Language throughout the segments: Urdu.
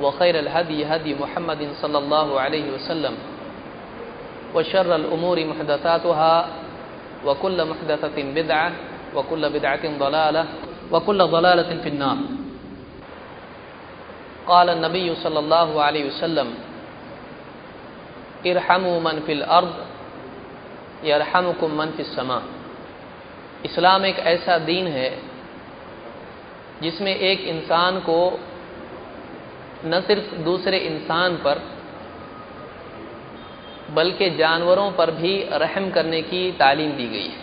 وخير الهدي هدي محمد صلى الله عليه وسلم وشر الأمور محدثاتها وكل محدثة بدعة وكل بدعة ضلالة وكل ضلالة في النار. قال النبي صلى الله عليه وسلم ارحموا من في الأرض، يرحمكم من في السماء. اسلام ایک ایسا دین ہے جس میں ایک انسان کو نہ صرف دوسرے انسان پر، بلکہ جانوروں پر بھی رحم کرنے کی تعلیم دی گئی ہے۔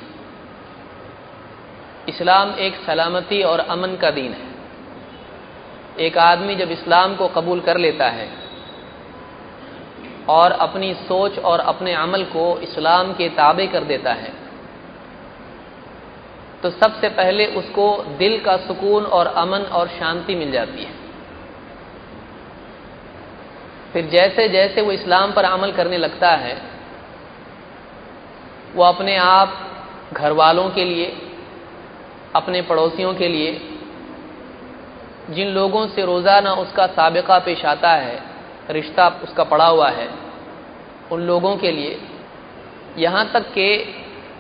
اسلام ایک سلامتی اور امن کا دین ہے۔ ایک آدمی جب اسلام کو قبول کر لیتا ہے اور اپنی سوچ اور اپنے عمل کو اسلام کے تابع کر دیتا ہے، تو سب سے پہلے اس کو دل کا سکون اور امن اور شانتی مل جاتی ہے۔ پھر جیسے جیسے وہ اسلام پر عمل کرنے لگتا ہے، وہ اپنے آپ گھر والوں کے لیے، اپنے پڑوسیوں کے لیے، جن لوگوں سے روزانہ اس کا سابقہ پیش آتا ہے، رشتہ اس کا پڑا ہوا ہے، ان لوگوں کے لیے، یہاں تک کہ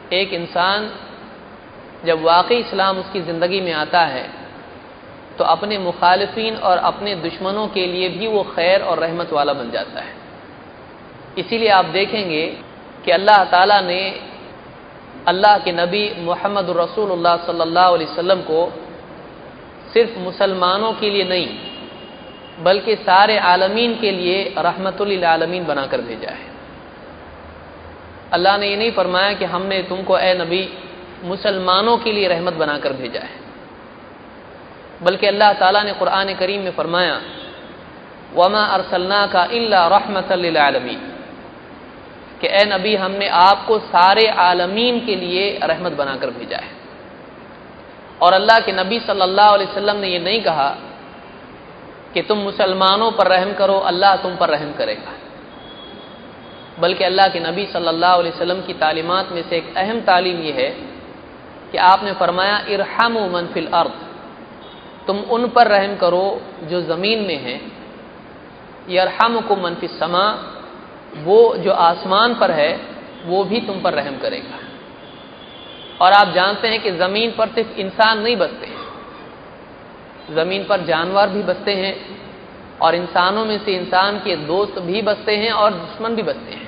ایک انسان جب واقعی اسلام اس کی زندگی میں آتا ہے تو اپنے مخالفین اور اپنے دشمنوں کے لیے بھی وہ خیر اور رحمت والا بن جاتا ہے۔ اسی لیے آپ دیکھیں گے کہ اللہ تعالیٰ نے اللہ کے نبی محمد الرسول اللہ صلی اللہ علیہ وسلم کو صرف مسلمانوں کے لیے نہیں، بلکہ سارے عالمین کے لیے رحمت للعالمین بنا کر بھیجا ہے۔ اللہ نے یہ نہیں فرمایا کہ ہم نے تم کو اے نبی مسلمانوں کے لیے رحمت بنا کر بھیجا ہے۔ بلکہ اللہ تعالیٰ نے قرآن کریم میں فرمایا، وما ارسلنا کا اللہ رحمت للعالمین کہ اے نبی، ہم نے آپ کو سارے عالمین کے لیے رحمت بنا کر بھیجا ہے۔ اور اللہ کے نبی صلی اللہ علیہ وسلم نے یہ نہیں کہا کہ تم مسلمانوں پر رحم کرو، اللہ تم پر رحم کرے گا۔ بلکہ اللہ کے نبی صلی اللہ علیہ وسلم کی تعلیمات میں سے ایک اہم تعلیم یہ ہے کہ آپ نے فرمایا ارحم و منفی الارض۔ تم ان پر رحم کرو جو زمین میں ہیں۔ یرحم کو منفی سما وہ جو آسمان پر ہے، وہ بھی تم پر رحم کرے گا۔ اور آپ جانتے ہیں کہ زمین پر صرف انسان نہیں بستے ہیں۔ زمین پر جانور بھی بستے ہیں، اور انسانوں میں سے انسان کے دوست بھی بستے ہیں اور دشمن بھی بستے ہیں۔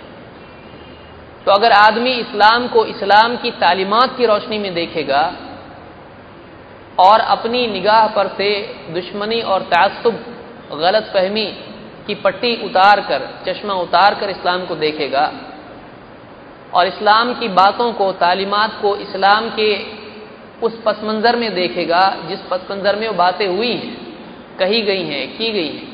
تو اگر آدمی اسلام کو اسلام کی تعلیمات کی روشنی میں دیکھے گا اور اپنی نگاہ پر سے دشمنی اور تعصب، غلط فہمی کی پٹی اتار کر، چشمہ اتار کر اسلام کو دیکھے گا۔ اور اسلام کی باتوں کو، تعلیمات کو اسلام کے اس پس منظر میں دیکھے گا، جس پس منظر میں وہ باتیں ہوئی ہیں، کہی گئی ہیں، کی گئی ہیں۔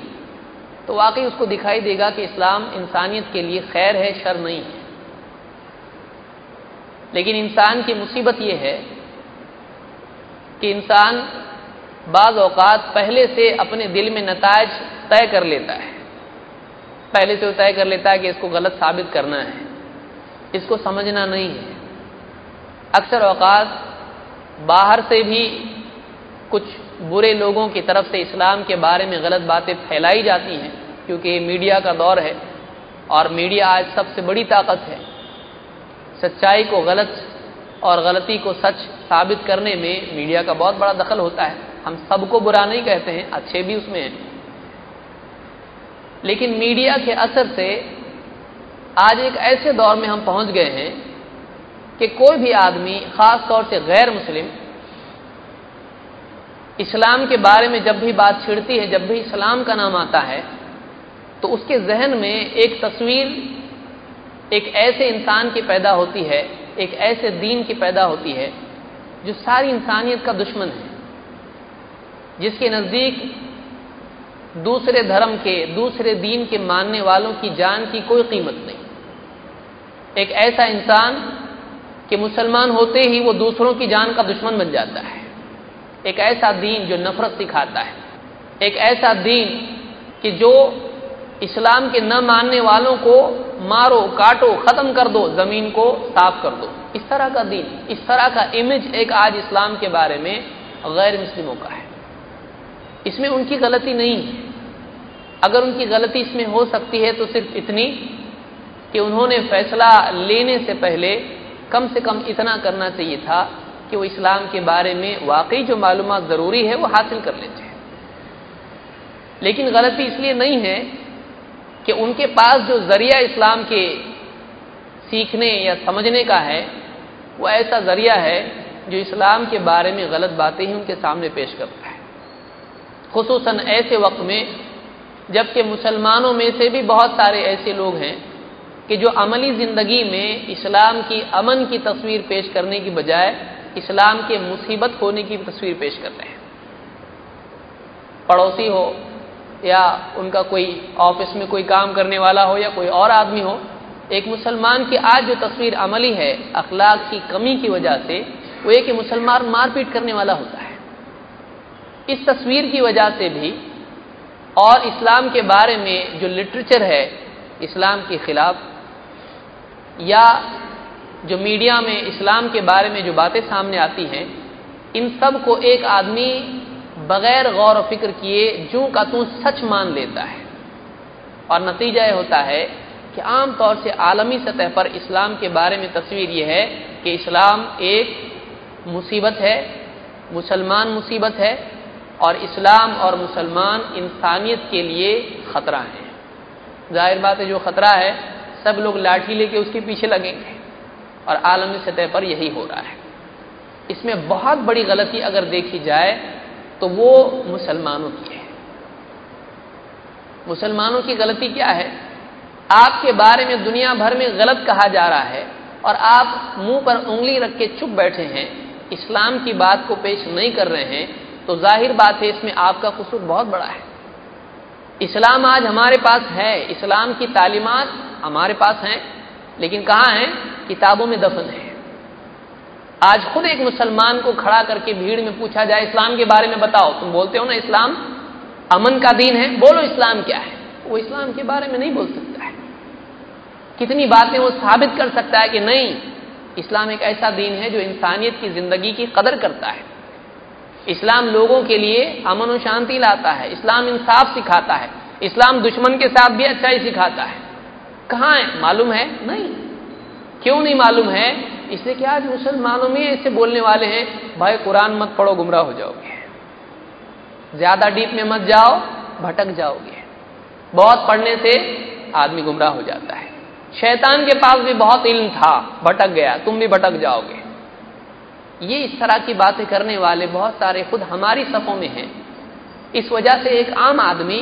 تو واقعی اس کو دکھائی دے گا کہ اسلام انسانیت کے لیے خیر ہے، شر نہیں ہے۔ لیکن انسان کی مصیبت یہ ہے کہ انسان بعض اوقات پہلے سے اپنے دل میں نتائج طے کر لیتا ہے۔ پہلے سے وہ طے کر لیتا ہے کہ اس کو غلط ثابت کرنا ہے۔ اس کو سمجھنا نہیں ہے۔ اکثر اوقات باہر سے بھی کچھ برے لوگوں کی طرف سے اسلام کے بارے میں غلط باتیں پھیلائی جاتی ہیں، کیونکہ یہ میڈیا کا دور ہے اور میڈیا آج سب سے بڑی طاقت ہے۔ سچائی کو غلط اور غلطی کو سچ ثابت کرنے میں میڈیا کا بہت بڑا دخل ہوتا ہے۔ ہم سب کو برا نہیں کہتے ہیں، اچھے بھی اس میں ہیں۔ لیکن میڈیا کے اثر سے آج ایک ایسے دور میں ہم پہنچ گئے ہیں کہ کوئی بھی آدمی، خاص طور سے غیر مسلم، اسلام کے بارے میں جب بھی بات چھڑتی ہے، جب بھی اسلام کا نام آتا ہے، تو اس کے ذہن میں ایک تصویر، ایک ایسے انسان کی پیدا ہوتی ہے ایک ایسے دین کی پیدا ہوتی ہے جو ساری انسانیت کا دشمن ہے، جس کے نزدیک دوسرے دھرم کے، دوسرے دین کے ماننے والوں کی جان کی کوئی قیمت نہیں۔ ایک ایسا انسان کہ مسلمان ہوتے ہی وہ دوسروں کی جان کا دشمن بن جاتا ہے۔ ایک ایسا دین جو نفرت سکھاتا ہے۔ ایک ایسا دین کہ جو اسلام کے نہ ماننے والوں کو مارو، کاٹو، ختم کر دو، زمین کو صاف کر دو۔ اس طرح کا دین، اس طرح کا امیج ایک آج اسلام کے بارے میں غیر مسلموں کا ہے۔ اس میں ان کی غلطی نہیں ہے۔ اگر ان کی غلطی اس میں ہو سکتی ہے تو صرف اتنی کہ انہوں نے فیصلہ لینے سے پہلے کم سے کم اتنا کرنا چاہیے تھا کہ وہ اسلام کے بارے میں واقعی جو معلومات ضروری ہے وہ حاصل کر لیتے ہیں۔ لیکن غلطی اس لیے نہیں ہے کہ ان کے پاس جو ذریعہ اسلام کے سیکھنے یا سمجھنے کا ہے، وہ ایسا ذریعہ ہے جو اسلام کے بارے میں غلط باتیں ہی ان کے سامنے پیش کرتا ہے۔ خصوصاً ایسے وقت میں، جبکہ مسلمانوں میں سے بھی بہت سارے ایسے لوگ ہیں کہ جو عملی زندگی میں اسلام کی امن کی تصویر پیش کرنے کی بجائے اسلام کے مصیبت ہونے کی تصویر پیش کرتے ہیں۔ پڑوسی ہو یا ان کا کوئی آفس میں کوئی کام کرنے والا ہو یا کوئی اور آدمی ہو، ایک مسلمان کی آج جو تصویر عملی ہے، اخلاق کی کمی کی وجہ سے، وہ ایک مسلمان مار پیٹ کرنے والا ہوتا ہے۔ اس تصویر کی وجہ سے بھی اور اسلام کے بارے میں جو لٹریچر ہے، اسلام کے خلاف یا جو میڈیا میں اسلام کے بارے میں جو باتیں سامنے آتی ہیں، ان سب کو ایک آدمی بغیر غور و فکر کیے جو کا تو سچ مان لیتا ہے۔ اور نتیجہ یہ ہوتا ہے کہ عام طور سے عالمی سطح پر اسلام کے بارے میں تصویر یہ ہے کہ اسلام ایک مصیبت ہے، مسلمان مصیبت ہے اور اسلام اور مسلمان انسانیت کے لیے خطرہ ہیں۔ ظاہر بات ہے جو خطرہ ہے، سب لوگ لاٹھی لے کے اس کے پیچھے لگیں گے۔ اور عالمی سطح پر یہی ہو رہا ہے۔ اس میں بہت بڑی غلطی اگر دیکھی جائے تو وہ مسلمانوں کی ہے۔ مسلمانوں کی غلطی کیا ہے؟ آپ کے بارے میں دنیا بھر میں غلط کہا جا رہا ہے اور آپ منہ پر انگلی رکھ کے چپ بیٹھے ہیں، اسلام کی بات کو پیش نہیں کر رہے ہیں، تو ظاہر بات ہے اس میں آپ کا قصور بہت بڑا ہے۔ اسلام آج ہمارے پاس ہے، اسلام کی تعلیمات ہمارے پاس ہیں، لیکن کہاں ہیں؟ کتابوں میں دفن ہے آج خود ایک مسلمان کو کھڑا کر کے بھیڑ میں پوچھا جائے، اسلام کے بارے میں بتاؤ۔ تم بولتے ہو نا اسلام؟ امن کا دین ہے، بولو اسلام کیا ہے۔ وہ اسلام کے بارے میں نہیں بول سکتا ہے۔ کتنی باتیں وہ ثابت کر سکتا ہے کہ نہیں، اسلام ایک ایسا دین ہے جو انسانیت کی زندگی کی قدر کرتا ہے۔ اسلام لوگوں کے لیے امن و شانتی لاتا ہے، اسلام انصاف سکھاتا ہے۔ اسلام دشمن کے ساتھ بھی اچھا ہی سکھاتا ہے۔ کہاں ہے؟ معلوم ہے؟ نہیں۔ کیوں نہیں معلوم ہے؟ اس لیے کہ آج مسلمانوں میں ایسے بولنے والے ہیں، بھائی قرآن مت پڑھو، گمراہ ہو جاؤ گے۔ زیادہ ڈیپ میں مت جاؤ، بھٹک جاؤ گے۔ بہت پڑھنے سے آدمی گمراہ ہو جاتا ہے۔ شیطان کے پاس بھی بہت علم تھا، بھٹک گیا، تم بھی بھٹک جاؤ گے۔ یہ اس طرح کی باتیں کرنے والے بہت سارے خود ہماری صفوں میں ہیں۔ اس وجہ سے ایک عام آدمی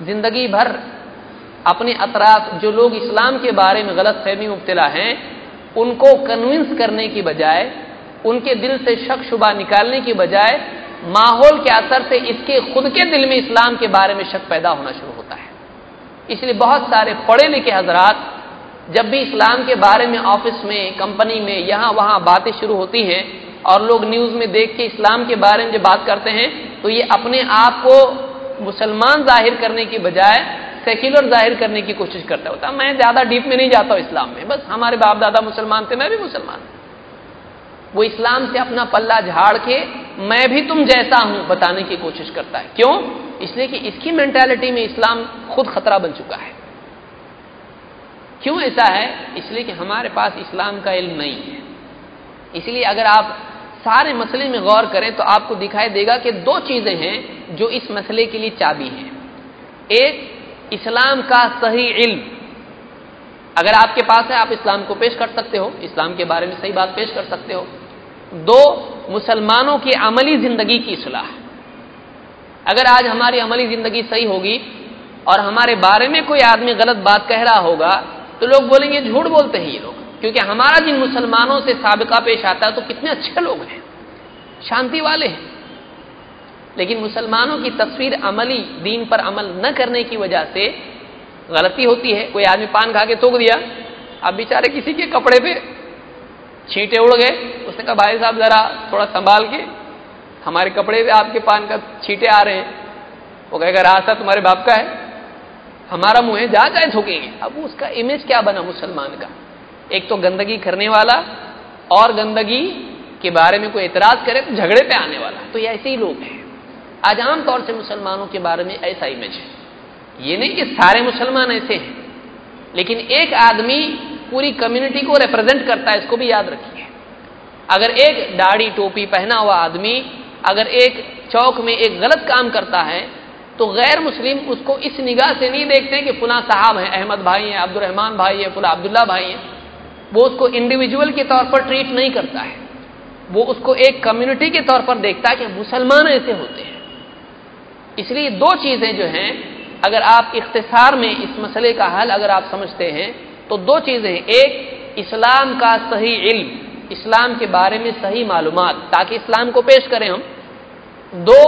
زندگی بھر اپنے اطراف جو لوگ اسلام کے بارے میں غلط فہمی مبتلا ہیں ان کو کنونس کرنے کی بجائے، ان کے دل سے شک شبہ نکالنے کی بجائے ماحول کے اثر سے اس کے خود کے دل میں اسلام کے بارے میں شک پیدا ہونا شروع ہوتا ہے۔ اس لیے بہت سارے پڑھے لکھے حضرات جب بھی اسلام کے بارے میں آفس میں، کمپنی میں یہاں وہاں باتیں شروع ہوتی ہیں اور لوگ نیوز میں دیکھ کے اسلام کے بارے میں جب بات کرتے ہیں، تو یہ اپنے آپ کو مسلمان ظاہر کرنے کی بجائے سیکولر ظاہر کرنے کی کوشش کرتا ہوتا میں زیادہ ڈیپ میں نہیں جاتا ہوں اسلام میں۔ بس ہمارے باپ دادا مسلمان تھے، میں بھی مسلمان وہ اسلام سے اپنا پلہ جھاڑ کے میں بھی تم جیسا ہوں بتانے کی کوشش کرتا ہے۔ کیوں؟ اس لیے کہ اس کی مینٹالٹی میں اسلام خود خطرہ بن چکا ہے۔ کیوں ایسا ہے؟ اس لیے کہ ہمارے پاس اسلام کا علم نہیں ہے۔ اس لیے اگر آپ سارے مسئلے میں غور کریں تو آپ کو دکھائی دے گا کہ دو چیزیں ہیں جو اس مسئلے کے لیے چابی ہیں۔ ایک اسلام کا صحیح علم۔ اگر آپ کے پاس ہے، آپ اسلام کو پیش کر سکتے ہو۔ اسلام کے بارے میں صحیح بات پیش کر سکتے ہو۔ دو، مسلمانوں کی عملی زندگی کی اصلاح۔ اگر آج ہماری عملی زندگی صحیح ہوگی اور ہمارے بارے میں کوئی آدمی غلط بات کہہ رہا ہوگا، تو لوگ بولیں گے، جھوٹ بولتے ہیں یہ لوگ۔ کیونکہ ہمارا جن مسلمانوں سے سابقہ پیش آتا ہے، تو کتنے اچھے لوگ ہیں۔ شانتی والے ہیں۔ لیکن مسلمانوں کی تصویر عملی دین پر عمل نہ کرنے کی وجہ سے غلطی ہوتی ہے۔ کوئی آدمی پان کھا کے تھوک دیا، اب بیچارے کسی کے کپڑے پہ چھینٹے اڑ گئے۔ اس نے کہا، بھائی صاحب، ذرا تھوڑا سنبھال کے ہمارے کپڑے پہ آپ کے پان کا چھینٹے آ رہے ہیں۔ وہ کہے گا، راستہ تمہارے باپ کا ہے، ہمارا منہ ہے جہاں چاہے تھوکیں گے۔ اب اس کا امیج کیا بنا مسلمان کا؟ ایک تو گندگی کرنے والا اور گندگی کے بارے میں کوئی اعتراض کرے تو جھگڑے پہ آنے والا۔ تو یہ ایسے ہی لوگ ہیں۔ آج عام طور سے مسلمانوں کے بارے میں ایسا امیج ہے۔ یہ نہیں کہ سارے مسلمان ایسے ہیں، لیکن ایک آدمی پوری کمیونٹی کو ریپرزینٹ کرتا ہے، اس کو بھی یاد رکھیے۔ اگر ایک داڑھی ٹوپی پہنا ہوا آدمی اگر ایک چوک میں ایک غلط کام کرتا ہے، تو غیر مسلم اس کو اس نگاہ سے نہیں دیکھتے کہ فلاں صاحب ہیں، احمد بھائی ہیں عبد الرحمان بھائی ہیں، فلاں عبداللہ بھائی ہیں۔ وہ اس کو انڈیویجول کے طور پر ٹریٹ نہیں کرتا ہے۔ وہ اس کو ایک کمیونٹی کے طور پر دیکھتا ہے کہ مسلمان ایسے ہوتے ہیں۔ اس لیے دو چیزیں جو ہیں، اگر آپ اختصار میں اس مسئلے کا حل اگر آپ سمجھتے ہیں، تو دو چیزیں ایک، اسلام کا صحیح علم، اسلام کے بارے میں صحیح معلومات، تاکہ اسلام کو پیش کریں ہم۔ دو،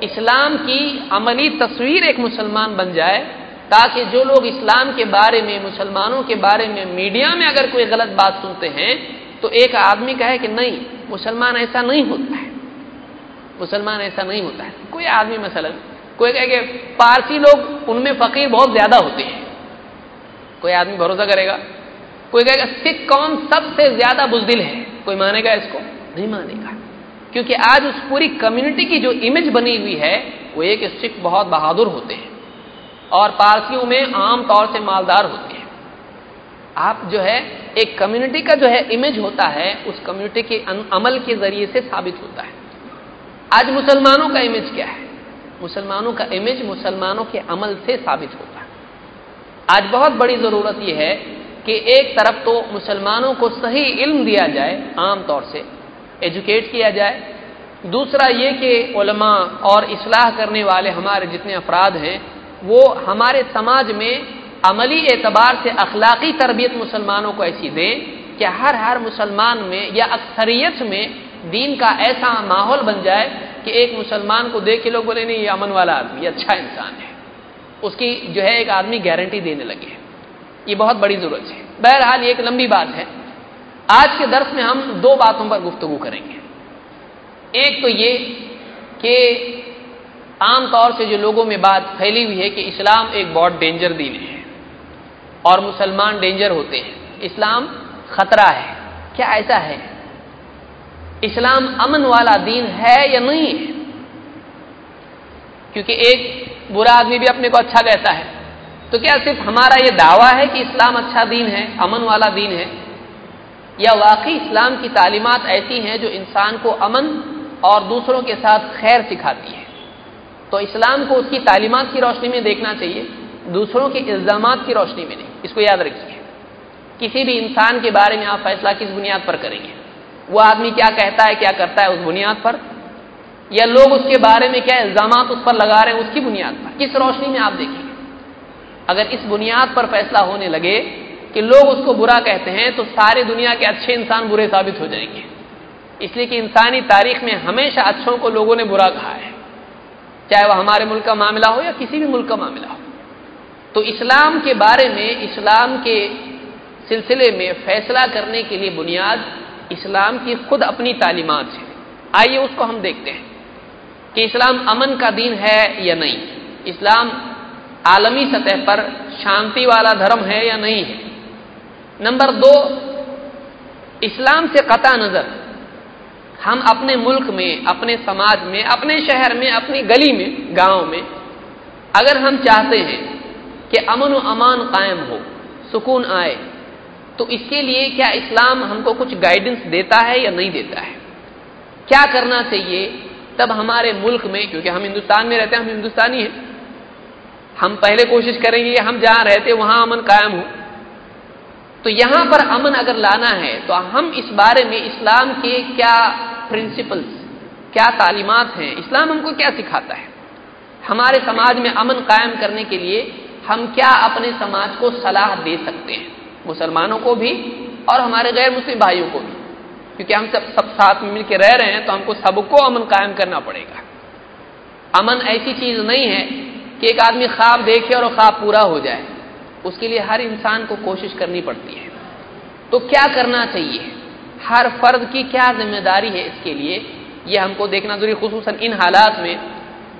اسلام کی عملی تصویر ایک مسلمان بن جائے، تاکہ جو لوگ اسلام کے بارے میں، مسلمانوں کے بارے میں میڈیا میں اگر کوئی غلط بات سنتے ہیں، تو ایک آدمی کہے کہ نہیں، مسلمان ایسا نہیں ہوتا ہے۔ مسلمان ایسا نہیں ہوتا ہے۔ کوئی آدمی مثلا کوئی کہے کہ پارسی لوگ ان میں فقیر بہت زیادہ ہوتے ہیں۔ کوئی آدمی بھروسہ کرے گا۔ کوئی کہے گا سکھ قوم سب سے زیادہ بزدل ہے کوئی مانے گا اس کو؟ نہیں مانے گا۔ کیونکہ آج اس پوری کمیونٹی کی جو امیج بنی ہوئی ہے، وہ یہ کہ سکھ بہت بہادر ہوتے ہیں۔ اور پارسیوں میں عام طور سے مالدار ہوتے ہیں۔ آپ جو ہے، ایک کمیونٹی کا جو ہے امیج ہوتا ہے، اس کمیونٹی کے عمل کے ذریعے سے ثابت ہوتا ہے۔ آج مسلمانوں کا امیج کیا ہے؟ مسلمانوں کا امیج مسلمانوں کے عمل سے ثابت ہوتا ہے۔ آج بہت بڑی ضرورت یہ ہے کہ ایک طرف تو مسلمانوں کو صحیح علم دیا جائے عام طور سے ایجوکیٹ کیا جائے۔ دوسرا یہ کہ علماء اور اصلاح کرنے والے ہمارے جتنے افراد ہیں، وہ ہمارے سماج میں عملی اعتبار سے اخلاقی تربیت مسلمانوں کو ایسی دیں کہ ہر ہر مسلمان میں یا اکثریت میں دین کا ایسا ماحول بن جائے کہ ایک مسلمان کو دیکھ کے لوگ بولے، نہیں، یہ امن والا آدمی اچھا انسان ہے۔ اس کی جو ہے ایک آدمی گارنٹی دینے لگے یہ بہت بڑی ضرورت ہے۔ بہرحال یہ ایک لمبی بات ہے۔ آج کے درس میں ہم دو باتوں پر گفتگو کریں گے۔ ایک تو یہ کہ عام طور سے جو لوگوں میں بات پھیلی ہوئی ہے کہ اسلام ایک بہت ڈینجر دین ہے اور مسلمان ڈینجر ہوتے ہیں۔ اسلام خطرہ ہے۔ کیا ایسا ہے؟ اسلام امن والا دین ہے یا نہیں؟ ہے کیونکہ ایک برا آدمی بھی اپنے کو اچھا کہتا ہے۔ تو کیا صرف ہمارا یہ دعویٰ ہے کہ اسلام اچھا دین ہے، امن والا دین ہے؟ یا واقعی اسلام کی تعلیمات ایسی ہیں جو انسان کو امن اور دوسروں کے ساتھ خیر سکھاتی ہے تو اسلام کو اس کی تعلیمات کی روشنی میں دیکھنا چاہیے، دوسروں کے الزامات کی روشنی میں نہیں۔ اس کو یاد رکھیے۔ کسی بھی انسان کے بارے میں آپ فیصلہ کس بنیاد پر کریں گے؟ وہ آدمی کیا کہتا ہے، کیا کرتا ہے اس بنیاد پر؟ یا لوگ اس کے بارے میں کیا الزامات اس پر لگا رہے ہیں، اس کی بنیاد پر؟ کس روشنی میں آپ دیکھیں گے؟ اگر اس بنیاد پر فیصلہ ہونے لگے کہ لوگ اس کو برا کہتے ہیں، تو ساری دنیا کے اچھے انسان برے ثابت ہو جائیں گے۔ اس لیے کہ انسانی تاریخ میں ہمیشہ اچھوں کو لوگوں نے برا کہا ہے۔ چاہے وہ ہمارے ملک کا معاملہ ہو یا کسی بھی ملک کا معاملہ ہو۔ تو اسلام کے بارے میں، اسلام کے سلسلے میں فیصلہ کرنے کے لیے بنیاد اسلام کی خود اپنی تعلیمات ہے آئیے اس کو ہم دیکھتے ہیں کہ اسلام امن کا دین ہے یا نہیں۔ اسلام عالمی سطح پر شانتی والا دھرم ہے یا نہیں ہے۔ نمبر دو، اسلام سے قطع نظر۔ ہم اپنے ملک میں، اپنے سماج میں، اپنے شہر میں، اپنی گلی میں، گاؤں میں، اگر ہم چاہتے ہیں کہ امن و امان قائم ہو، سکون آئے تو اس کے لیے کیا اسلام ہم کو کچھ گائیڈنس دیتا ہے یا نہیں دیتا ہے؟ کیا کرنا چاہیے؟ تب ہمارے ملک میں، کیونکہ ہم ہندوستان میں رہتے ہیں، ہم ہندوستانی ہیں۔ ہم پہلے کوشش کریں گے، ہم جہاں رہتے وہاں امن قائم ہو۔ تو یہاں پر امن اگر لانا ہے، تو ہم اس بارے میں اسلام کے کیا پرنسپلس کیا تعلیمات ہیں؟ اسلام ہم کو کیا سکھاتا ہے؟ ہمارے سماج میں امن قائم کرنے کے لیے ہم کیا اپنے سماج کو صلاح دے سکتے ہیں؟ مسلمانوں کو بھی اور ہمارے غیر مسلم بھائیوں کو بھی۔ کیونکہ ہم سب سب ساتھ مل کے رہ رہے ہیں تو ہم کو سب کو امن قائم کرنا پڑے گا۔ امن ایسی چیز نہیں ہے کہ ایک آدمی خواب دیکھے اور خواب پورا ہو جائے۔ اس کے لیے ہر انسان کو کوشش کرنی پڑتی ہے۔ تو کیا کرنا چاہیے؟ ہر فرد کی کیا ذمہ داری ہے اس کے لیے؟ یہ ہم کو دیکھنا ضروری، خصوصاً ان حالات میں،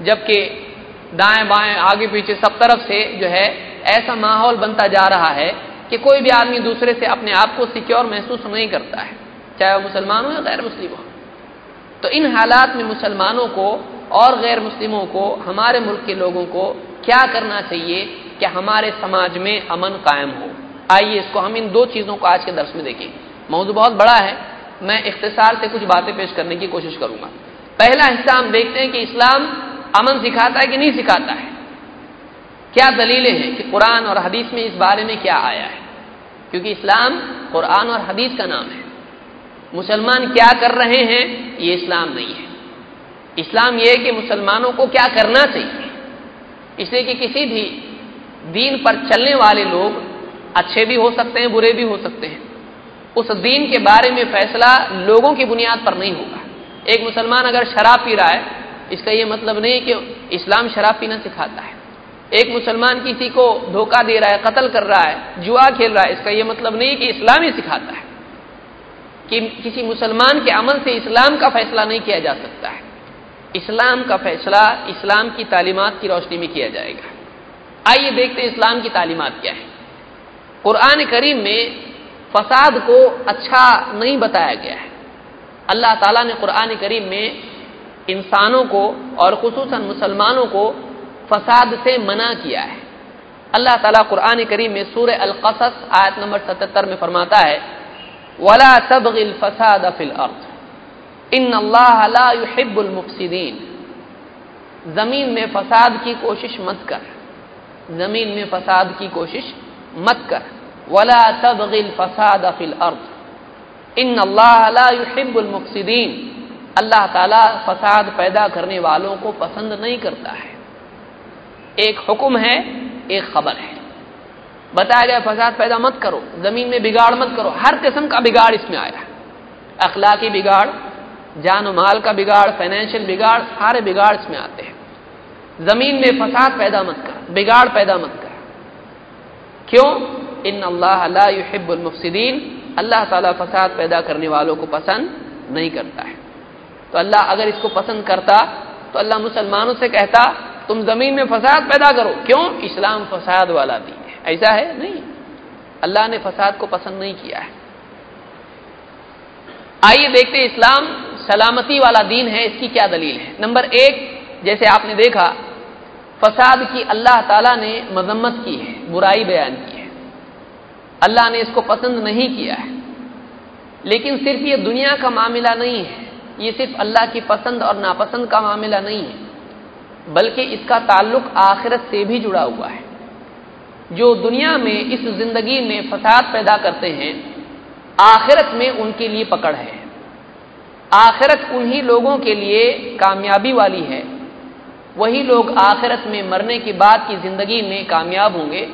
جبکہ دائیں بائیں، آگے پیچھے سب طرف سے جو ہے ایسا ماحول بنتا جا رہا ہے کہ کوئی بھی آدمی دوسرے سے اپنے آپ کو سیکیور محسوس نہیں کرتا ہے، چاہے وہ مسلمان ہو یا غیر مسلم ہو۔ تو ان حالات میں مسلمانوں کو اور غیر مسلموں کو، ہمارے ملک کے لوگوں کو کیا کرنا چاہیے کہ ہمارے سماج میں امن قائم ہو؟ آئیے اس کو ہم ان دو چیزوں کو آج کے درس میں دیکھیں۔ موضوع بہت بڑا ہے، میں اختصار سے کچھ باتیں پیش کرنے کی کوشش کروں گا۔ پہلا حصہ ہم دیکھتے ہیں کہ اسلام امن سکھاتا ہے کہ نہیں سکھاتا ہے۔ کیا دلیلیں ہیں کہ قرآن اور حدیث میں اس بارے میں کیا آیا ہے؟ کیونکہ اسلام قرآن اور حدیث کا نام ہے۔ مسلمان کیا کر رہے ہیں؟ یہ اسلام نہیں ہے۔ اسلام یہ ہے کہ مسلمانوں کو کیا کرنا چاہیے۔ اس لیے کہ کسی بھی دین پر چلنے والے لوگ اچھے بھی ہو سکتے ہیں، برے بھی ہو سکتے ہیں۔ اس دین کے بارے میں فیصلہ لوگوں کی بنیاد پر نہیں ہوگا۔ ایک مسلمان اگر شراب پی رہا ہے، اس کا یہ مطلب نہیں کہ اسلام شراب پینا سکھاتا ہے۔ ایک مسلمان کسی کو دھوکہ دے رہا ہے، قتل کر رہا ہے، جوا کھیل رہا ہے، اس کا یہ مطلب نہیں کہ اسلام ہی سکھاتا ہے، کہ کسی مسلمان کے عمل سے اسلام کا فیصلہ نہیں کیا جا سکتا ہے۔ اسلام کا فیصلہ اسلام کی تعلیمات کی روشنی میں کیا جائے گا۔ آئیے دیکھتے ہیں اسلام کی تعلیمات کیا ہے قرآن کریم میں فساد کو اچھا نہیں بتایا گیا ہے۔ اللہ تعالیٰ نے قرآن کریم میں انسانوں کو اور خصوصاً مسلمانوں کو فساد سے منع کیا ہے۔ اللہ تعالیٰ قرآن کریم میں سورہ القصص آیت نمبر ستتر میں فرماتا ہے، ولا تبغ الفساد في الارض ان اللہ لا يحب المفسدين۔ زمین میں فساد کی کوشش مت کر۔ زمین میں فساد کی کوشش مت کر۔ ولا تبغ الفساد في الارض ان اللہ لا يحب المفسدين۔ اللہ تعالی فساد پیدا کرنے والوں کو پسند نہیں کرتا ہے۔ ایک حکم ہے، ایک خبر ہے۔ بتایا گیا فساد پیدا مت کرو، زمین میں بگاڑ مت کرو، ہر قسم کا بگاڑ اس میں آیا اخلاقی بگاڑ، جان و مال کا بگاڑ فائنینشیل بگاڑ، سارے بگاڑ اس میں آتے ہیں۔ زمین میں فساد پیدا مت کر، بگاڑ پیدا مت کر۔ کیوں؟ ان اللہ لا يحب المفسدین، اللہ تعالیٰ فساد پیدا کرنے والوں کو پسند نہیں کرتا ہے۔ تو اللہ اگر اس کو پسند کرتا، تو اللہ مسلمانوں سے کہتا تم زمین میں فساد پیدا کرو۔ کیوں؟ اسلام فساد والا دین ہے۔ ایسا ہے؟ نہیں۔ اللہ نے فساد کو پسند نہیں کیا ہے۔ آئیے دیکھتے ہیں اسلام سلامتی والا دین ہے، اس کی کیا دلیل ہے؟ نمبر ایک، جیسے آپ نے دیکھا، فساد کی اللہ تعالی نے مذمت کی ہے، برائی بیان کی ہے۔ اللہ نے اس کو پسند نہیں کیا ہے۔ لیکن صرف یہ دنیا کا معاملہ نہیں ہے، یہ صرف اللہ کی پسند اور ناپسند کا معاملہ نہیں ہے۔ بلکہ اس کا تعلق آخرت سے بھی جڑا ہوا ہے۔ جو دنیا میں اس زندگی میں فساد پیدا کرتے ہیں، آخرت میں ان کے لیے پکڑ ہے۔ آخرت انہی لوگوں کے لیے کامیابی والی ہے۔ وہی لوگ آخرت میں مرنے کے بعد کی زندگی میں کامیاب ہوں گے،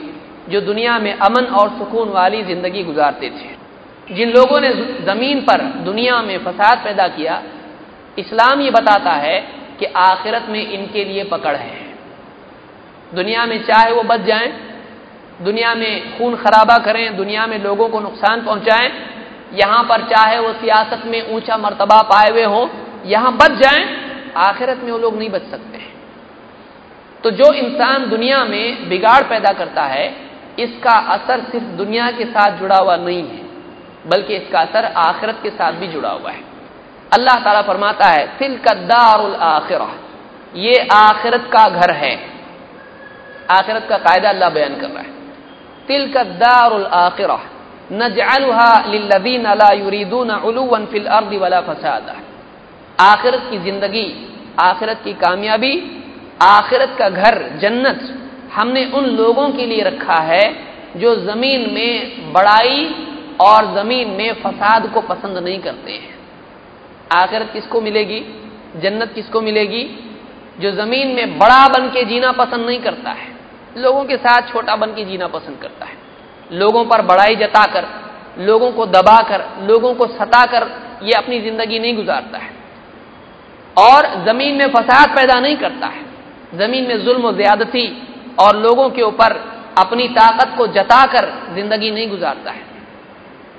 جو دنیا میں امن اور سکون والی زندگی گزارتے تھے۔ جن لوگوں نے زمین پر دنیا میں فساد پیدا کیا، اسلام یہ بتاتا ہے کہ آخرت میں ان کے لیے پکڑ ہے دنیا میں چاہے وہ بچ جائیں، دنیا میں خون خرابہ کریں، دنیا میں لوگوں کو نقصان پہنچائیں، یہاں پر چاہے وہ سیاست میں اونچا مرتبہ پائے ہوئے ہوں، یہاں بچ جائیں، آخرت میں وہ لوگ نہیں بچ سکتے۔ ہیں تو جو انسان دنیا میں بگاڑ پیدا کرتا ہے، اس کا اثر صرف دنیا کے ساتھ جڑا ہوا نہیں ہے، بلکہ اس کا اثر آخرت کے ساتھ بھی جڑا ہوا ہے۔ اللہ تعالیٰ فرماتا ہے فل کا دار الآخرہ یہ آخرت کا گھر ہے۔ آخرت کا قاعدہ اللہ بیان کر رہا ہے۔ تل کا دار الآخرہ للذین لا يريدون علوا في الارض ولا فسادا۔ آخرت کی زندگی، آخرت کی کامیابی، آخرت کا گھر جنت ہم نے ان لوگوں کے لیے رکھا ہے جو زمین میں بڑائی اور زمین میں فساد کو پسند نہیں کرتے ہیں۔ آخرت کس کو ملے گی؟ جنت کس کو ملے گی؟ جو زمین میں بڑا بن کے جینا پسند نہیں کرتا ہے، لوگوں کے ساتھ چھوٹا بن کے جینا پسند کرتا ہے۔ لوگوں پر بڑائی جتا کر، لوگوں کو دبا کر، لوگوں کو ستا کر یہ اپنی زندگی نہیں گزارتا ہے۔ اور زمین میں فساد پیدا نہیں کرتا ہے۔ زمین میں ظلم و زیادتی اور لوگوں کے اوپر اپنی طاقت کو جتا کر زندگی نہیں گزارتا ہے۔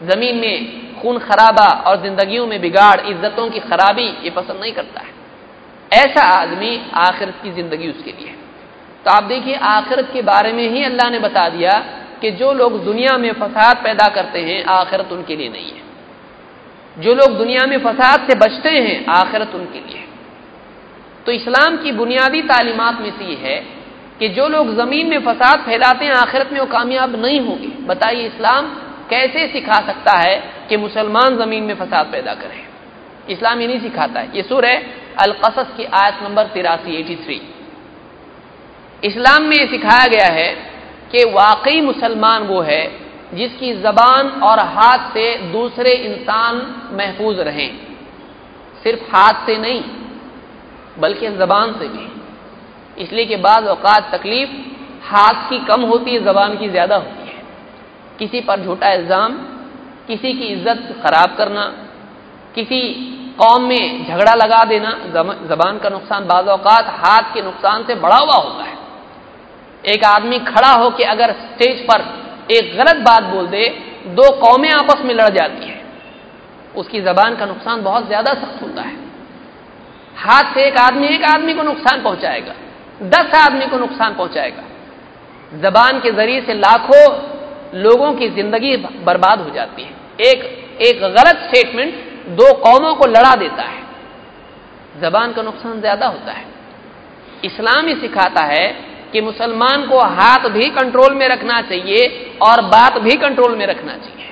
زمین میں خون خرابہ اور زندگیوں میں بگاڑ، عزتوں کی خرابی، یہ پسند نہیں کرتا ہے۔ ایسا آدمی آخرت کی زندگی اس کے لیے تو آپ دیکھیے، آخرت کے بارے میں ہی اللہ نے بتا دیا کہ جو لوگ دنیا میں فساد پیدا کرتے ہیں، آخرت ان کے لیے نہیں ہے۔ جو لوگ دنیا میں فساد سے بچتے ہیں، آخرت ان کے لیے تو اسلام کی بنیادی تعلیمات میں سے یہ ہے کہ جو لوگ زمین میں فساد پھیلاتے ہیں، آخرت میں وہ کامیاب نہیں ہوں گے۔ بتائیے اسلام کیسے سکھا سکتا ہے کہ مسلمان زمین میں فساد پیدا کرے؟ اسلام یہ نہیں سکھاتا ہے۔ یہ سور ہے القصص کی آیت نمبر تراسی، ایٹی تھری۔ اسلام میں یہ سکھایا گیا ہے کہ واقعی مسلمان وہ ہے جس کی زبان اور ہاتھ سے دوسرے انسان محفوظ رہیں۔ صرف ہاتھ سے نہیں، بلکہ زبان سے بھی۔ اس لیے کہ بعض اوقات تکلیف ہاتھ کی کم ہوتی ہے، زبان کی زیادہ ہوتی ہے۔ کسی پر جھوٹا الزام، کسی کی عزت خراب کرنا، کسی قوم میں جھگڑا لگا دینا زبان کا نقصان بعض اوقات ہاتھ کے نقصان سے بڑا ہوا ہوتا ہے۔ ایک آدمی کھڑا ہو کے اگر اسٹیج پر ایک غلط بات بول دے، دو قومیں آپس میں لڑ جاتی ہیں۔ اس کی زبان کا نقصان بہت زیادہ سخت ہوتا ہے۔ ہاتھ سے ایک آدمی ایک آدمی کو نقصان پہنچائے گا۔ دس آدمی کو نقصان پہنچائے گا۔ زبان کے ذریعے سے لاکھوں لوگوں کی زندگی برباد ہو جاتی ہے۔ ایک ایک غلط اسٹیٹمنٹ دو قوموں کو لڑا دیتا ہے۔ زبان کا نقصان زیادہ ہوتا ہے۔ اسلام ہی سکھاتا ہے کہ مسلمان کو ہاتھ بھی کنٹرول میں رکھنا چاہیے اور بات بھی کنٹرول میں رکھنا چاہیے۔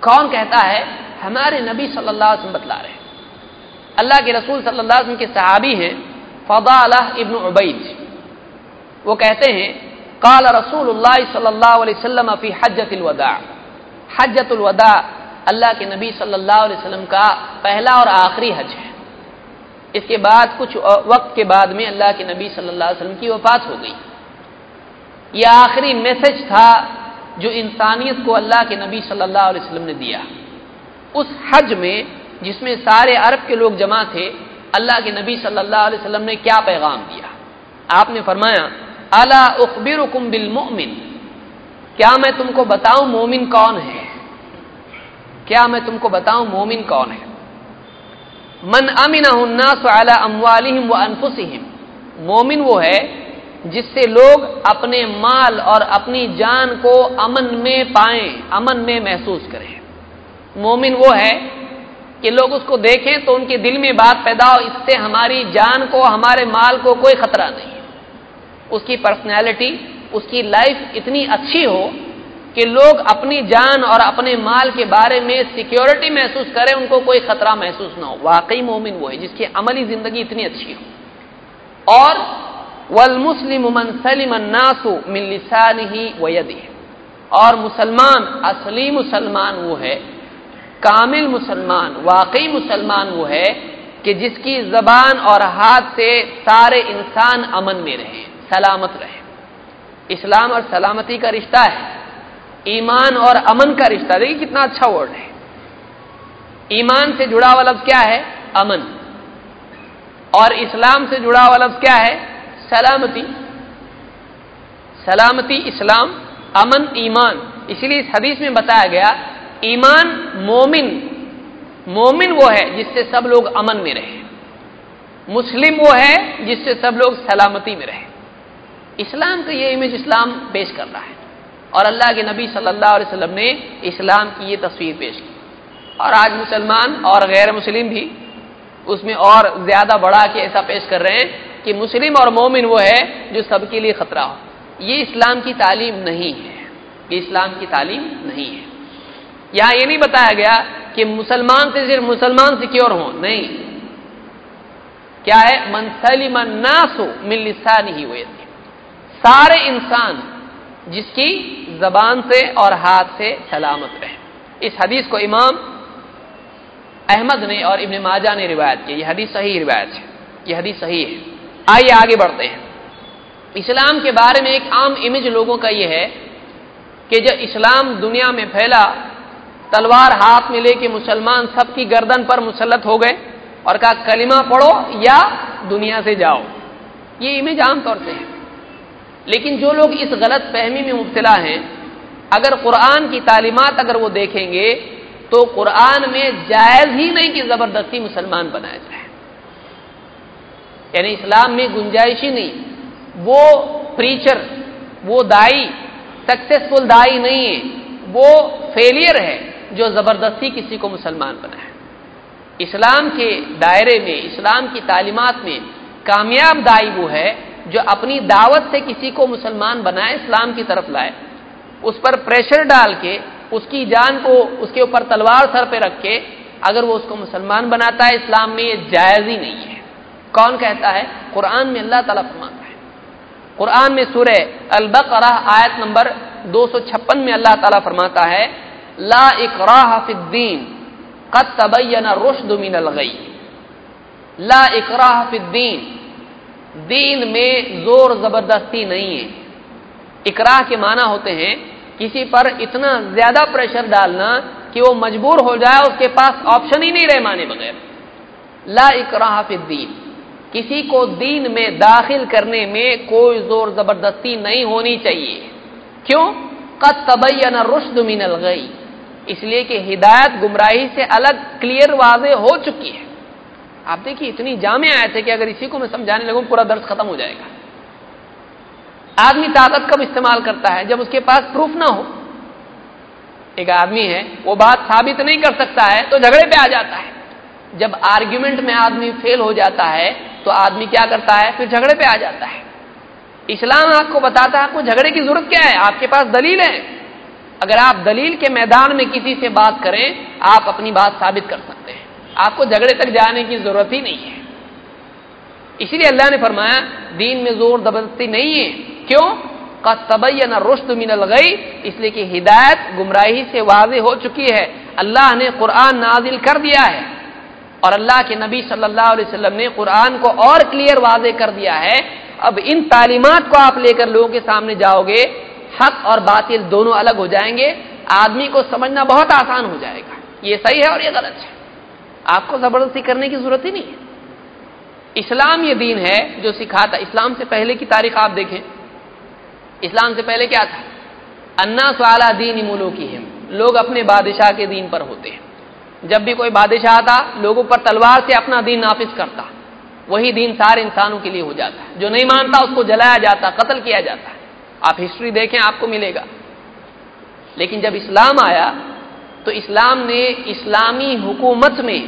کون کہتا ہے؟ ہمارے نبی صلی اللہ علیہ وسلم بتلا رہے اللہ کے رسول صلی اللہ علیہ وسلم کے صحابی ہیں فضا ابن عبید۔ وہ کہتے ہیں قال رسول اللہ صلی اللہ علیہ وسلم فی حجت الوداع. حجت الوداع اللہ کے نبی صلی اللہ علیہ وسلم کا پہلا اور آخری حج ہے. اس کے بعد کچھ وقت کے بعد میں اللہ کے نبی صلی اللہ علیہ وسلم کی وفات ہو گئی. یہ آخری میسج تھا جو انسانیت کو اللہ کے نبی صلی اللہ علیہ وسلم نے دیا. اس حج میں جس میں سارے عرب کے لوگ جمع تھے، اللہ کے نبی صلی اللہ علیہ وسلم نے کیا پیغام دیا؟ آپ نے فرمایا اللہ اخبر بالمؤمن؟ کیا میں تم کو بتاؤں مومن کون ہے؟ کیا میں تم کو بتاؤں مومن کون ہے؟ من امن الناس على اموالهم وانفسهم مومن وہ ہے جس سے لوگ اپنے مال اور اپنی جان کو امن میں پائیں، امن میں محسوس کریں۔ مومن وہ ہے کہ لوگ اس کو دیکھیں تو ان کے دل میں بات پیدا ہو، اس سے ہماری جان کو، ہمارے مال کو کوئی خطرہ نہیں اس کی پرسنالٹی اس کی لائف اتنی اچھی ہو کہ لوگ اپنی جان اور اپنے مال کے بارے میں سیکیورٹی محسوس کریں، ان کو کوئی خطرہ محسوس نہ ہو۔ واقعی مومن وہ ہے جس کی عملی زندگی اتنی اچھی ہو۔ اور والمسلم من سلم الناس من لسانه ويده۔ اور مسلمان، اصلی مسلمان وہ ہے، کامل مسلمان، واقعی مسلمان وہ ہے کہ جس کی زبان اور ہاتھ سے سارے انسان امن میں رہیں۔ سلامت رہے۔ اسلام اور سلامتی کا رشتہ ہے۔ ایمان اور امن کا رشتہ۔ دیکھیے کتنا اچھا ورڈ ہے۔ ایمان سے جڑا ہوا لفظ کیا ہے؟ امن۔ اور اسلام سے جڑا ہوا لفظ کیا ہے؟ سلامتی۔ سلامتی، اسلام، امن، ایمان۔ اسی لیے اس حدیث میں بتایا گیا، ایمان مومن مومن وہ ہے جس سے سب لوگ امن میں رہے۔ مسلم وہ ہے جس سے سب لوگ سلامتی میں رہے۔ اسلام کا یہ امیج اسلام پیش کر رہا ہے۔ اور اللہ کے نبی صلی اللہ علیہ وسلم نے اسلام کی یہ تصویر پیش کی۔ اور آج مسلمان اور غیر مسلم بھی اس میں اور زیادہ بڑھا کے ایسا پیش کر رہے ہیں کہ مسلم اور مومن وہ ہے جو سب کے لیے خطرہ ہو۔ یہ اسلام کی تعلیم نہیں ہے۔ یہ اسلام کی تعلیم نہیں ہے۔ یہاں یہ نہیں بتایا گیا کہ مسلمان سے صرف مسلمان سیکیور ہوں۔ نہیں۔ کیا ہے؟ منسلی مناسو ملسا نہیں ہوئے سارے انسان جس کی زبان سے اور ہاتھ سے سلامت رہے۔ اس حدیث کو امام احمد نے اور ابن ماجہ نے روایت کی۔ یہ حدیث صحیح روایت ہے۔ یہ حدیث صحیح ہے۔ آئیے آگے بڑھتے ہیں۔ اسلام کے بارے میں ایک عام امیج لوگوں کا یہ ہے کہ جب اسلام دنیا میں پھیلا، تلوار ہاتھ میں لے کے مسلمان سب کی گردن پر مسلط ہو گئے اور کہا، کلمہ پڑھو یا دنیا سے جاؤ۔ یہ امیج عام طور سے ہے۔ لیکن جو لوگ اس غلط فہمی میں مبتلا ہیں، اگر قرآن کی تعلیمات اگر وہ دیکھیں گے، تو قرآن میں جائز ہی نہیں کہ زبردستی مسلمان بنایا جائے۔ یعنی اسلام میں گنجائش ہی نہیں۔ وہ پریچر وہ دائی سکسیسفل دائی نہیں ہے۔ وہ فیلئر ہے جو زبردستی کسی کو مسلمان بنائے اسلام کے دائرے میں، اسلام کی تعلیمات میں کامیاب دائی وہ ہے جو اپنی دعوت سے کسی کو مسلمان بنائے، اسلام کی طرف لائے۔ اس پر پریشر ڈال کے، اس کی جان کو اس کے اوپر تلوار سر پہ رکھ کے، اگر وہ اس کو مسلمان بناتا ہے اسلام میں، یہ جائز ہی نہیں ہے۔ کون کہتا ہے؟ قرآن میں اللہ تعالیٰ فرماتا ہے۔ قرآن میں سورہ البقرہ آیت نمبر دو سو چھپن میں اللہ تعالیٰ فرماتا ہے، لا اکراہ فی الدین قد تبین رشد من الغی۔ لا اکراہ فی الدین دین میں زور زبردستی نہیں ہے۔ اکراہ کے معنی ہوتے ہیں، کسی پر اتنا زیادہ پریشر ڈالنا کہ وہ مجبور ہو جائے، اس کے پاس آپشن ہی نہیں رہے مانے بغیر۔ لا اکراہ فی الدین۔ کسی کو دین میں داخل کرنے میں کوئی زور زبردستی نہیں ہونی چاہیے۔ کیوں؟ قد تبین رشد من الغی۔ اس لیے کہ ہدایت گمراہی سے الگ کلیئر واضح ہو چکی ہے۔ آپ دیکھیے اتنی جامع آئے تھے کہ اگر اسی کو میں سمجھانے لگوں پورا درد ختم ہو جائے گا۔ آدمی طاقت کب استعمال کرتا ہے؟ جب اس کے پاس پروف نہ ہو۔ ایک آدمی ہے، وہ بات ثابت نہیں کر سکتا ہے تو جھگڑے پہ آ جاتا ہے۔ جب آرگیومنٹ میں آدمی فیل ہو جاتا ہے تو آدمی کیا کرتا ہے؟ پھر جھگڑے پہ آ جاتا ہے۔ اسلام آپ کو بتاتا ہے آپ کو جھگڑے کی ضرورت کیا ہے؟ آپ کے پاس دلیل ہے۔ اگر آپ دلیل کے میدان میں کسی سے بات کریں، آپ اپنی بات ثابت کر سکتے ہیں۔ آپ کو جھگڑے تک جانے کی ضرورت ہی نہیں ہے۔ اسی لیے اللہ نے فرمایا، دین میں زور زبردستی نہیں ہے۔ کیوں؟ کا نہ رشت من الگئی اس لیے کہ ہدایت گمراہی سے واضح ہو چکی ہے۔ اللہ نے قرآن نازل کر دیا ہے۔ اور اللہ کے نبی صلی اللہ علیہ وسلم نے قرآن کو اور کلیئر واضح کر دیا ہے۔ اب ان تعلیمات کو آپ لے کر لوگوں کے سامنے جاؤ گے، حق اور باطل دونوں الگ ہو جائیں گے۔ آدمی کو سمجھنا بہت آسان ہو جائے گا۔ یہ صحیح ہے اور یہ غلط ہے۔ آپ کو زبردستی کرنے کی ضرورت ہی نہیں ہے۔ اسلام یہ دین ہے جو سکھاتا اسلام سے پہلے کی تاریخ آپ دیکھیں۔ اسلام سے پہلے کیا تھا؟ انا سوالا دین ملو کی ہے لوگ اپنے بادشاہ کے دین پر ہوتے ہیں۔ جب بھی کوئی بادشاہ آتا، لوگوں پر تلوار سے اپنا دین نافذ کرتا۔ وہی دین سارے انسانوں کے لیے ہو جاتا ہے۔ جو نہیں مانتا، اس کو جلایا جاتا، قتل کیا جاتا ہے۔ آپ ہسٹری دیکھیں، آپ کو ملے گا۔ لیکن جب اسلام آیا تو اسلام نے اسلامی حکومت میں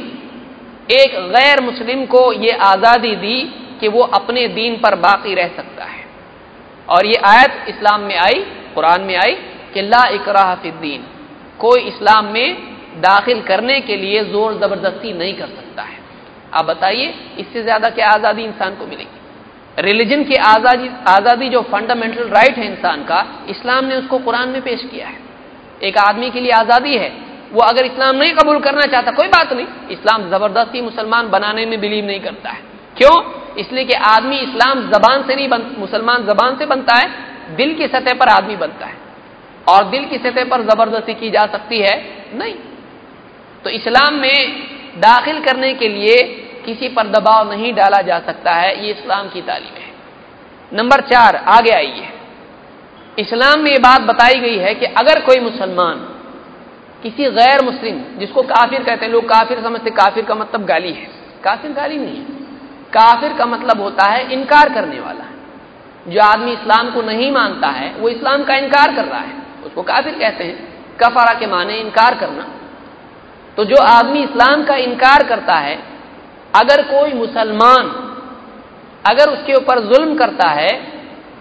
ایک غیر مسلم کو یہ آزادی دی کہ وہ اپنے دین پر باقی رہ سکتا ہے۔ اور یہ آیت اسلام میں آئی، قرآن میں آئی کہ لا اکراہ فی الدین، کوئی اسلام میں داخل کرنے کے لیے زور زبردستی نہیں کر سکتا ہے۔ آپ بتائیے، اس سے زیادہ کیا آزادی انسان کو ملے گی؟ ریلیجن کی آزادی آزادی جو فنڈامنٹل رائٹ ہے انسان کا، اسلام نے اس کو قرآن میں پیش کیا ہے۔ ایک آدمی کے لیے آزادی ہے وہ اگر اسلام نہیں قبول کرنا چاہتا، کوئی بات نہیں۔ اسلام زبردستی مسلمان بنانے میں بلیو نہیں کرتا ہے۔ کیوں؟ اس لیے کہ آدمی اسلام زبان سے نہیں بن، مسلمان زبان سے بنتا ہے، دل کی سطح پر آدمی بنتا ہے۔ اور دل کی سطح پر زبردستی کی جا سکتی ہے، نہیں۔ تو اسلام میں داخل کرنے کے لیے کسی پر دباؤ نہیں ڈالا جا سکتا ہے، یہ اسلام کی تعلیم ہے۔ نمبر چار، آگے آئیے۔ اسلام میں یہ بات بتائی گئی ہے کہ اگر کوئی مسلمان کسی غیر مسلم جس کو کافر کہتے ہیں، لوگ کافر سمجھتے کافر کا مطلب گالی ہے۔ کافر گالی نہیں ہے۔ کافر کا مطلب ہوتا ہے انکار کرنے والا جو آدمی اسلام کو نہیں مانتا ہے، وہ اسلام کا انکار کر رہا ہے۔ اس کو کافر کہتے ہیں۔ کفارا کے معنی انکار کرنا۔ تو جو آدمی اسلام کا انکار کرتا ہے، اگر کوئی مسلمان اگر اس کے اوپر ظلم کرتا ہے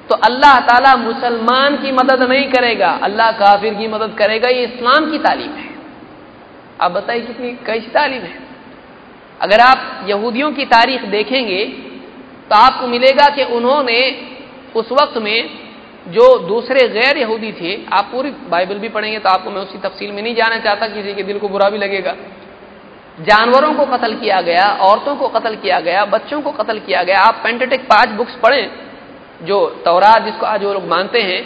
تو اللہ تعالیٰ مسلمان کی مدد نہیں کرے گا، اللہ کافر کی مدد کرے گا، یہ اسلام کی تعلیم ہے۔ آپ بتائیے کتنی، کیسی تعلیم ہے؟ اگر آپ یہودیوں کی تاریخ دیکھیں گے تو آپ کو ملے گا کہ انہوں نے اس وقت میں جو دوسرے غیر یہودی تھے، آپ پوری بائبل بھی پڑھیں گے تو آپ کو میں اسی تفصیل میں نہیں جانا چاہتا کسی کے دل کو برا بھی لگے گا۔ جانوروں کو قتل کیا گیا، عورتوں کو قتل کیا گیا، بچوں کو قتل کیا گیا، آپ پینٹیٹک پانچ بکس پڑھیں جو تورات جس کو آج وہ لوگ مانتے ہیں،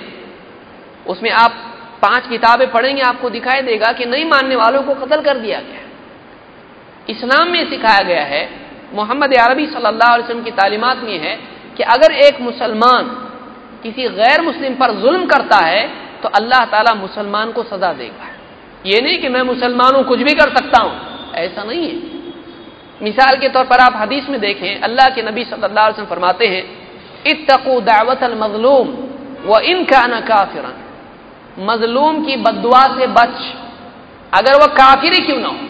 اس میں آپ پانچ کتابیں پڑھیں گے، آپ کو دکھائی دے گا کہ نہیں ماننے والوں کو قتل کر دیا گیا اسلام میں سکھایا گیا ہے، محمد عربی صلی اللہ علیہ وسلم کی تعلیمات میں ہے کہ اگر ایک مسلمان کسی غیر مسلم پر ظلم کرتا ہے، تو اللہ تعالیٰ مسلمان کو سزا دے گا۔ یہ نہیں کہ میں مسلمان ہوں، کچھ بھی کر سکتا ہوں۔ ایسا نہیں ہے۔ مثال کے طور پر آپ حدیث میں دیکھیں، اللہ کے نبی صلی اللہ علیہ وسلم فرماتے ہیں اتقو دعوت المظلوم وہ ان کا نا مظلوم کی بدعا سے بچ، اگر وہ کافر ہی کیوں نہ ہو؟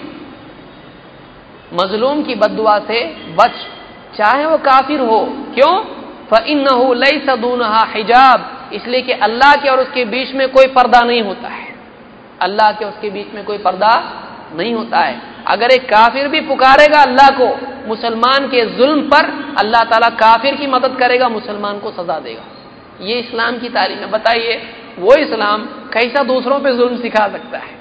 مظلوم کی بدعا سے بچ، چاہے وہ کافر ہو، کیوں؟ فن لئی سدون حجاب. اس لیے کہ اللہ کے اور اس کے بیچ میں کوئی پردہ نہیں ہوتا ہے۔ اللہ کے اس کے بیچ میں کوئی پردہ نہیں ہوتا ہے۔ اگر ایک کافر بھی پکارے گا اللہ کو، مسلمان کے ظلم پر اللہ تعالیٰ کافر کی مدد کرے گا، مسلمان کو سزا دے گا۔ یہ اسلام کی تعلیم ہے۔ بتائیے، وہ اسلام کیسا دوسروں پہ ظلم سکھا سکتا ہے؟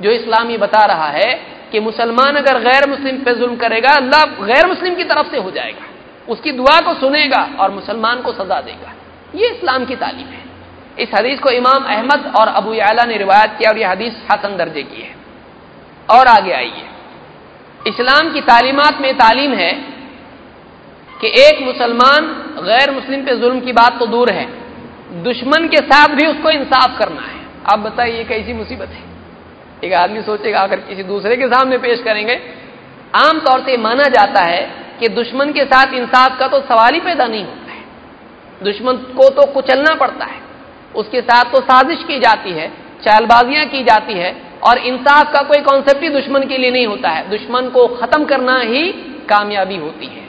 جو اسلام یہ بتا رہا ہے کہ مسلمان اگر غیر مسلم پہ ظلم کرے گا، اللہ غیر مسلم کی طرف سے ہو جائے گا۔ اس کی دعا کو سنے گا اور مسلمان کو سزا دے گا۔ یہ اسلام کی تعلیم ہے۔ اس حدیث کو امام احمد اور ابو اعلیٰ نے روایت کیا اور یہ حدیث حسن درجے کی ہے۔ اور آگے آئیے۔ اسلام کی تعلیمات میں تعلیم ہے کہ ایک مسلمان غیر مسلم پہ ظلم کی بات تو دور ہے، دشمن کے ساتھ بھی اس کو انصاف کرنا ہے۔ آپ بتائیے، یہ کیسی مصیبت ہے؟ ایک آدمی سوچے گا، اگر کسی دوسرے کے سامنے پیش کریں گے، عام طور سے مانا جاتا ہے کہ دشمن کے ساتھ انصاف کا تو سوال ہی پیدا نہیں ہوتا ہے۔ دشمن کو تو کچلنا پڑتا ہے، اس کے ساتھ تو سازش کی جاتی ہے۔ چال بازیاں کی جاتی ہے اور انصاف کا کوئی کانسیپٹ ہی دشمن کے لیے نہیں ہوتا ہے۔ دشمن کو ختم کرنا ہی کامیابی ہوتی ہے۔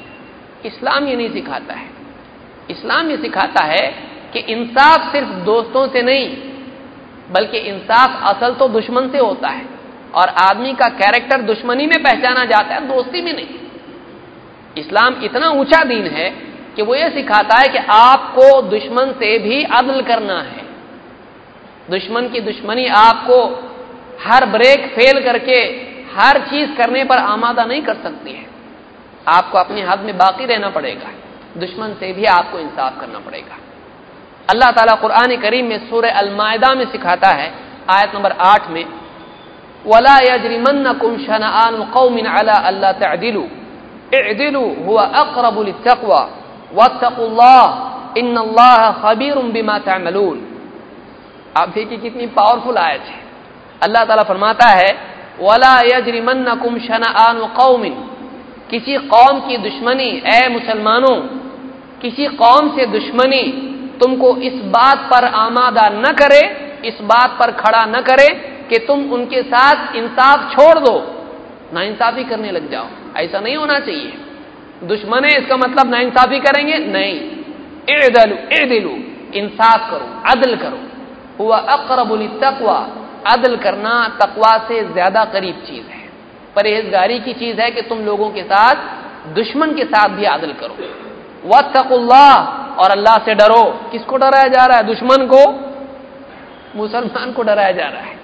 اسلام یہ نہیں سکھاتا ہے۔ اسلام یہ سکھاتا ہے کہ انصاف صرف دوستوں سے نہیں، بلکہ انصاف اصل تو دشمن سے ہوتا ہے۔ اور آدمی کا کیریکٹر دشمنی میں پہچانا جاتا ہے، دوستی میں نہیں۔ اسلام اتنا اونچا دین ہے کہ وہ یہ سکھاتا ہے کہ آپ کو دشمن سے بھی عدل کرنا ہے۔ دشمن کی دشمنی آپ کو ہر بریک فیل کر کے ہر چیز کرنے پر آمادہ نہیں کر سکتی ہے۔ آپ کو اپنی حد میں باقی رہنا پڑے گا۔ دشمن سے بھی آپ کو انصاف کرنا پڑے گا۔ اللہ تعالیٰ قرآن کریم میں سورہ المائدہ میں سکھاتا ہے، آیت نمبر آٹھ میں، ولا يجرمنكم شنآن قوم على الا تعدلوا۔ اعدلوا هو اقرب للتقوى۔ واتقوا الله ان الله خبير بما تعملون۔ آپ دیکھیے کتنی پاورفل آیت ہے۔ اللہ تعالیٰ فرماتا ہے، ولا يجرمنكم شنآن قوم۔ کسی قوم کی دشمنی، اے مسلمانوں، کسی قوم سے دشمنی تم کو اس بات پر آمادہ نہ کرے، اس بات پر کھڑا نہ کرے کہ تم ان کے ساتھ انصاف چھوڑ دو۔ نا انصافی کرنے لگ جاؤ۔ ایسا نہیں ہونا چاہیے۔ دشمن ہے اس کا مطلب نا انصافی کریں گے؟ نہیں۔ اعدلو اعدلو انصاف کرو، عدل کرو۔ ہوا اقرب التقوا عدل کرنا تقوا سے زیادہ قریب چیز ہے۔ پرہیزگاری کی چیز ہے کہ تم لوگوں کے ساتھ، دشمن کے ساتھ بھی عدل کرو۔ وطق اللہ، اور اللہ سے ڈرو۔ کس کو ڈرایا جا رہا ہے؟ دشمن کو۔ مسلمان کو ڈرایا جا رہا ہے۔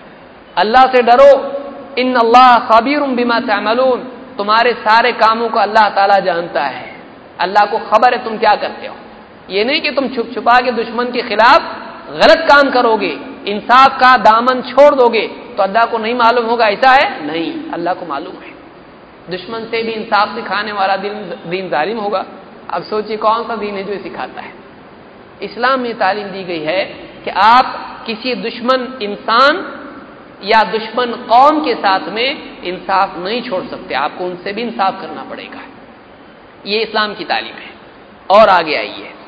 اللہ سے ڈرو۔ ان اللہ خبیر بما تعملون۔ تمہارے سارے کاموں کو اللہ تعالیٰ جانتا ہے۔ اللہ کو خبر ہے تم کیا کرتے ہو۔ یہ نہیں کہ تم چھپ چھپا کے دشمن کے خلاف غلط کام کرو گے انصاف کا دامن چھوڑ دو گے تو اللہ کو نہیں معلوم ہوگا، ایسا ہے؟ نہیں، اللہ کو معلوم ہے۔ دشمن سے بھی انصاف دکھانے والا دین دین ظالم ہوگا۔ اب سوچیے کون سا دین ہے جو سکھاتا ہے۔ اسلام میں تعلیم دی گئی ہے کہ آپ کسی دشمن انسان یا دشمن قوم کے ساتھ میں انصاف نہیں چھوڑ سکتے، آپ کو ان سے بھی انصاف کرنا پڑے گا۔ یہ اسلام کی تعلیم ہے۔ اور آگے آئیے۔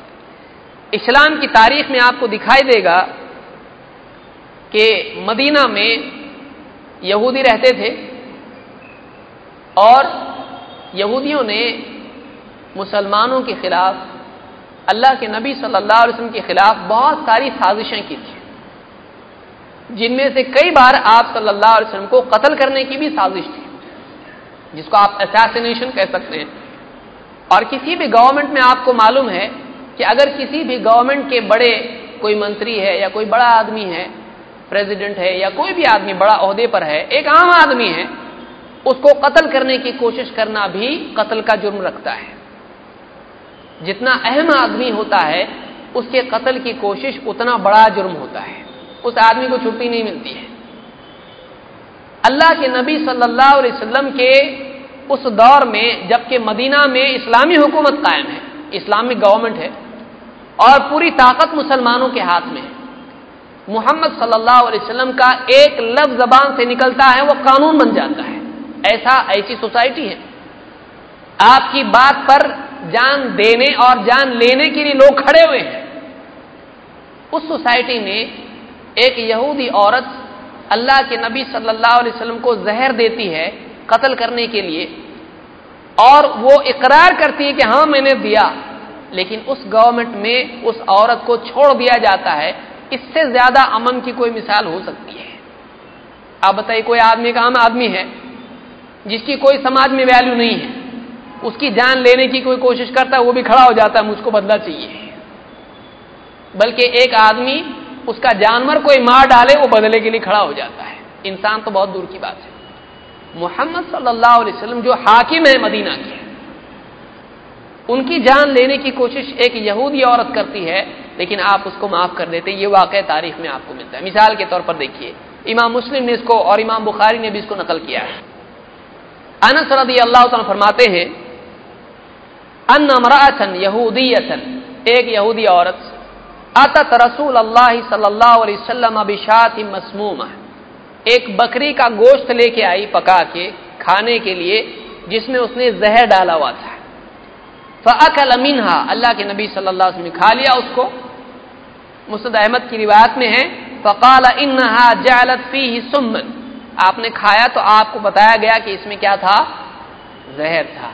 اسلام کی تاریخ میں آپ کو دکھائی دے گا کہ مدینہ میں یہودی رہتے تھے اور یہودیوں نے مسلمانوں کے خلاف، اللہ کے نبی صلی اللہ علیہ وسلم کے خلاف بہت ساری سازشیں کی تھیں۔ جن میں سے کئی بار آپ صلی اللہ علیہ وسلم کو قتل کرنے کی بھی سازش تھی، جس کو آپ اساسینیشن کہہ سکتے ہیں۔ اور کسی بھی گورنمنٹ میں آپ کو معلوم ہے کہ اگر کسی بھی گورنمنٹ کے بڑے کوئی منتری ہے یا کوئی بڑا آدمی ہے پریزیڈنٹ ہے یا کوئی بھی آدمی بڑا عہدے پر ہے، ایک عام آدمی ہے، اس کو قتل کرنے کی کوشش کرنا بھی قتل کا جرم رکھتا ہے۔ جتنا اہم آدمی ہوتا ہے، اس کے قتل کی کوشش اتنا بڑا جرم ہوتا ہے۔ اس آدمی کو چھٹی نہیں ملتی ہے۔ اللہ کے نبی صلی اللہ علیہ وسلم کے اس دور میں، جبکہ مدینہ میں اسلامی حکومت قائم ہے اسلامک گورنمنٹ ہے اور پوری طاقت مسلمانوں کے ہاتھ میں ہے۔ محمد صلی اللہ علیہ وسلم کا ایک لفظ زبان سے نکلتا ہے، وہ قانون بن جاتا ہے۔ ایسا ایسی سوسائٹی ہے۔ آپ کی بات پر جان دینے اور جان لینے کے لیے لوگ کھڑے ہوئے ہیں۔ اس سوسائٹی میں ایک یہودی عورت اللہ کے نبی صلی اللہ علیہ وسلم کو زہر دیتی ہے قتل کرنے کے لیے اور وہ اقرار کرتی ہے کہ ہاں میں نے دیا۔ لیکن اس گورنمنٹ میں اس عورت کو چھوڑ دیا جاتا ہے، اس سے زیادہ امن کی کوئی مثال ہو سکتی ہے۔ آپ بتائیے، کوئی آدمی کا عام آدمی ہے، جس کی کوئی سماج میں ویلو نہیں ہے، اس کی جان لینے کی کوئی کوشش کرتا ہے، وہ بھی کھڑا ہو جاتا ہے، مجھ کو بدلا چاہیے۔ بلکہ ایک آدمی اس کا جانور کوئی مار ڈالے، وہ بدلے کے لیے کھڑا ہو جاتا ہے۔ انسان تو بہت دور کی بات ہے۔ محمد صلی اللہ علیہ وسلم جو حاکم ہے مدینہ کے ان کی جان لینے کی کوشش ایک یہودی عورت کرتی ہے، لیکن آپ اس کو معاف کر دیتے، یہ واقع تاریخ میں آپ کو ملتا ہے۔ مثال کے طور پر دیکھیے، امام مسلم نے اس کو اور امام بخاری نے بھی اس کو نقل کیا ہے۔ انس رضی اللہ تعالیٰ فرماتے ہیں، ان امراطن یہودیتن، ایک یہودی عورت، اتت رسول اللہ صلی اللہ علیہ وسلم ابشات مسموم ایک بکری کا گوشت لے کے آئی پکا کے کھانے کے لیے، جس میں اس نے زہر ڈالا ہوا تھا۔ فعقل امینہ اللہ کے نبی صلی اللہ علیہ وسلم نے کھا لیا اس کو۔ مسد احمد کی روایت میں ہے۔ فقال انہا جعلت فیہ سمن آپ نے کھایا تو آپ کو بتایا گیا کہ اس میں کیا تھا؟ زہر تھا۔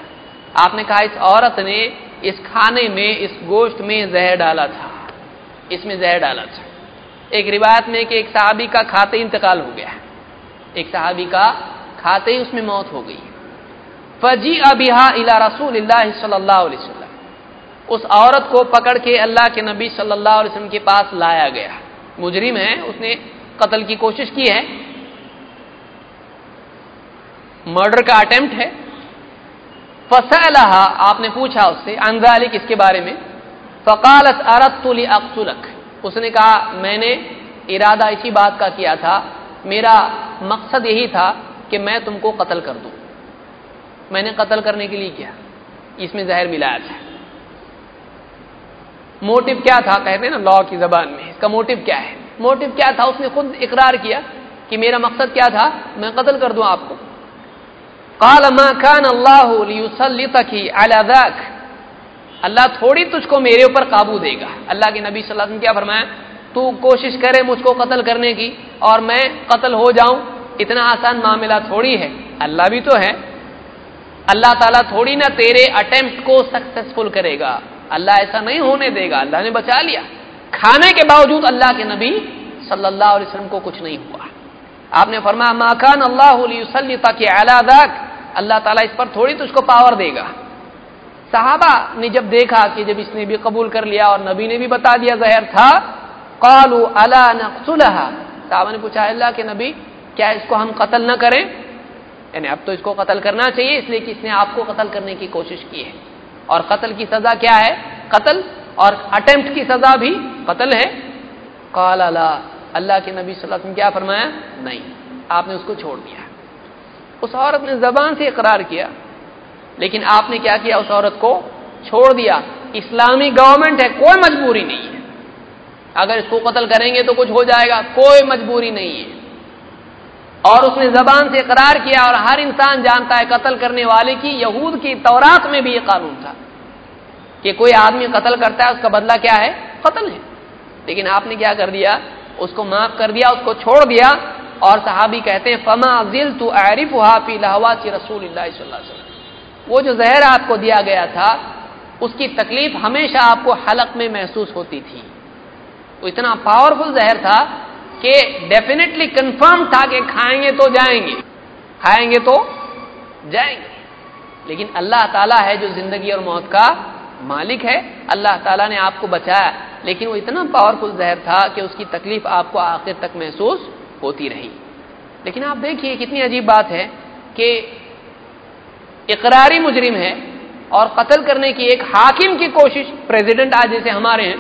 آپ نے کہا اس عورت نے اس کھانے میں، اس گوشت میں زہر ڈالا تھا۔ اس میں زہر ڈالا تھا۔ ایک روایت میں کہ ایک صحابی کا کھاتے انتقال ہو گیا۔ ایک صحابی کا کھاتے ہی اس میں موت ہو گئی۔ فجی ابیحا الا رسول اللہ صلی اللہ علیہ وسلم۔ اس عورت کو پکڑ کے اللہ کے نبی صلی اللہ علیہ وسلم کے پاس لایا گیا۔ مجرم ہے، اس نے قتل کی کوشش کی ہے۔ مرڈر کا اٹمپٹ ہے۔ فصلہ آپ نے پوچھا اس سے انزالک اس کے بارے میں۔ فقالت ارت اقتلک اس نے کہا، میں نے ارادہ اسی بات کا کیا تھا۔ میرا مقصد یہی تھا کہ میں تم کو قتل کر دوں۔ میں نے قتل کرنے کے لیے کیا؟ اس میں زہر ملایا تھا موٹو کیا تھا؟ کہتے ہیں نا لا کی زبان میں۔ اس کا موٹو کیا ہے؟ موٹو کیا تھا؟ اس نے خود اقرار کیا کہ میرا مقصد کیا تھا؟ میں قتل کر دوں آپ کو۔ قال ما كان الله ليسلطك على ذاك۔ اللہ تھوڑی تجھ کو میرے اوپر قابو دے گا۔ اللہ کے نبی صلی اللہ علیہ وسلم کیا فرمایا؟ تو کوشش کرے مجھ کو قتل کرنے کی اور میں قتل ہو جاؤں۔ اتنا آسان معاملہ تھوڑی ہے۔ اللہ بھی تو ہے۔ اللہ تعالیٰ تھوڑی نہ تیرے اٹمپٹ کو سکسیسفل کرے گا۔ اللہ ایسا نہیں ہونے دے گا۔ اللہ نے بچا لیا۔ کھانے کے باوجود اللہ کے نبی صلی اللہ علیہ وسلم کو کچھ نہیں ہوا۔ آپ نے فرمایا ماکان اللہ علیہ تاکہ اعلیٰ اللہ تعالیٰ اس پر تھوڑی تو اس کو پاور دے گا۔ صحابہ نے جب دیکھا کہ جب اس نے بھی قبول کر لیا اور نبی نے بھی بتا دیا زہر تھا، قالوا الا نقتلها۔ صحابہ نے پوچھا اللہ کے نبی، کیا اس کو ہم قتل نہ کریں؟ یعنی اب تو اس کو قتل کرنا چاہیے، اس لیے کہ اس نے آپ کو قتل کرنے کی کوشش کی ہے۔ اور قتل کی سزا کیا ہے؟ قتل۔ اور اٹمپٹ کی سزا بھی قتل ہے۔ قال لا، اللہ کے نبی صلی اللہ علیہ وسلم کیا فرمایا؟ نہیں، آپ نے اس کو چھوڑ دیا۔ اس عورت نے زبان سے اقرار کیا، لیکن آپ نے کیا کیا؟ اس عورت کو چھوڑ دیا۔ اسلامی گورنمنٹ ہے، کوئی مجبوری نہیں ہے۔ اگر اس کو قتل کریں گے تو کچھ ہو جائے گا، کوئی مجبوری نہیں ہے۔ اور اس نے زبان سے اقرار کیا اور ہر انسان جانتا ہے قتل کرنے والے کی، یہود کی، تورات میں بھی یہ قانون تھا کہ کوئی آدمی قتل کرتا ہے، اس کا بدلہ کیا ہے؟ قتل ہے۔ لیکن آپ نے کیا کر دیا؟ اس کو معاف کر دیا، اس کو چھوڑ دیا۔ اور صحابی کہتے ہیں، فما ذل تو عارف فی لہواتی رسول اللہ صلی اللہ علیہ وسلم۔ وہ جو زہر آپ کو دیا گیا تھا، اس کی تکلیف ہمیشہ آپ کو حلق میں محسوس ہوتی تھی۔ وہ اتنا پاورفل زہر تھا کہ ڈیفینیٹلی کنفرم تھا کہ کھائیں گے تو جائیں گے۔ کھائیں گے تو جائیں گے۔ لیکن اللہ تعالیٰ ہے جو زندگی اور موت کا مالک ہے، اللہ تعالیٰ نے آپ کو بچایا۔ لیکن وہ اتنا پاورفل زہر تھا کہ اس کی تکلیف آپ کو آخر تک محسوس ہوتی رہی۔ لیکن آپ دیکھیے کتنی عجیب بات ہے کہ اقراری مجرم ہے اور قتل کرنے کی ایک حاکم کی کوشش پریزیڈنٹ آج جیسے ہمارے ہیں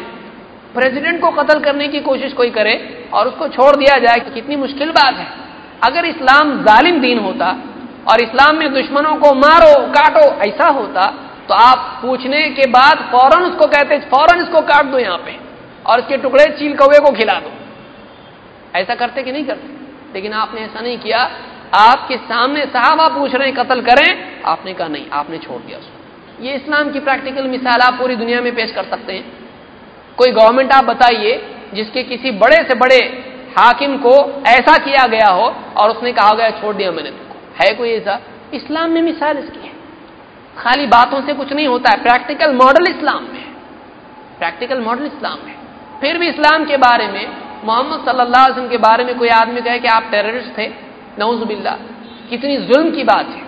پریزیڈنٹ کو قتل کرنے کی کوشش کوئی کرے اور اس کو چھوڑ دیا جائے کہ کتنی مشکل بات ہے۔ اگر اسلام ظالم دین ہوتا اور اسلام میں دشمنوں کو مارو، کاٹو ایسا ہوتا تو آپ پوچھنے کے بعد فوراً اس کو کہتے، فوراً اس کو کاٹ دو یہاں پہ اور اس کے ٹکڑے چیل کوے کو کھلا دو۔ ایسا کرتے کہ نہیں کرتے؟ لیکن آپ نے ایسا نہیں کیا۔ آپ کے سامنے صحابہ پوچھ رہے ہیں، قتل کریں؟ آپ نے کہا نہیں، آپ نے چھوڑ دیا اس کو۔ یہ اسلام کی پریکٹیکل مثال آپ پوری دنیا میں پیش کر سکتے ہیں۔ کوئی گورنمنٹ آپ بتائیے جس کے کسی بڑے سے بڑے حاکم کو ایسا کیا گیا ہو اور اس نے کہا گیا چھوڑ دیا میں نے تم کو۔ ہے کوئی ایسا؟ اسلام میں مثال اس کی ہے۔ خالی باتوں سے کچھ نہیں ہوتا ہے۔ پریکٹیکل ماڈل اسلام میں پریکٹیکل ماڈل اسلام میں پھر بھی اسلام کے بارے میں، محمد صلی اللہ علیہ وسلم کے بارے میں کوئی آدمی کہے کہ آپ ٹیررسٹ تھے نوز باللہ، کتنی ظلم کی بات ہے۔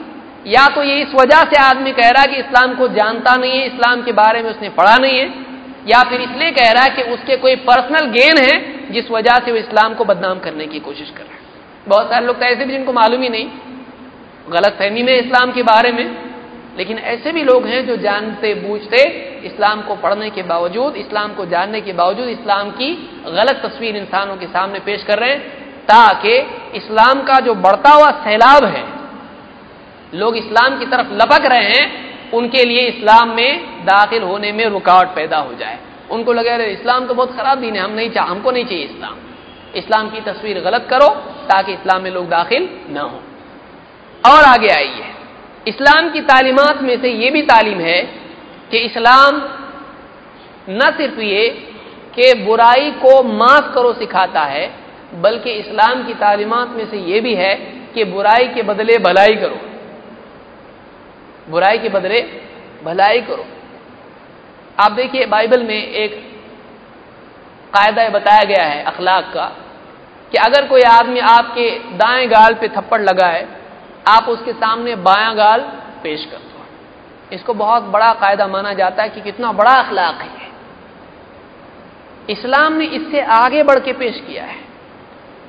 یا تو یہ اس وجہ سے آدمی کہہ رہا کہ اسلام کو جانتا نہیں ہے، اسلام کے بارے میں اس نے پڑھا نہیں ہے۔ یا پھر اس لیے کہہ رہا ہے کہ اس کے کوئی پرسنل گین ہے جس وجہ سے وہ اسلام کو بدنام کرنے کی کوشش کر رہا ہے۔ بہت سارے لوگ تو ایسے بھی جن کو معلوم ہی نہیں۔ غلط فہمی میں اسلام کے بارے میں۔ لیکن ایسے بھی لوگ ہیں جو جانتے بوجھتے اسلام کو پڑھنے کے باوجود، اسلام کو جاننے کے باوجود اسلام کی غلط تصویر انسانوں کے سامنے پیش کر رہے ہیں تاکہ اسلام کا جو بڑھتا ہوا سیلاب ہے، لوگ اسلام کی طرف لپک رہے ہیں ان کے لیے اسلام میں داخل ہونے میں رکاوٹ پیدا ہو جائے۔ ان کو لگے رہے، اسلام تو بہت خراب دین ہے، ہم نہیں چاہ، ہم کو نہیں چاہیے اسلام۔ اسلام کی تصویر غلط کرو تاکہ اسلام میں لوگ داخل نہ ہوں۔ اور آگے آئیے۔ اسلام کی تعلیمات میں سے یہ بھی تعلیم ہے کہ اسلام نہ صرف یہ کہ برائی کو معاف کرو سکھاتا ہے، بلکہ اسلام کی تعلیمات میں سے یہ بھی ہے کہ برائی کے بدلے بھلائی کرو۔ برائی کے بدلے بھلائی کرو۔ آپ دیکھیے بائبل میں ایک قاعدہ بتایا گیا ہے اخلاق کا کہ اگر کوئی آدمی آپ کے دائیں گال پہ تھپڑ لگائے، آپ اس کے سامنے بایاں گال پیش کر دو اس کو بہت بڑا قاعدہ مانا جاتا ہے کہ کتنا بڑا اخلاق ہے اسلام نے اس سے آگے بڑھ کے پیش کیا ہے۔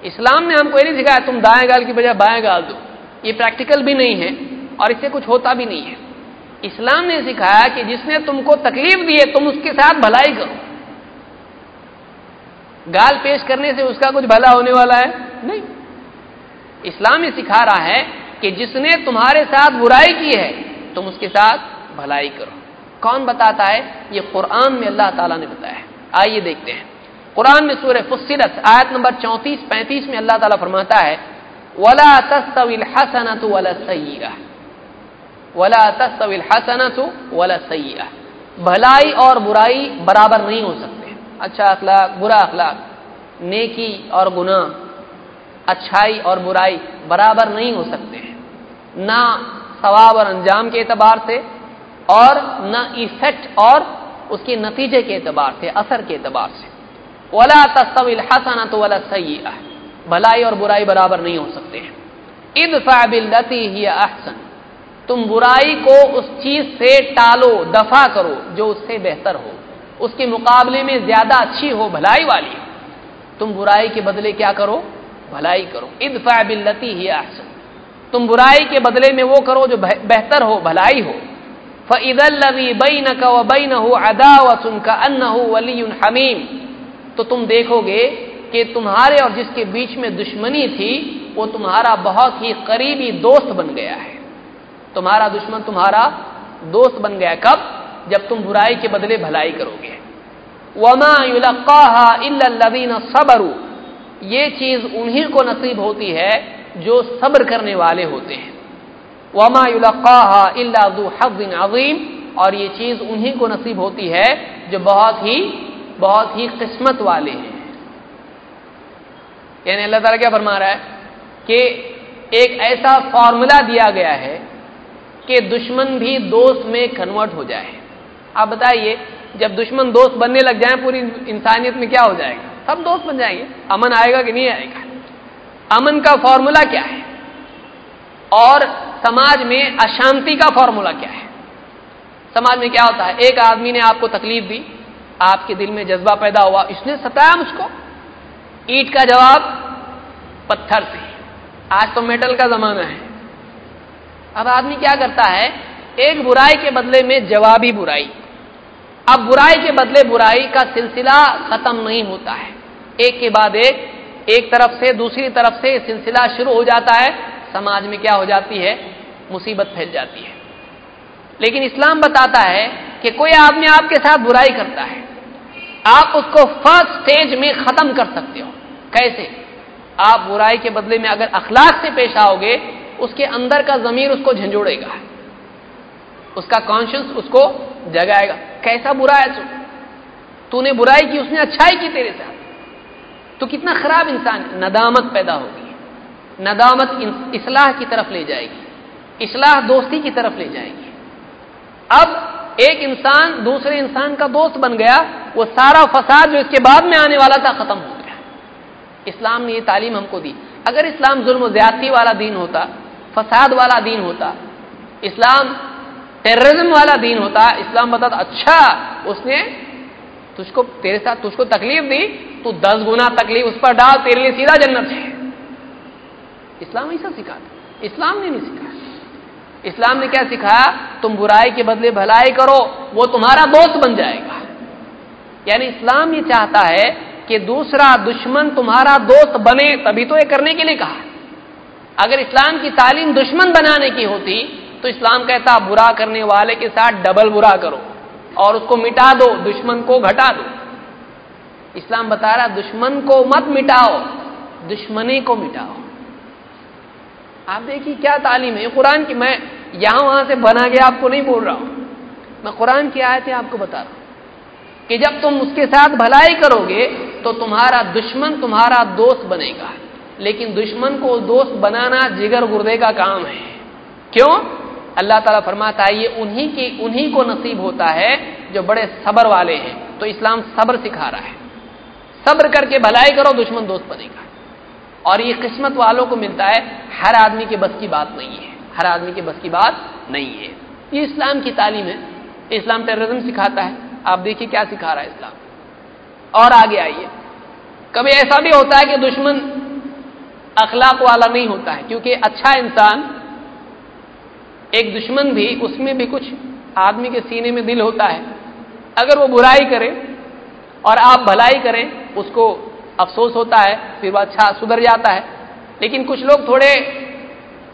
اسلام نے ہم کو یہ نہیں سکھایا تم دائیں گال کی بجائے بائیں گال دو۔ یہ پریکٹیکل بھی نہیں ہے۔ اور اس سے کچھ ہوتا بھی نہیں ہے۔ اسلام نے سکھایا کہ جس نے تم کو تکلیف دی ہے، تم اس کے ساتھ بھلائی کرو۔ گال پیش کرنے سے اس کا کچھ بھلا ہونے والا ہے؟ نہیں۔ اسلام یہ سکھا رہا ہے کہ جس نے تمہارے ساتھ برائی کی ہے، تم اس کے ساتھ بھلائی کرو۔ کون بتاتا ہے؟ یہ قرآن میں اللہ تعالیٰ نے بتایا ہے۔ آئیے دیکھتے ہیں۔ قرآن میں سورہ فصلت آیت نمبر چونتیس پینتیس میں اللہ تعالیٰ فرماتا ہے، ولا تصویل حسنت ولا سیاح ولا تصویل حسنت ولا سیاح بھلائی اور برائی برابر نہیں ہو سکتے. اچھا اخلاق، برا اخلاق، نیکی اور گناہ، اچھائی اور برائی برابر نہیں ہو سکتے. ہیں نہ ثواب اور انجام کے اعتبار سے اور نہ ایفیکٹ اور اس کے نتیجے کے اعتبار سے، اثر کے اعتبار سے. ولا تصویل حسنت ولا سیاح بھلائی اور برائی برابر نہیں ہو سکتے. ہیں ادفع باللتی ہی احسن تم برائی کو اس چیز سے ٹالو دفع کرو جو اس سے بہتر ہو۔ اس کے مقابلے میں زیادہ اچھی ہو، بھلائی والی۔ ہو تم برائی کے بدلے کیا کرو؟ بھلائی کرو۔ ادفع باللتی ہی احسن۔ تم برائی کے بدلے میں وہ کرو جو بہتر ہو، بھلائی ہو۔ فعید الوی بین کا بین ہو ادا و سن کا ان ولی حمیم تو تم دیکھو گے کہ تمہارے اور جس کے بیچ میں دشمنی تھی، وہ تمہارا بہت ہی قریبی دوست بن گیا ہے۔ تمہارا دشمن تمہارا دوست بن گیا کب؟ جب تم برائی کے بدلے بھلائی کرو گے۔ وما الدین صبر یہ چیز انہیں کو نصیب ہوتی ہے جو صبر کرنے والے ہوتے ہیں۔ وما اللہ حق عظیم اور یہ چیز انہیں کو نصیب ہوتی ہے جو بہت ہی بہت ہی قسمت والے ہیں۔ یعنی اللہ تعالیٰ کیا فرما رہا ہے کہ ایک ایسا فارمولا دیا گیا ہے کہ دشمن بھی دوست میں کنورٹ ہو جائے۔ آپ بتائیے، جب دشمن دوست بننے لگ جائیں، پوری انسانیت میں کیا ہو جائے گا؟ سب دوست بن جائیں گے۔ امن آئے گا کہ نہیں آئے گا؟ امن کا فارمولا کیا ہے؟ اور سماج میں اشانتی کا فارمولا کیا ہے؟ سماج میں کیا ہوتا ہے؟ ایک آدمی نے آپ کو تکلیف دی، آپ کے دل میں جذبہ پیدا ہوا، اس نے ستایا مجھ کو۔ اینٹ کا جواب پتھر سے۔ آج تو میٹل کا زمانہ ہے۔ اب آدمی کیا کرتا ہے؟ ایک برائی کے بدلے میں جوابی برائی۔ اب برائی کے بدلے برائی کا سلسلہ ختم نہیں ہوتا ہے۔ ایک کے بعد ایک ایک طرف سے دوسری طرف سے سلسلہ شروع ہو جاتا ہے۔ سماج میں کیا ہو جاتی ہے؟ مصیبت پھیل جاتی ہے۔ لیکن اسلام بتاتا ہے کہ کوئی آدمی آپ کے ساتھ برائی کرتا ہے۔ آپ اس کو فرسٹ سٹیج میں ختم کر سکتے ہو۔ کیسے؟ آپ برائی کے بدلے میں اگر اخلاق سے پیش آؤ گے اس کے اندر کا ضمیر اس کو جھنجھوڑے گا۔ اس کا کانشنس اس کو جگائے گا۔ کیسا برا ہے تو؟ نے برائی کی، اس نے اچھائی کی تیرے ساتھ۔ تو کتنا خراب انسان ندامت پیدا ہوگی۔ ندامت اصلاح کی طرف لے جائے گی۔ اصلاح دوستی کی طرف لے جائے گی۔ اب ایک انسان دوسرے انسان کا دوست بن گیا، وہ سارا فساد جو اس کے بعد میں آنے والا تھا، ختم ہو گیا۔ اسلام نے یہ تعلیم ہم کو دی۔ اگر اسلام ظلم و زیادتی والا دین ہوتا، فساد والا دین ہوتا، اسلام ٹیررزم والا دین ہوتا، اسلام بتا اچھا اس نے تجھ کو، تیرے ساتھ تجھ کو تکلیف دی، تو دس گنا تکلیف اس پر ڈال، تیرے لیے سیدھا جنت ہے۔ اسلام ایسا سکھاتا اسلام نے نہیں سکھایا اسلام نے کیا سکھایا تم برائی کے بدلے بھلائی کرو، وہ تمہارا دوست بن جائے گا۔ یعنی اسلام یہ چاہتا ہے کہ دوسرا دشمن تمہارا دوست بنے، تبھی تو یہ کرنے کے لیے کہا۔ اگر اسلام کی تعلیم دشمن بنانے کی ہوتی، تو اسلام کہتا برا کرنے والے کے ساتھ ڈبل برا کرو اور اس کو مٹا دو، دشمن کو گھٹا دو۔ اسلام بتا رہا، دشمن کو مت مٹاؤ، دشمنی کو مٹاؤ۔ آپ دیکھیے کیا تعلیم ہے۔ قرآن کی، میں یہاں وہاں سے بنا کے آپ کو نہیں بول رہا ہوں۔ میں قرآن کی آیتیں آپ کو بتا رہا ہوں۔ کہ جب تم اس کے ساتھ بھلائی کرو گے تو تمہارا دشمن تمہارا دوست بنے گا۔ لیکن دشمن کو دوست بنانا جگر گردے کا کام ہے۔ کیوں؟ اللہ تعالیٰ فرماتا ہے، یہ انہی کی، انہی کو نصیب ہوتا ہے جو بڑے صبر والے ہیں۔ تو اسلام صبر سکھا رہا ہے۔ صبر کر کے بھلائی کرو، دشمن دوست بنے گا۔ اور یہ قسمت والوں کو ملتا ہے، ہر آدمی کے بس کی بات نہیں ہے۔ ہر آدمی کے بس کی بات نہیں ہے۔ یہ اسلام کی تعلیم ہے۔ اسلام ٹیررزم سکھاتا ہے۔ آپ دیکھیے کیا سکھا رہا ہے اسلام۔ اور آگے آئیے۔ کبھی ایسا بھی ہوتا ہے کہ دشمن اخلاق والا نہیں ہوتا ہے، کیونکہ اچھا انسان، ایک دشمن بھی اس میں بھی کچھ آدمی کے سینے میں دل ہوتا ہے۔ اگر وہ برائی کرے اور آپ بھلائی کریں، اس کو افسوس ہوتا ہے، پھر وہ اچھا سدھر جاتا ہے۔ لیکن کچھ لوگ تھوڑے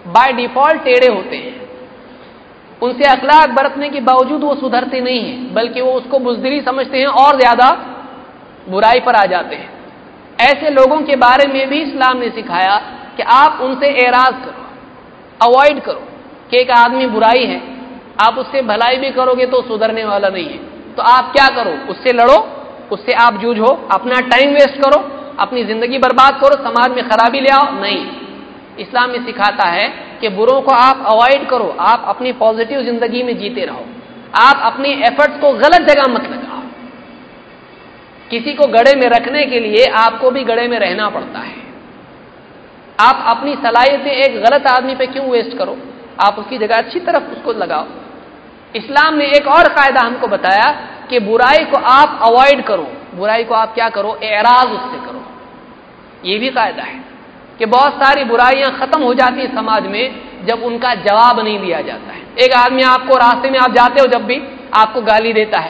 بائی ڈیفالٹ ٹیڑے ہوتے ہیں۔ ان سے اخلاق برتنے کے باوجود وہ سدھرتے نہیں ہیں، بلکہ وہ اس کو بزدری سمجھتے ہیں اور زیادہ برائی پر آ جاتے ہیں۔ ایسے لوگوں کے بارے میں بھی اسلام نے سکھایا کہ آپ ان سے اعراض کرو اوائڈ کرو کہ ایک آدمی برائی ہے، آپ اس سے بھلائی بھی کرو گے تو سدھرنے والا نہیں ہے۔ تو آپ کیا کرو؟ اس سے لڑو، اس سے آپ جوجھو، اپنا ٹائم ویسٹ کرو، اپنی زندگی برباد کرو، سماج میں خرابی لے آؤ۔ نہیں۔ اسلام میں سکھاتا ہے کہ بروں کو آپ اوائڈ کرو، آپ اپنی پازیٹو زندگی میں جیتے رہو۔ آپ اپنی ایفرٹس کو غلط جگہ مت لگاؤ۔ کسی کو گڑے میں رکھنے کے لیے آپ کو بھی گڑے میں رہنا پڑتا ہے۔ آپ اپنی صلاحیتیں ایک غلط آدمی پہ کیوں ویسٹ کرو؟ آپ اس کی جگہ اچھی طرف اس کو لگاؤ۔ اسلام نے ایک اور قاعدہ ہم کو بتایا کہ برائی کو آپ اوائڈ کرو۔ برائی کو آپ کیا کرو؟ اعراض اس سے کرو۔ یہ بھی قاعدہ ہے۔ کہ بہت ساری برائیاں ختم ہو جاتی ہیں سماج میں جب ان کا جواب نہیں دیا جاتا ہے۔ ایک آدمی آپ کو راستے میں آپ جاتے ہو جب بھی آپ کو گالی دیتا ہے۔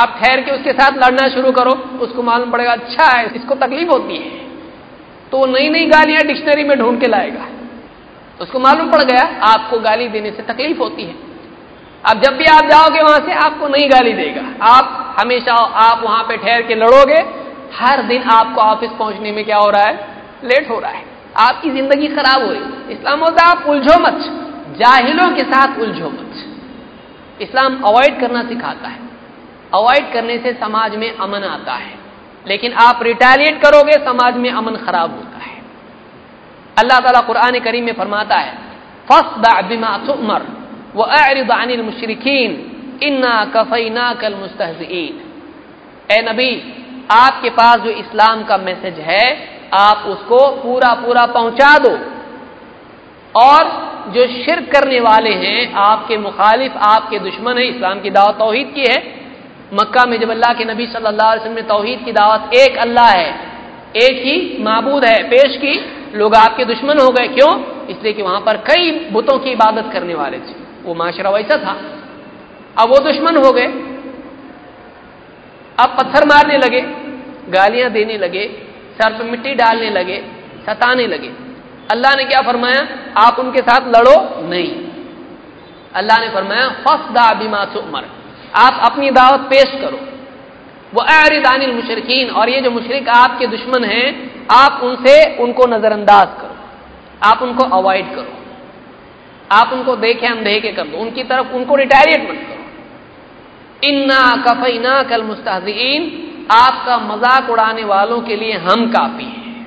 آپ ٹھہر کے اس کے ساتھ لڑنا شروع کرو، اس کو معلوم پڑے گا اچھا ہے، اس کو تکلیف ہوتی ہے۔ تو وہ نئی نئی گالیاں ڈکشنری میں ڈھونڈ کے لائے گا۔ اس کو معلوم پڑ گیا، آپ کو گالی دینے سے تکلیف ہوتی ہے۔ اب جب بھی آپ جاؤ گے وہاں سے، آپ کو نہیں گالی دے گا۔ آپ ہمیشہ آپ وہاں پہ ٹھہر کے لڑو گے۔ ہر دن آپ کو آفس پہنچنے میں کیا ہو رہا ہے؟ لیٹ ہو رہا ہے۔ آپ کی زندگی خراب ہو رہی اسلام ہوتا آپ الجھو مت۔ جاہلوں کے ساتھ الجھو مت۔ اسلام اوائڈ کرنا سکھاتا ہے۔ اوائڈ کرنے سے سماج میں امن آتا ہے۔ لیکن آپ ریٹیلیٹ کرو گے سماج میں امن خراب ہوتا ہے۔ اللہ تعالیٰ قرآن کریم میں فرماتا ہے اے نبی، آپ کے پاس جو اسلام کا میسج ہے آپ اس کو پورا پورا پہنچا دو۔ اور جو شرک کرنے والے ہیں، آپ کے مخالف، آپ کے دشمن ہیں، اسلام کی دعوت توحید کی ہے۔ مکہ میں جب اللہ کے نبی صلی اللہ علیہ وسلم نے توحید کی دعوت ایک اللہ ہے، ایک ہی معبود ہے، پیش کی، لوگ آپ کے دشمن ہو گئے۔ کیوں؟ اس لیے کہ وہاں پر کئی بتوں کی عبادت کرنے والے تھے۔ وہ معاشرہ ویسا تھا۔ اب وہ دشمن ہو گئے۔ اب پتھر مارنے لگے، گالیاں دینے لگے۔ سر پہ مٹی ڈالنے لگے، ستانے لگے۔ اللہ نے کیا فرمایا؟ آپ ان کے ساتھ لڑو نہیں۔ اللہ نے فرمایا فس دا بیما عمر آپ اپنی دعوت پیش کرو۔ وہ دان المشرقین اور یہ جو مشرق آپ کے دشمن ہیں، آپ ان سے ان کو نظر انداز کرو۔ آپ ان کو اوائڈ کرو۔ آپ ان کو دیکھیں ہم دیکھے کر دو۔ ان کی طرف ان کو ریٹائریٹ مت کرو۔ انا کفینا کل مستحزین آپ کا مذاق اڑانے والوں کے لیے ہم کافی ہیں۔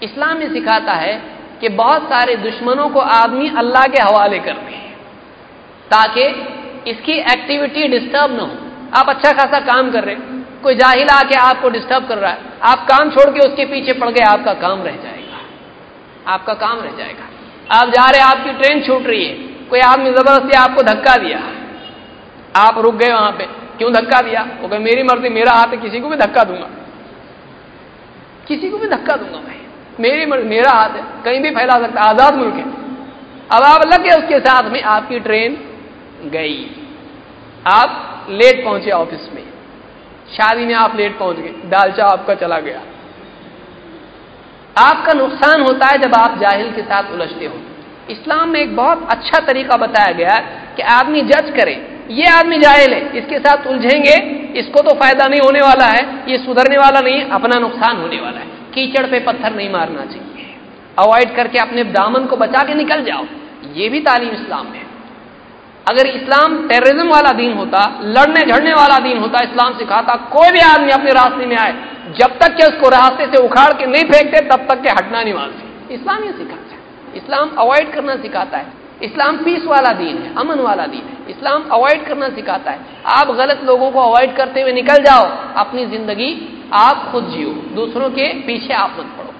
اسلام یہ سکھاتا ہے کہ بہت سارے دشمنوں کو آدمی اللہ کے حوالے کر دیں تاکہ اس کی ایکٹیویٹی ڈسٹرب نہ ہو۔ آپ اچھا خاصا کام کر رہے کوئی جاہل آ کے آپ کو ڈسٹرب کر رہا ہے۔ آپ کام چھوڑ کے اس کے پیچھے پڑ گئے، آپ کا کام رہ جائے گا۔ آپ کا کام رہ جائے گا۔ آپ جا رہے آپ کی ٹرین چھوٹ رہی ہے۔ کوئی آدمی زبردستی آپ کو دھکا دیا۔ آپ رک گئے وہاں پہ۔ کیوں دھکا دیا؟ وہ کہ میری مرضی، میرا ہاتھ ہے، کسی کو بھی دھکا دوں گا۔ کسی کو بھی دھکا دوں گا میں۔ میری مرضی، میرا ہاتھ ہے، کہیں بھی پھیلا سکتا، آزاد ملک ہے۔ اب آپ لگے اس کے ساتھ میں، آپ کی ٹرین گئی۔ آپ لیٹ پہنچے آفس میں۔ شادی میں آپ لیٹ پہنچ گئے۔ دالچا آپ کا چلا گیا۔ آپ کا نقصان ہوتا ہے جب آپ جاہل کے ساتھ الجھتے ہو اسلام میں ایک بہت اچھا طریقہ بتایا گیا کہ آدمی جج کرے۔ یہ آدمی جاہل ہے، اس کے ساتھ الجھیں گے، اس کو تو فائدہ نہیں ہونے والا ہے، یہ سدھرنے والا نہیں اپنا نقصان ہونے والا ہے۔ کیچڑ پہ پتھر نہیں مارنا چاہیے۔ اوائڈ کر کے اپنے دامن کو بچا کے نکل جاؤ۔ یہ بھی تعلیم اسلام میں اگر اسلام ٹیررزم والا دین ہوتا، لڑنے جھڑنے والا دین ہوتا، اسلام سکھاتا، کوئی بھی آدمی اپنے راستے میں آئے، جب تک کہ اس کو راستے سے اکھاڑ کے نہیں پھینکتے، تب تک کہ ہٹنا نہیں مانتے۔ اسلام یہ سکھاتا ہے۔ اسلام اوائڈ کرنا سکھاتا ہے۔ اسلام پیس والا دین ہے، امن والا دین ہے۔ اسلام اوائڈ کرنا سکھاتا ہے۔ آپ غلط لوگوں کو اوائڈ کرتے ہوئے نکل جاؤ، اپنی زندگی آپ خود جیو۔ دوسروں کے پیچھے آپ مت پڑو۔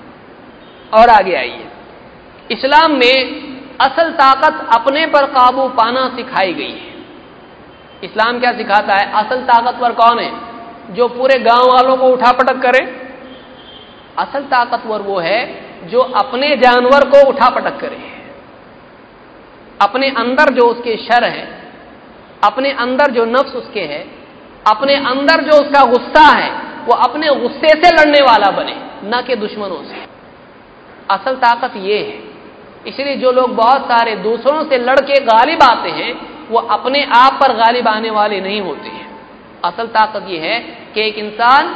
اور آگے آئیے۔ اسلام میں اصل طاقت اپنے پر قابو پانا سکھائی گئی ہے۔ اسلام کیا سکھاتا ہے؟ اصل طاقتور کون ہے؟ جو پورے گاؤں والوں کو اٹھا پٹک کرے۔ اصل طاقتور وہ ہے جو اپنے جانور کو اٹھا پٹک کرے۔ اپنے اندر جو اس کے شر ہے، اپنے اندر جو نفس اس کے ہے، اپنے اندر جو اس کا غصہ ہے، وہ اپنے غصے سے لڑنے والا بنے، نہ کہ دشمنوں سے۔ اصل طاقت یہ ہے۔ اس لیے جو لوگ بہت سارے دوسروں سے لڑ کے غالب آتے ہیں، وہ اپنے آپ پر غالب آنے والے نہیں ہوتے ہیں۔ اصل طاقت یہ ہے کہ ایک انسان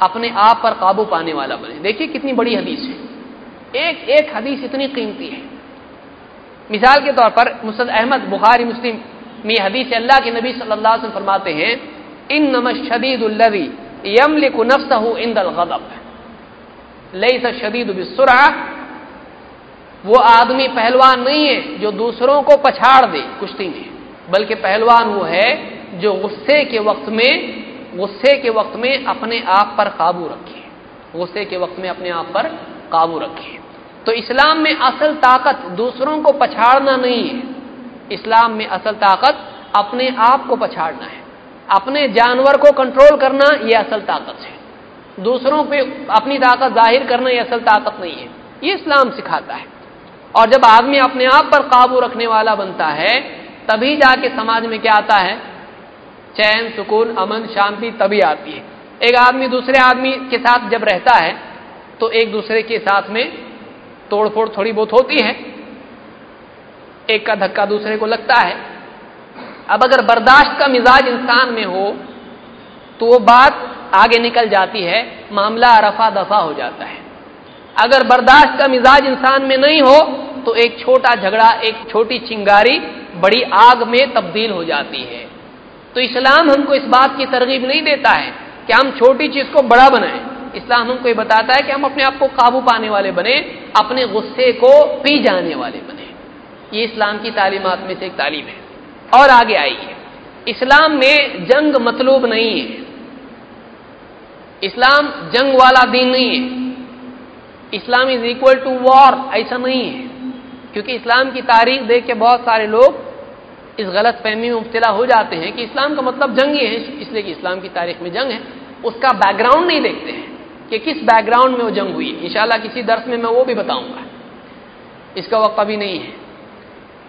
اپنے آپ پر قابو پانے والا بنے۔ دیکھیے کتنی بڑی حدیث ہے۔ ایک ایک حدیث اتنی قیمتی ہے۔ مثال کے طور پر مسد احمد، بخاری، مسلم میں حدیث اللہ کے نبی صلی اللہ علیہ وسلم فرماتے ہیں ان نم شدید الدی یم لکھ نفس ان لئی شدید بسرا وہ آدمی پہلوان نہیں ہے جو دوسروں کو پچھاڑ دے، کشتی میں، بلکہ پہلوان وہ ہے جو غصے کے وقت میں، غصے کے وقت میں اپنے آپ پر قابو رکھے، غصے کے وقت میں اپنے آپ پر قابو رکھے۔ تو اسلام میں اصل طاقت دوسروں کو پچھاڑنا نہیں ہے۔ اسلام میں اصل طاقت اپنے آپ کو پچھاڑنا ہے۔ اپنے جانور کو کنٹرول کرنا یہ اصل طاقت ہے۔ دوسروں پہ اپنی طاقت ظاہر کرنا یہ اصل طاقت نہیں ہے۔ یہ اسلام سکھاتا ہے۔ اور جب آدمی اپنے آپ پر قابو رکھنے والا بنتا ہے، تبھی جا کے سماج میں کیا آتا ہے؟ چین، سکون، امن، شانتی تبھی آتی ہے۔ ایک آدمی دوسرے آدمی کے ساتھ جب رہتا ہے، تو ایک دوسرے کے ساتھ میں توڑ پھوڑ تھوڑی بہت ہوتی ہے ایک کا دھکا دوسرے کو لگتا ہے۔ اب اگر برداشت کا مزاج انسان میں ہو، تو وہ بات آگے نکل جاتی ہے، معاملہ رفا دفا ہو جاتا ہے۔ اگر برداشت کا مزاج انسان میں نہیں ہو، تو ایک چھوٹا جھگڑا، ایک چھوٹی چنگاری بڑی آگ میں تبدیل ہو جاتی ہے۔ تو اسلام ہم کو اس بات کی ترغیب نہیں دیتا ہے کہ ہم چھوٹی چیز کو بڑا بنائیں۔ اسلام ہم کو یہ بتاتا ہے کہ ہم اپنے آپ کو قابو پانے والے بنے اپنے غصے کو پی جانے والے بنے یہ اسلام کی تعلیمات میں سے ایک تعلیم ہے۔ اور آگے آئیے۔ اسلام میں جنگ مطلوب نہیں ہے۔ اسلام جنگ والا دین نہیں ہے۔ اسلام از اکول ٹو وار ایسا نہیں ہے۔ کیونکہ اسلام کی تاریخ دیکھ کے بہت سارے لوگ اس غلط فہمی میں مبتلا ہو جاتے ہیں کہ اسلام کا مطلب جنگ ہی ہے، اس لیے کہ اسلام کی تاریخ میں جنگ ہے۔ اس کا بیک گراؤنڈ نہیں دیکھتے ہیں۔ کہ کس بیک گراؤنڈ میں وہ جنگ ہوئی انشاءاللہ کسی درس میں میں وہ بھی بتاؤں گا۔ اس کا وقت ابھی نہیں ہے۔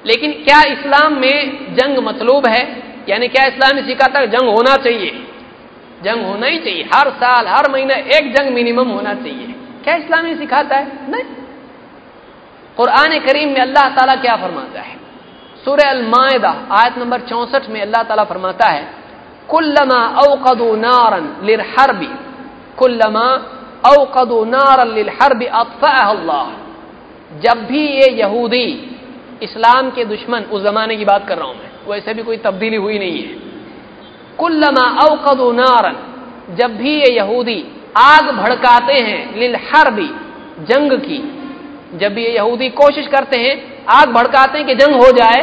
لیکن کیا اسلام میں جنگ مطلوب ہے؟ یعنی کیا اسلام اسی کا تک جنگ ہونا چاہیے؟ جنگ ہونا ہی چاہیے۔ ہر سال، ہر مہینہ ایک جنگ منیمم ہونا چاہیے۔ کیا اسلامی سکھاتا ہے؟ نہیں۔ قرآن کریم میں اللہ تعالیٰ کیا فرماتا ہے؟ سورہ المائدہ، آیت نمبر چونسٹھ میں اللہ تعالیٰ فرماتا ہے، کلما اوقدو نارن للحرب کلما اوقدو نارن للحرب اطفأها اللہ جب بھی یہ یہودی اسلام کے دشمن، اس زمانے کی بات کر رہا ہوں میں، ویسے بھی کوئی تبدیلی ہوئی نہیں ہے۔ کلما اوقدو نارن جب بھی یہ یہودی آگ بھڑکاتے ہیں للحرب جنگ کی، جب بھی یہ یہودی کوشش کرتے ہیں آگ بھڑکاتے ہیں کہ جنگ ہو جائے،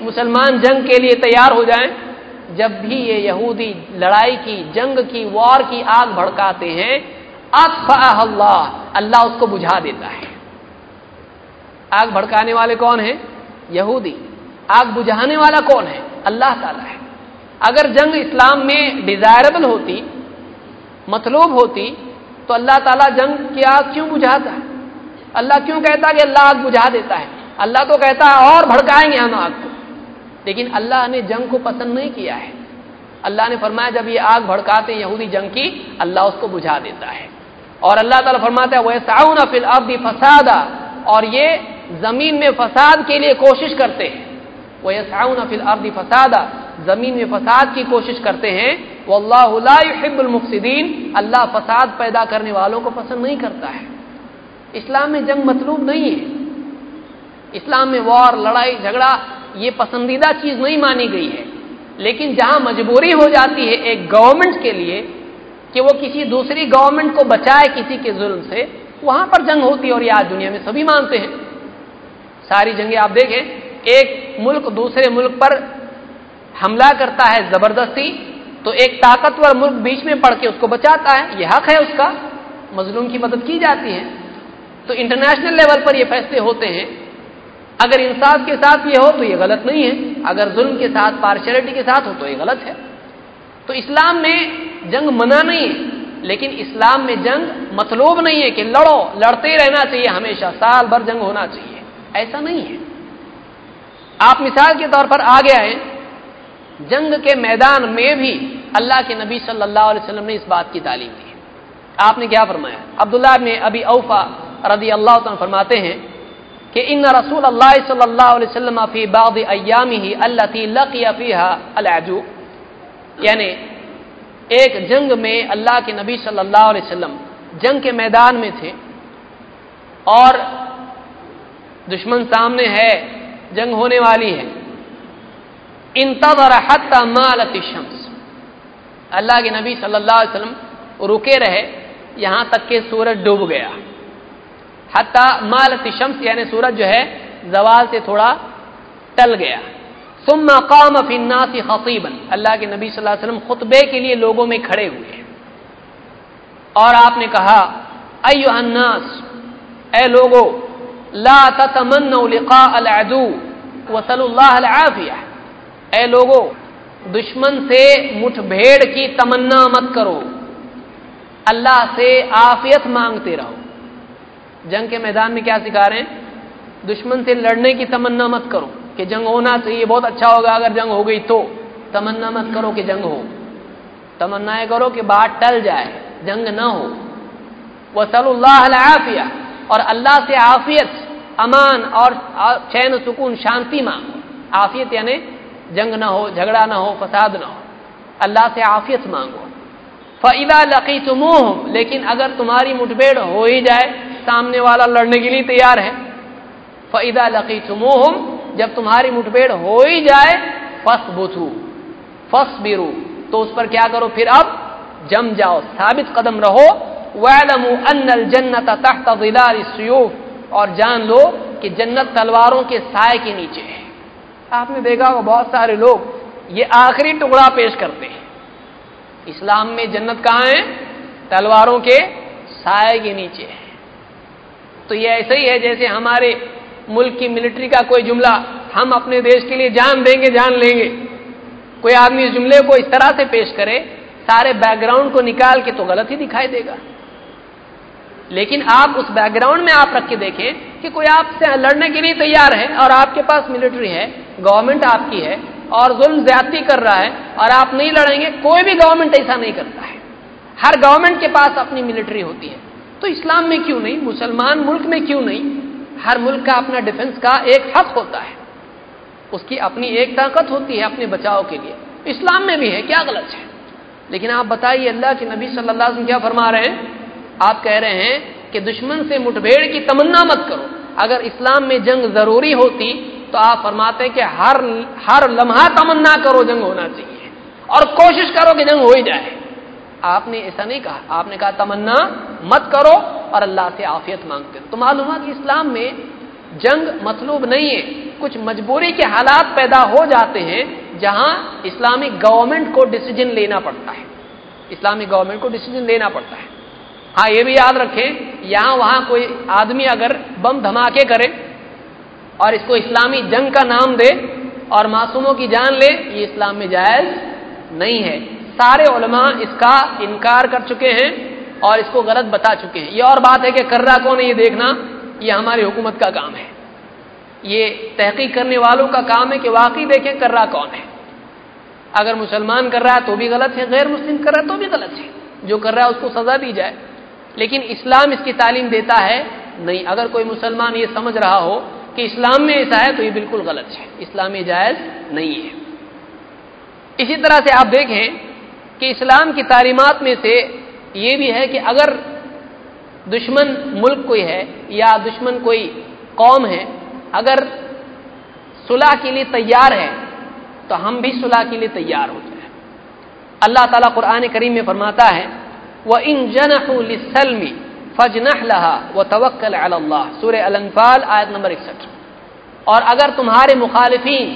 مسلمان جنگ کے لیے تیار ہو جائیں جب بھی یہ یہودی لڑائی کی، جنگ کی، وار کی آگ بھڑکاتے ہیں اللہ اللہ اس کو بجھا دیتا ہے۔ آگ بھڑکانے والے کون ہیں؟ یہودی۔ آگ بجھانے والا کون ہے؟ اللہ تعالیٰ ہے۔ اگر جنگ اسلام میں ڈیزائربل ہوتی، مطلوب ہوتی، تو اللہ تعالیٰ جنگ کی آگ کیوں بجھاتا؟ ہے اللہ کیوں کہتا کہ اللہ آگ بجھا دیتا ہے؟ اللہ تو کہتا ہے اور بھڑکائیں گے ہم آگ کو۔ لیکن اللہ نے جنگ کو پسند نہیں کیا ہے۔ اللہ نے فرمایا جب یہ آگ بھڑکاتے ہیں یہودی جنگ کی، اللہ اس کو بجھا دیتا ہے۔ اور اللہ تعالیٰ فرماتا ہے وہ ساؤن فل اب فسادا۔ اور یہ زمین میں فساد کے لیے کوشش کرتے ہیں۔ وہ ساؤن فل اب فسادا۔ زمین میں فساد کی کوشش کرتے ہیں۔ وہ اللہ حب المقصدین اللہ فساد پیدا کرنے والوں کو پسند نہیں کرتا ہے۔ اسلام میں جنگ مطلوب نہیں ہے۔ اسلام میں وار، لڑائی، جھگڑا یہ پسندیدہ چیز نہیں مانی گئی ہے۔ لیکن جہاں مجبوری ہو جاتی ہے ایک گورنمنٹ کے لیے کہ وہ کسی دوسری گورنمنٹ کو بچائے کسی کے ظلم سے، وہاں پر جنگ ہوتی ہے اور یہ آج دنیا میں سبھی مانتے ہیں۔ ساری جنگیں آپ دیکھیں، ایک ملک دوسرے ملک پر حملہ کرتا ہے زبردستی، تو ایک طاقتور ملک بیچ میں پڑھ کے اس کو بچاتا ہے، یہ حق ہے اس کا۔ مظلوم کی مدد کی جاتی ہے۔ تو انٹرنیشنل لیول پر یہ فیصلے ہوتے ہیں اگر انصاف کے ساتھ یہ ہو تو یہ غلط نہیں ہے، اگر ظلم کے ساتھ پارشلٹی کے ساتھ ہو تو یہ غلط ہے۔ تو اسلام میں جنگ منع نہیں ہے، لیکن اسلام میں جنگ مطلوب نہیں ہے کہ لڑو، لڑتے رہنا چاہیے، ہمیشہ سال بھر جنگ ہونا چاہیے۔ ایسا نہیں ہے۔ آپ مثال کے طور پر آگے آئے جنگ کے میدان میں بھی اللہ کے نبی صلی اللہ علیہ وسلم نے اس بات کی تعلیم دی۔ آپ نے کیا فرمایا؟ عبداللہ نے ابھی اوفا رضی اللہ تعالیٰ فرماتے ہیں کہ ان رسول اللہ صلی اللہ علیہ وسلم فی بعض ایامه التي لقي فيها العدو. یعنی ایک جنگ میں اللہ کے نبی صلی اللہ علیہ وسلم جنگ کے میدان میں تھے اور دشمن سامنے ہے، جنگ ہونے والی ہے۔ انتظر حتى مالت الشمس۔ اللہ کے نبی صلی اللہ علیہ وسلم رکے رہے، یہاں تک کہ سورج ڈوب گیا۔ حتیٰ مالت شمس یعنی سورج جو ہے، زوال سے تھوڑا ٹل گیا۔ ثم قام فی الناس خطیبا۔ اللہ کے نبی صلی اللہ علیہ وسلم خطبے کے لیے لوگوں میں کھڑے ہوئے۔ اور آپ نے کہا، ایوہ الناس، اے لوگو، لا تتمنوا لقاء العدو وصل اللہ العافیہ۔ اے لوگو، دشمن سے مٹھ بھیڑ کی تمنا مت کرو۔ اللہ سے آفیت مانگتے رہو۔ جنگ کے میدان میں کیا سکھا رہے ہیں؟ دشمن سے لڑنے کی تمنا مت کرو کہ جنگ ہونا چاہیے، بہت اچھا ہوگا اگر جنگ ہو گئی تو۔ تمنا مت کرو کہ جنگ ہو۔ تمنا کرو کہ بات ٹل جائے، جنگ نہ ہو۔ وہ صلی اللہ عافیہ اور اللہ سے عافیت، امان اور چین، سکون، شانتی مانگو۔ عافیت یعنی جنگ نہ ہو، جھگڑا نہ ہو، فساد نہ ہو۔ اللہ سے عافیت مانگو۔ فعلا لقی لیکن اگر تمہاری مٹبیڑ ہو ہی جائے سامنے والا لڑنے کے لیے تیار ہے۔ فعدا لقی جب تمہاری مٹبیڑ ہو ہی جائے فس بتو فس تو اس پر کیا کرو؟ پھر اب جم جاؤ، ثابت قدم رہو۔ ان الجنت تحت ظلال السيوف۔ اور جان لو کہ جنت تلواروں کے سائے کے نیچے ہے۔ آپ نے دیکھا ہوگا، بہت سارے لوگ یہ آخری ٹکڑا پیش کرتے ہیں۔ اسلام میں جنت کہاں ہے؟ تلواروں کے سائے کے نیچے ہے۔ تو یہ ایسا ہی ہے جیسے ہمارے ملک کی ملٹری کا کوئی جملہ، ہم اپنے دیش کے لیے جان دیں گے، جان لیں گے۔ کوئی آدمی اس جملے کو اس طرح سے پیش کرے، سارے بیک گراؤنڈ کو نکال کے تو غلط ہی دکھائی دے گا۔ لیکن آپ اس بیک گراؤنڈ میں آپ رکھ کے دیکھیں کہ کوئی آپ سے لڑنے کے لیے تیار ہے اور آپ کے پاس ملٹری ہے گورنمنٹ آپ کی ہے اور ظلم زیادتی کر رہا ہے اور آپ نہیں لڑیں گے، کوئی بھی گورنمنٹ ایسا نہیں کرتا ہے۔ ہر گورنمنٹ کے پاس اپنی ملٹری ہوتی ہے۔ تو اسلام میں کیوں نہیں؟ مسلمان ملک میں کیوں نہیں؟ ہر ملک کا اپنا ڈیفنس کا ایک حق ہوتا ہے۔ اس کی اپنی ایک طاقت ہوتی ہے اپنے بچاؤ کے لیے۔ اسلام میں بھی ہے، کیا غلط ہے؟ لیکن آپ بتائیے اللہ کے نبی صلی اللہ علیہ وسلم کیا فرما رہے ہیں؟ آپ کہہ رہے ہیں کہ دشمن سے مٹبھیڑ کی تمنا مت کرو۔ اگر اسلام میں جنگ ضروری ہوتی تو آپ فرماتے ہیں کہ ہر ہر لمحہ تمنا کرو، جنگ ہونا چاہیے۔ اور کوشش کرو کہ جنگ ہو ہی جائے۔ آپ نے ایسا نہیں کہا۔ آپ نے کہا، تمنا مت کرو اور اللہ سے آفیت مانگتے تو معلوم ہے کہ اسلام میں جنگ مطلوب نہیں ہے۔ کچھ مجبوری کے حالات پیدا ہو جاتے ہیں جہاں اسلامک گورنمنٹ کو ڈسیزن لینا پڑتا ہے۔ اسلامک گورنمنٹ کو ڈسیزن لینا پڑتا ہے۔ ہاں یہ بھی یاد رکھیں، یہاں وہاں کوئی آدمی اگر بم دھماکے کرے اور اس کو اسلامی جنگ کا نام دے اور معصوموں کی جان لے، یہ اسلام میں جائز نہیں ہے۔ سارے علماء اس کا انکار کر چکے ہیں اور اس کو غلط بتا چکے ہیں۔ یہ اور بات ہے کہ کر رہا کون ہے یہ دیکھنا؟ یہ ہماری حکومت کا کام ہے۔ یہ تحقیق کرنے والوں کا کام ہے کہ واقعی دیکھیں کر رہا کون ہے۔ اگر مسلمان کر رہا ہے تو بھی غلط ہے، غیر مسلم کر رہا ہے تو بھی غلط ہے۔ جو کر رہا ہے اس کو سزا دی جائے۔ لیکن اسلام اس کی تعلیم دیتا ہے، نہیں، اگر کوئی مسلمان یہ سمجھ رہا ہو کہ اسلام میں ایسا ہے تو یہ بالکل غلط ہے۔ اسلام میں جائز نہیں ہے۔ اسی طرح سے آپ دیکھیں کہ اسلام کی تعلیمات میں سے یہ بھی ہے کہ اگر دشمن ملک کوئی ہے یا دشمن کوئی قوم ہے، اگر صلح کے لیے تیار ہے، تو ہم بھی صلح کے لیے تیار ہو جائیں اللہ تعالیٰ قرآن کریم میں فرماتا ہے وہ ان جن سلمی فجنہ لہا توکل اللہ سور الفال آیت نمبر اکسٹھ۔ اور اگر تمہارے مخالفین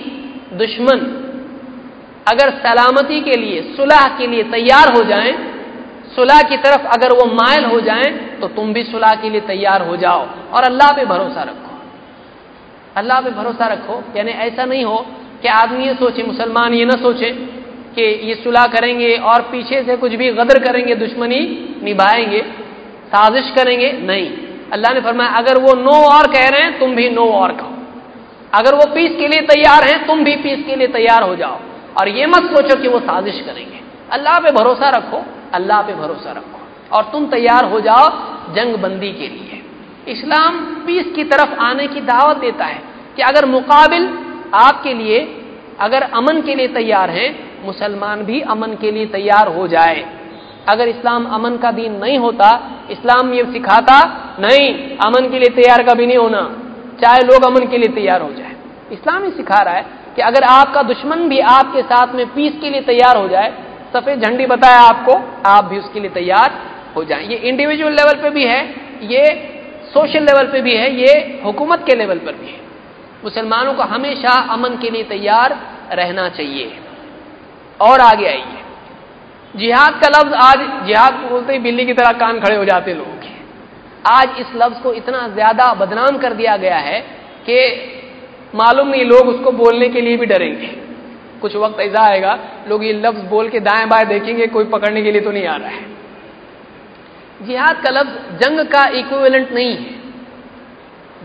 دشمن اگر سلامتی کے لیے، صلح کے لیے تیار ہو جائیں، صلح کی طرف اگر وہ مائل ہو جائیں، تو تم بھی صلح کے لیے تیار ہو جاؤ اور اللہ پہ بھروسہ رکھو۔ اللہ پہ بھروسہ رکھو یعنی ایسا نہیں ہو کہ آدمی یہ سوچے، مسلمان یہ نہ سوچے کہ یہ صلح کریں گے اور پیچھے سے کچھ بھی غدر کریں گے، دشمنی نبھائیں گے، سازش کریں گے، نہیں۔ اللہ نے فرمایا، اگر وہ نو اور کہہ رہے ہیں، تم بھی نو اور کہو۔ اگر وہ پیس کے لیے تیار ہیں، تم بھی پیس کے لیے تیار ہو جاؤ۔ اور یہ مت سوچو کہ وہ سازش کریں گے۔ اللہ پہ بھروسہ رکھو، اللہ پہ بھروسہ رکھو۔ اور تم تیار ہو جاؤ جنگ بندی کے لیے۔ اسلام پیس کی طرف آنے کی دعوت دیتا ہے کہ اگر مقابل آپ کے لیے، اگر امن کے لیے تیار ہیں، مسلمان بھی امن کے لیے تیار ہو جائے۔ اگر اسلام امن کا دین نہیں ہوتا، اسلام یہ سکھاتا، نہیں، امن کے لیے تیار کبھی نہیں ہونا۔ چاہے لوگ امن کے لیے تیار ہو جائے اسلام ہی سکھا رہا ہے۔ کہ اگر آپ کا دشمن بھی آپ کے ساتھ میں پیس کے لیے تیار ہو جائے، سفید جھنڈی بتایا آپ کو، آپ بھی اس کے لیے تیار ہو جائیں۔ یہ انڈیویجل لیول پہ بھی ہے، یہ سوشل لیول پہ بھی ہے، یہ حکومت کے لیول پر بھی ہے۔ مسلمانوں کو ہمیشہ امن کے لیے تیار رہنا چاہیے۔ اور آگے آئیے۔ جہاد کا لفظ آج، جہاد بولتے ہی بلی کی طرح کان کھڑے ہو جاتے لوگ۔ آج اس لفظ کو اتنا زیادہ بدنام کر دیا گیا ہے کہ معلوم نہیں، لوگ اس کو بولنے کے لیے بھی ڈریں گے۔ کچھ وقت ایسا آئے گا، لوگ یہ لفظ بول کے دائیں بائیں دیکھیں گے، کوئی پکڑنے کے لیے تو نہیں آ رہا ہے۔ جہاد کا لفظ جنگ کا ایکویلنٹ نہیں ہے۔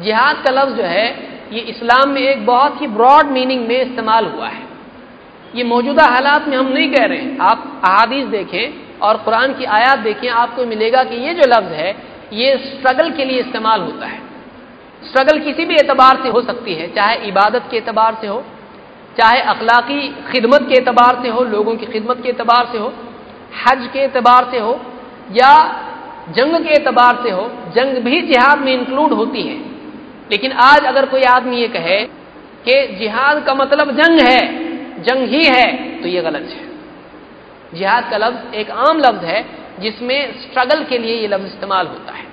جہاد کا لفظ جو ہے، یہ اسلام میں ایک بہت ہی براڈ میننگ میں استعمال ہوا ہے۔ یہ موجودہ حالات میں ہم نہیں کہہ رہے ہیں۔ آپ احادیث دیکھیں اور قرآن کی آیات دیکھیں، آپ کو ملے گا کہ یہ جو لفظ ہے، یہ اسٹرگل کے لیے استعمال ہوتا ہے۔ اسٹرگل کسی بھی اعتبار سے ہو سکتی ہے، چاہے عبادت کے اعتبار سے ہو، چاہے اخلاقی خدمت کے اعتبار سے ہو، لوگوں کی خدمت کے اعتبار سے ہو، حج کے اعتبار سے ہو، یا جنگ کے اعتبار سے ہو، جنگ بھی جہاد میں انکلوڈ ہوتی ہے۔ لیکن آج اگر کوئی آدمی یہ کہے کہ جہاد کا مطلب جنگ ہے، جنگ ہی ہے، تو یہ غلط ہے۔ جہاد کا لفظ ایک عام لفظ ہے، جس میں اسٹرگل کے لیے یہ لفظ استعمال ہوتا ہے۔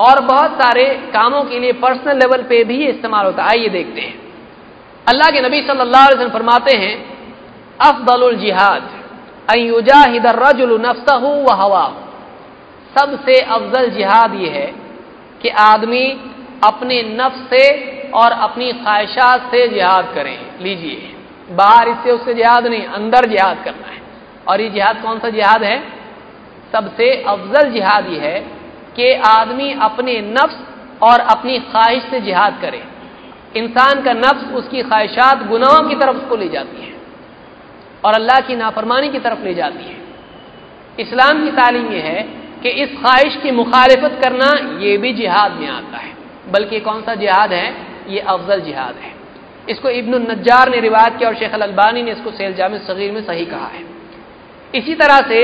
اور بہت سارے کاموں کے لیے پرسنل لیول پہ بھی استعمال ہوتا ہے۔ آئیے دیکھتے ہیں۔ اللہ کے نبی صلی اللہ علیہ وسلم فرماتے ہیں، افضل الجہاد ایجاہد الرجل نفسہ و ہوا سب سے افضل جہاد یہ ہے کہ آدمی اپنے نفس سے اور اپنی خواہشات سے جہاد کریں۔ لیجیے، باہر اس سے اس سے جہاد نہیں، اندر جہاد کرنا ہے۔ اور یہ جہاد کون سا جہاد ہے؟ سب سے افضل جہاد یہ ہے کہ آدمی اپنے نفس اور اپنی خواہش سے جہاد کرے۔ انسان کا نفس اس کی خواہشات گناہوں کی طرف اس کو لے جاتی ہے اور اللہ کی نافرمانی کی طرف لے جاتی ہے اسلام کی تعلیم یہ ہے کہ اس خواہش کی مخالفت کرنا یہ بھی جہاد میں آتا ہے۔ بلکہ کون سا جہاد ہے؟ یہ افضل جہاد ہے۔ اس کو ابن النجار نے روایت کیا اور شیخ البانی نے اس کو سیل جامع صغیر میں صحیح کہا ہے۔ اسی طرح سے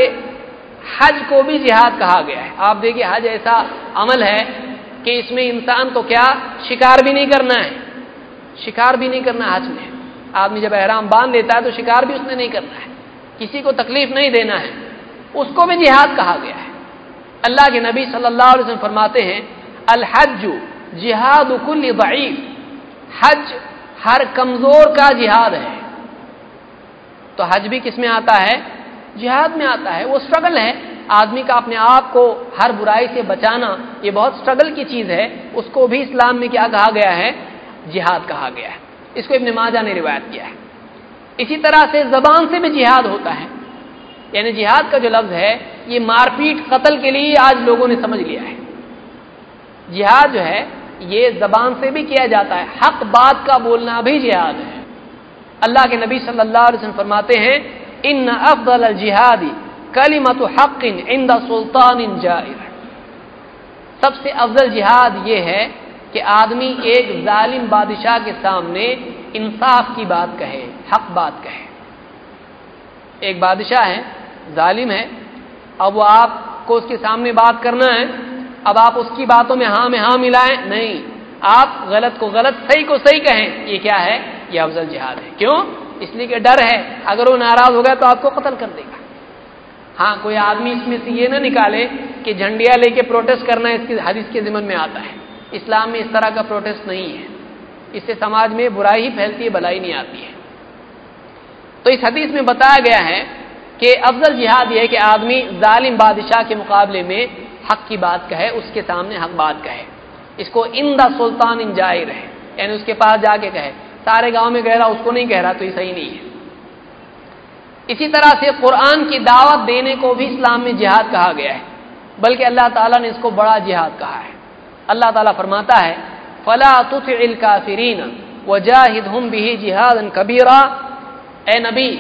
حج کو بھی جہاد کہا گیا ہے۔ آپ دیکھیے حج ایسا عمل ہے کہ اس میں انسان کو کیا شکار بھی نہیں کرنا ہے۔ شکار بھی نہیں کرنا حج میں۔ آدمی جب احرام باندھ لیتا ہے تو شکار بھی اس نے نہیں کرنا ہے۔ کسی کو تکلیف نہیں دینا ہے۔ اس کو بھی جہاد کہا گیا ہے۔ اللہ کے نبی صلی اللہ علیہ وسلم فرماتے ہیں، الحج جہاد کل ضعیف۔ حج ہر کمزور کا جہاد ہے۔ تو حج بھی کس میں آتا ہے؟ جہاد میں آتا ہے، وہ اسٹرگل ہے۔ آدمی کا اپنے آپ کو ہر برائی سے بچانا یہ بہت اسٹرگل کی چیز ہے۔ اس کو بھی اسلام میں کیا کہا گیا ہے؟ جہاد کہا گیا ہے۔ اس کو ابن ماجہ نے روایت کیا ہے۔ اسی طرح سے زبان سے بھی جہاد ہوتا ہے۔ یعنی جہاد کا جو لفظ ہے، یہ مار پیٹ قتل کے لیے آج لوگوں نے سمجھ لیا ہے۔ جہاد جو ہے، یہ زبان سے بھی کیا جاتا ہے۔ حق بات کا بولنا بھی جہاد ہے۔ اللہ کے نبی صلی اللہ علیہ وسلم فرماتے ہیں ان افضل الجہادی کلیمت حق ان سلطان جائر. سب سے افضل جہاد یہ ہے کہ آدمی ایک ظالم بادشاہ کے سامنے انصاف کی بات کہے، حق بات کہے۔ ایک بادشاہ ہے، ظالم ہے، اب وہ آپ کو اس کے سامنے بات کرنا ہے، اب آپ اس کی باتوں میں ہاں میں ہاں ملائیں۔ نہیں، آپ غلط کو غلط، صحیح کو صحیح کہیں، یہ کیا ہے؟ یہ افضل جہاد ہے۔ کیوں؟ اس لیے کہ ڈر ہے۔ اگر وہ ناراض ہو گیا تو آپ کو قتل کر دے گا۔ ہاں کوئی آدمی اس میں سے یہ نہ نکالے کہ جھنڈیا لے کے پروٹیسٹ کرنا اس کی حدیث کے ذمن میں آتا ہے۔ اسلام میں اس طرح کا پروٹیسٹ نہیں ہے۔ اس سے سماج میں برائی ہی پھیلتی ہے، بلائی نہیں آتی ہے۔ تو اس حدیث میں بتایا گیا ہے کہ افضل جہاد یہ ہے کہ آدمی ظالم بادشاہ کے مقابلے میں حق کی بات کہے، اس کے سامنے حق بات کہے۔ اس کو ان دا سلطان ان جائر ہے یعنی اس کے پاس جا کے کہے۔ سارے گاؤں میں کہہ رہا اس کو نہیں کہہ رہا، تو یہ صحیح نہیں ہے۔ اسی طرح سے قرآن کی دعوت دینے کو بھی اسلام میں جہاد کہا گیا ہے، بلکہ اللہ تعالیٰ نے اس کو بڑا جہاد کہا ہے۔ اللہ تعالیٰ فرماتا ہے، فلا الکافرین وجاہد ہم بھی جہاد اے نبی،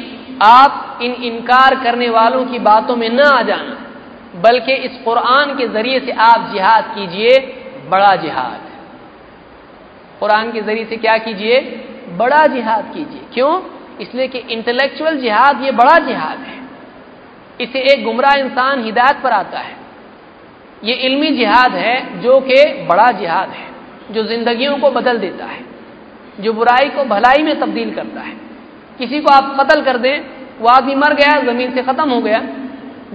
آپ ان انکار کرنے والوں کی باتوں میں نہ آ جانا، بلکہ اس قرآن کے ذریعے سے آپ جہاد کیجیے، بڑا جہاد۔ قرآن کے ذریعے سے کیا کیجیے؟ بڑا جہاد کیجیے۔ کیوں؟ اس لیے کہ انٹلیکچوئل جہاد یہ بڑا جہاد ہے۔ اسے ایک گمراہ انسان ہدایت پر آتا ہے۔ یہ علمی جہاد ہے جو کہ بڑا جہاد ہے، جو زندگیوں کو بدل دیتا ہے، جو برائی کو بھلائی میں تبدیل کرتا ہے۔ کسی کو آپ قتل کر دیں، وہ آدمی مر گیا، زمین سے ختم ہو گیا،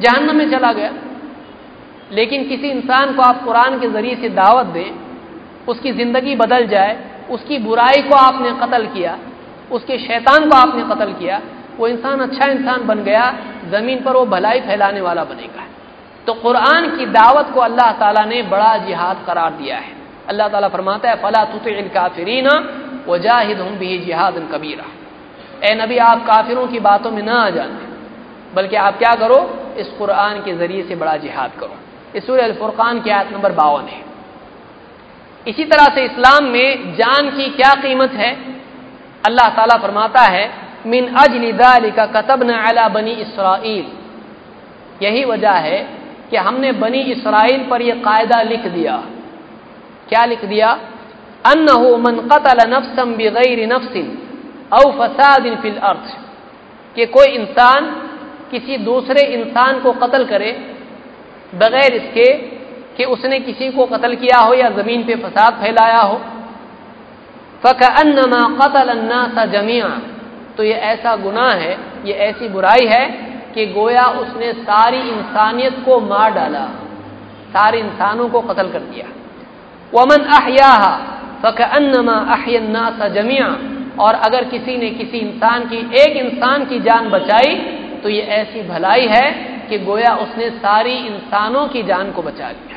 جہنم میں چلا گیا۔ لیکن کسی انسان کو آپ قرآن کے ذریعے سے دعوت دیں، اس کی زندگی بدل جائے اس کی برائی کو آپ نے قتل کیا، اس کے شیطان کو آپ نے قتل کیا، وہ انسان اچھا انسان بن گیا، زمین پر وہ بھلائی پھیلانے والا بنے گا۔ تو قرآن کی دعوت کو اللہ تعالیٰ نے بڑا جہاد قرار دیا ہے۔ اللہ تعالیٰ فرماتا ہے فلاں کافرین و جاہد ہوں بھی جہاد کبیرہ اے نبی، آپ کافروں کی باتوں میں نہ آ جانے بلکہ آپ کیا کرو، اس قرآن کے ذریعے سے بڑا جہاد کرو۔ اس سورہ الفرقان کی آیت نمبر باون ہے۔ اسی طرح سے اسلام میں جان کی کیا قیمت ہے؟ اللہ تعالیٰ فرماتا ہے، من اجل ذالک کتبنا علی بنی اسرائیل. یہی وجہ ہے کہ ہم نے بنی اسرائیل پر یہ قاعدہ لکھ دیا۔ کیا لکھ دیا؟ انه من قتل نفسا بغیر نفس او فساد فی الارض. کہ کوئی انسان کسی دوسرے انسان کو قتل کرے، بغیر اس کے کہ اس نے کسی کو قتل کیا ہو یا زمین پہ فساد پھیلایا ہو۔ فَكَأَنَّمَا قَتَلَ النَّاسَ جَمِيعًا۔ تو یہ ایسا گناہ ہے، یہ ایسی برائی ہے کہ گویا اس نے ساری انسانیت کو مار ڈالا سارے انسانوں کو قتل کر دیا۔ ومن احیاها فَكَأَنَّمَا احیا النَّاسَ جَمِيعًا۔ اور اگر کسی نے کسی انسان کی، ایک انسان کی جان بچائی، تو یہ ایسی بھلائی ہے کہ گویا اس نے ساری انسانوں کی جان کو بچا لیا۔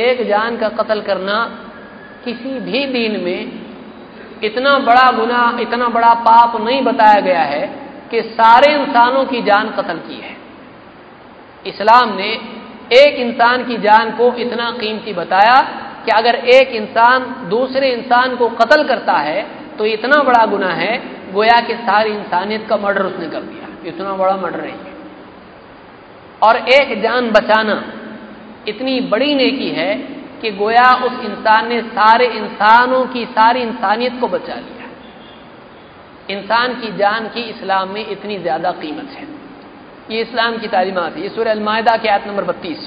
ایک جان کا قتل کرنا کسی بھی دین میں اتنا بڑا گنا اتنا بڑا پاپ نہیں بتایا گیا ہے کہ سارے انسانوں کی جان قتل کی ہے۔ اسلام نے ایک انسان کی جان کو اتنا قیمتی بتایا کہ اگر ایک انسان دوسرے انسان کو قتل کرتا ہے تو اتنا بڑا گنا ہے، گویا کہ ساری انسانیت کا مرڈر اس نے کر دیا۔ اتنا بڑا مرڈر نہیں ہے اور ایک جان بچانا اتنی بڑی نیکی ہے کہ گویا اس انسان نے سارے انسانوں کی ساری انسانیت کو بچا لیا انسان کی جان کی اسلام میں اتنی زیادہ قیمت ہے۔ یہ اسلام کی تعلیمات ہے یہ سورہ المائدہ کے آیت نمبر بتیس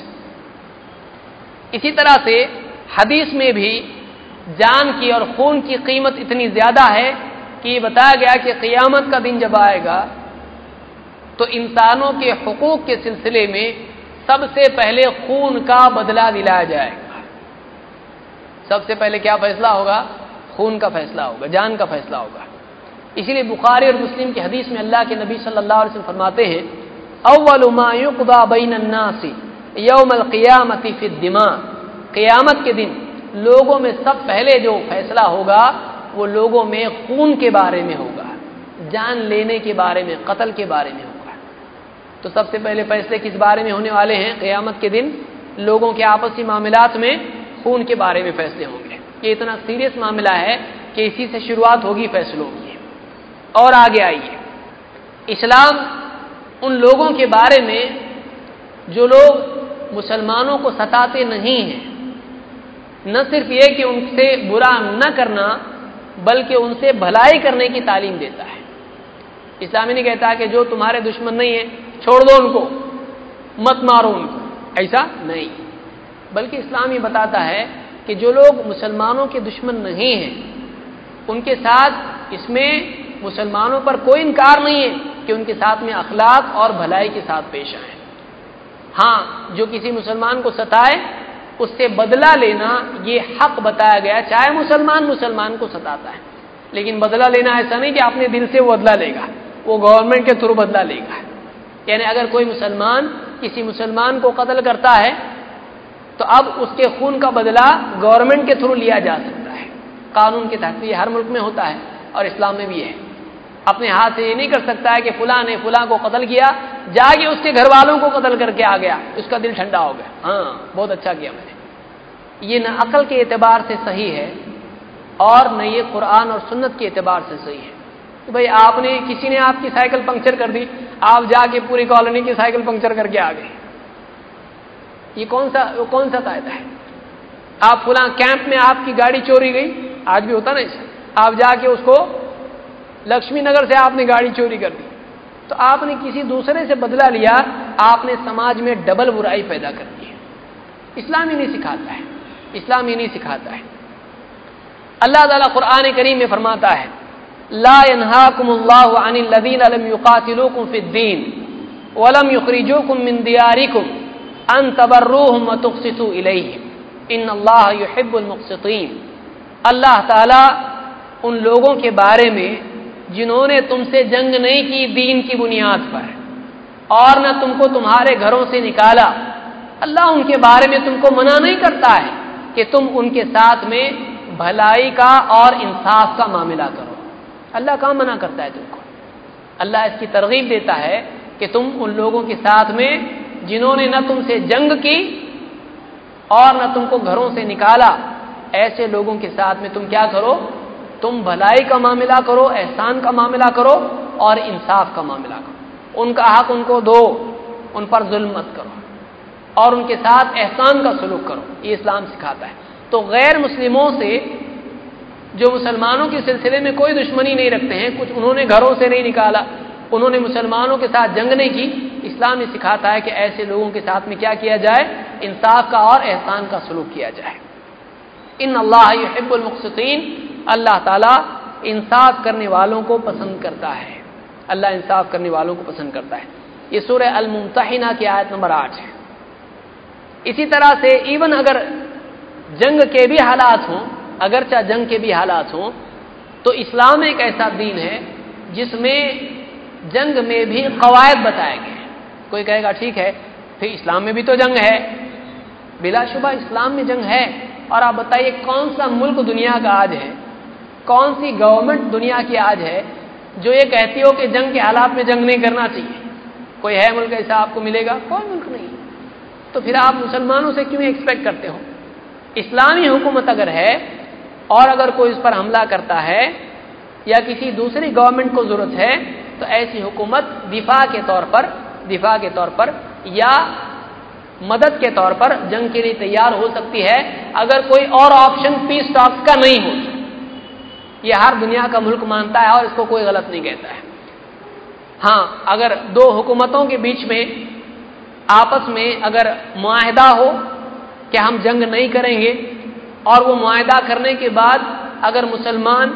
اسی طرح سے حدیث میں بھی جان کی اور خون کی قیمت اتنی زیادہ ہے کہ یہ بتایا گیا کہ قیامت کا دن جب آئے گا تو انسانوں کے حقوق کے سلسلے میں سب سے پہلے خون کا بدلہ دلایا جائے گا۔ سب سے پہلے کیا فیصلہ ہوگا؟ خون کا فیصلہ ہوگا، جان کا فیصلہ ہوگا۔ اسی لیے بخاری اور مسلم کی حدیث میں اللہ کے نبی صلی اللہ علیہ وسلم فرماتے ہیں، اول ما يقضى بین الناس یوم القیامت فی الدماء۔ قیامت کے دن لوگوں میں سب پہلے جو فیصلہ ہوگا، وہ لوگوں میں خون کے بارے میں ہوگا۔ جان لینے کے بارے میں، قتل کے بارے میں تو سب سے پہلے فیصلے کس بارے میں ہونے والے ہیں؟ قیامت کے دن لوگوں کے آپسی معاملات میں خون کے بارے میں فیصلے ہوں گے۔ یہ اتنا سیریس معاملہ ہے کہ اسی سے شروعات ہوگی فیصلوں کی۔ اور آگے آئیے۔ اسلام ان لوگوں کے بارے میں جو لوگ مسلمانوں کو ستاتے نہیں ہیں، نہ صرف یہ کہ ان سے برا نہ کرنا، بلکہ ان سے بھلائی کرنے کی تعلیم دیتا ہے۔ اسلامی نہیں کہتا کہ جو تمہارے دشمن نہیں ہیں چھوڑ دو ان کو، مت مارو ان کو۔ ایسا نہیں۔ بلکہ اسلام یہ بتاتا ہے کہ جو لوگ مسلمانوں کے دشمن نہیں ہیں، ان کے ساتھ اس میں مسلمانوں پر کوئی انکار نہیں ہے کہ ان کے ساتھ میں اخلاق اور بھلائی کے ساتھ پیش آئے ہاں جو کسی مسلمان کو ستائے، اس سے بدلہ لینا یہ حق بتایا گیا چاہے مسلمان مسلمان کو ستاتا ہے، لیکن بدلہ لینا ایسا نہیں کہ اپنے دل سے وہ بدلہ لے گا، وہ گورنمنٹ کے تھرو بدلہ لے گا۔ یعنی اگر کوئی مسلمان کسی مسلمان کو قتل کرتا ہے، تو اب اس کے خون کا بدلہ گورنمنٹ کے تھرو لیا جا سکتا ہے۔ قانون کے تحت۔ یہ ہر ملک میں ہوتا ہے اور اسلام میں بھی ہے۔ اپنے ہاتھ سے یہ نہیں کر سکتا ہے کہ فلاں نے فلاں کو قتل کیا، جا کے اس کے گھر والوں کو قتل کر کے آ گیا۔ اس کا دل ٹھنڈا ہو گیا۔ ہاں بہت اچھا کیا میں نے۔ یہ نہ عقل کے اعتبار سے صحیح ہے اور نہ یہ قرآن اور سنت کے اعتبار سے صحیح ہے۔ کہ بھائی آپ نے، کسی نے آپ کی سائیکل پنکچر کر دی، آپ جا کے پوری کالونی کی سائیکل پنکچر کر کے آ گئے۔ یہ کون سا کون سا قاعدہ ہے؟ آپ فلاں کیمپ میں آپ کی گاڑی چوری گئی، آج بھی ہوتا نا آپ جا کے اس کو لکشمی نگر سے آپ نے گاڑی چوری کر دی۔ تو آپ نے کسی دوسرے سے بدلہ لیا، آپ نے سماج میں ڈبل برائی پیدا کر دی ہے۔ اسلام ہی نہیں سکھاتا ہے۔ اسلام ہی نہیں سکھاتا ہے۔ اللہ تعالیٰ قرآن کریم میں فرماتا ہے لا ينهاكم الله عن الذين لم يقاتلوكم في الدين ولم يخرجوكم من دياركم ان تبروهم وتقسطوا اليهم ان الله يحب المقسطين. اللہ تعالی ان لوگوں کے بارے میں جنہوں نے تم سے جنگ نہیں کی دین کی بنیاد پر اور نہ تم کو تمہارے گھروں سے نکالا، اللہ ان کے بارے میں تم کو منع نہیں کرتا ہے کہ تم ان کے ساتھ میں بھلائی کا اور انصاف کا معاملہ کرو۔ اللہ کہاں منع کرتا ہے تم کو؟ اللہ اس کی ترغیب دیتا ہے کہ تم ان لوگوں کے ساتھ میں جنہوں نے نہ تم سے جنگ کی اور نہ تم کو گھروں سے نکالا، ایسے لوگوں کے ساتھ میں تم کیا کرو؟ تم بھلائی کا معاملہ کرو، احسان کا معاملہ کرو اور انصاف کا معاملہ کرو۔ ان کا حق ان کو دو، ان پر ظلم مت کرو اور ان کے ساتھ احسان کا سلوک کرو۔ یہ اسلام سکھاتا ہے۔ تو غیر مسلموں سے جو مسلمانوں کے سلسلے میں کوئی دشمنی نہیں رکھتے ہیں، کچھ انہوں نے گھروں سے نہیں نکالا۔ انہوں نے مسلمانوں کے ساتھ جنگ نہیں کی۔ اسلام یہ سکھاتا ہے کہ ایسے لوگوں کے ساتھ میں کیا کیا جائے؟ انصاف کا اور احسان کا سلوک کیا جائے۔ ان اللہ حب المقصین اللہ تعالیٰ انصاف کرنے والوں کو پسند کرتا ہے۔ اللہ انصاف کرنے والوں کو پسند کرتا ہے۔ یہ سورہ الممتحنہ کی آیت نمبر آٹھ ہے۔ اسی طرح سے ایون اگر جنگ کے بھی حالات ہوں اگرچہ جنگ کے بھی حالات ہوں، تو اسلام ایک ایسا دین ہے جس میں جنگ میں بھی قواعد بتائے گئے کوئی کہے گا ٹھیک ہے، پھر اسلام میں بھی تو جنگ ہے۔ بلا شبہ اسلام میں جنگ ہے۔ اور آپ بتائیے کون سا ملک دنیا کا آج ہے؟ کون سی گورنمنٹ دنیا کی آج ہے جو یہ کہتی ہو کہ جنگ کے حالات میں جنگ نہیں کرنا چاہیے؟ کوئی ہے ملک ایسا آپ کو ملے گا؟ کوئی ملک نہیں۔ تو پھر آپ مسلمانوں سے کیوں ایکسپیکٹ کرتے ہو؟ اسلامی حکومت اگر ہے اور اگر کوئی اس پر حملہ کرتا ہے یا کسی دوسری گورنمنٹ کو ضرورت ہے، تو ایسی حکومت دفاع کے طور پر، دفاع کے طور پر یا مدد کے طور پر جنگ کے لیے تیار ہو سکتی ہے۔ اگر کوئی اور آپشن پیس ٹاک کا نہیں ہو، یہ ہر دنیا کا ملک مانتا ہے اور اس کو کوئی غلط نہیں کہتا ہے۔ ہاں اگر دو حکومتوں کے بیچ میں، آپس میں اگر معاہدہ ہو کہ ہم جنگ نہیں کریں گے اور وہ معاہدہ کرنے کے بعد اگر مسلمان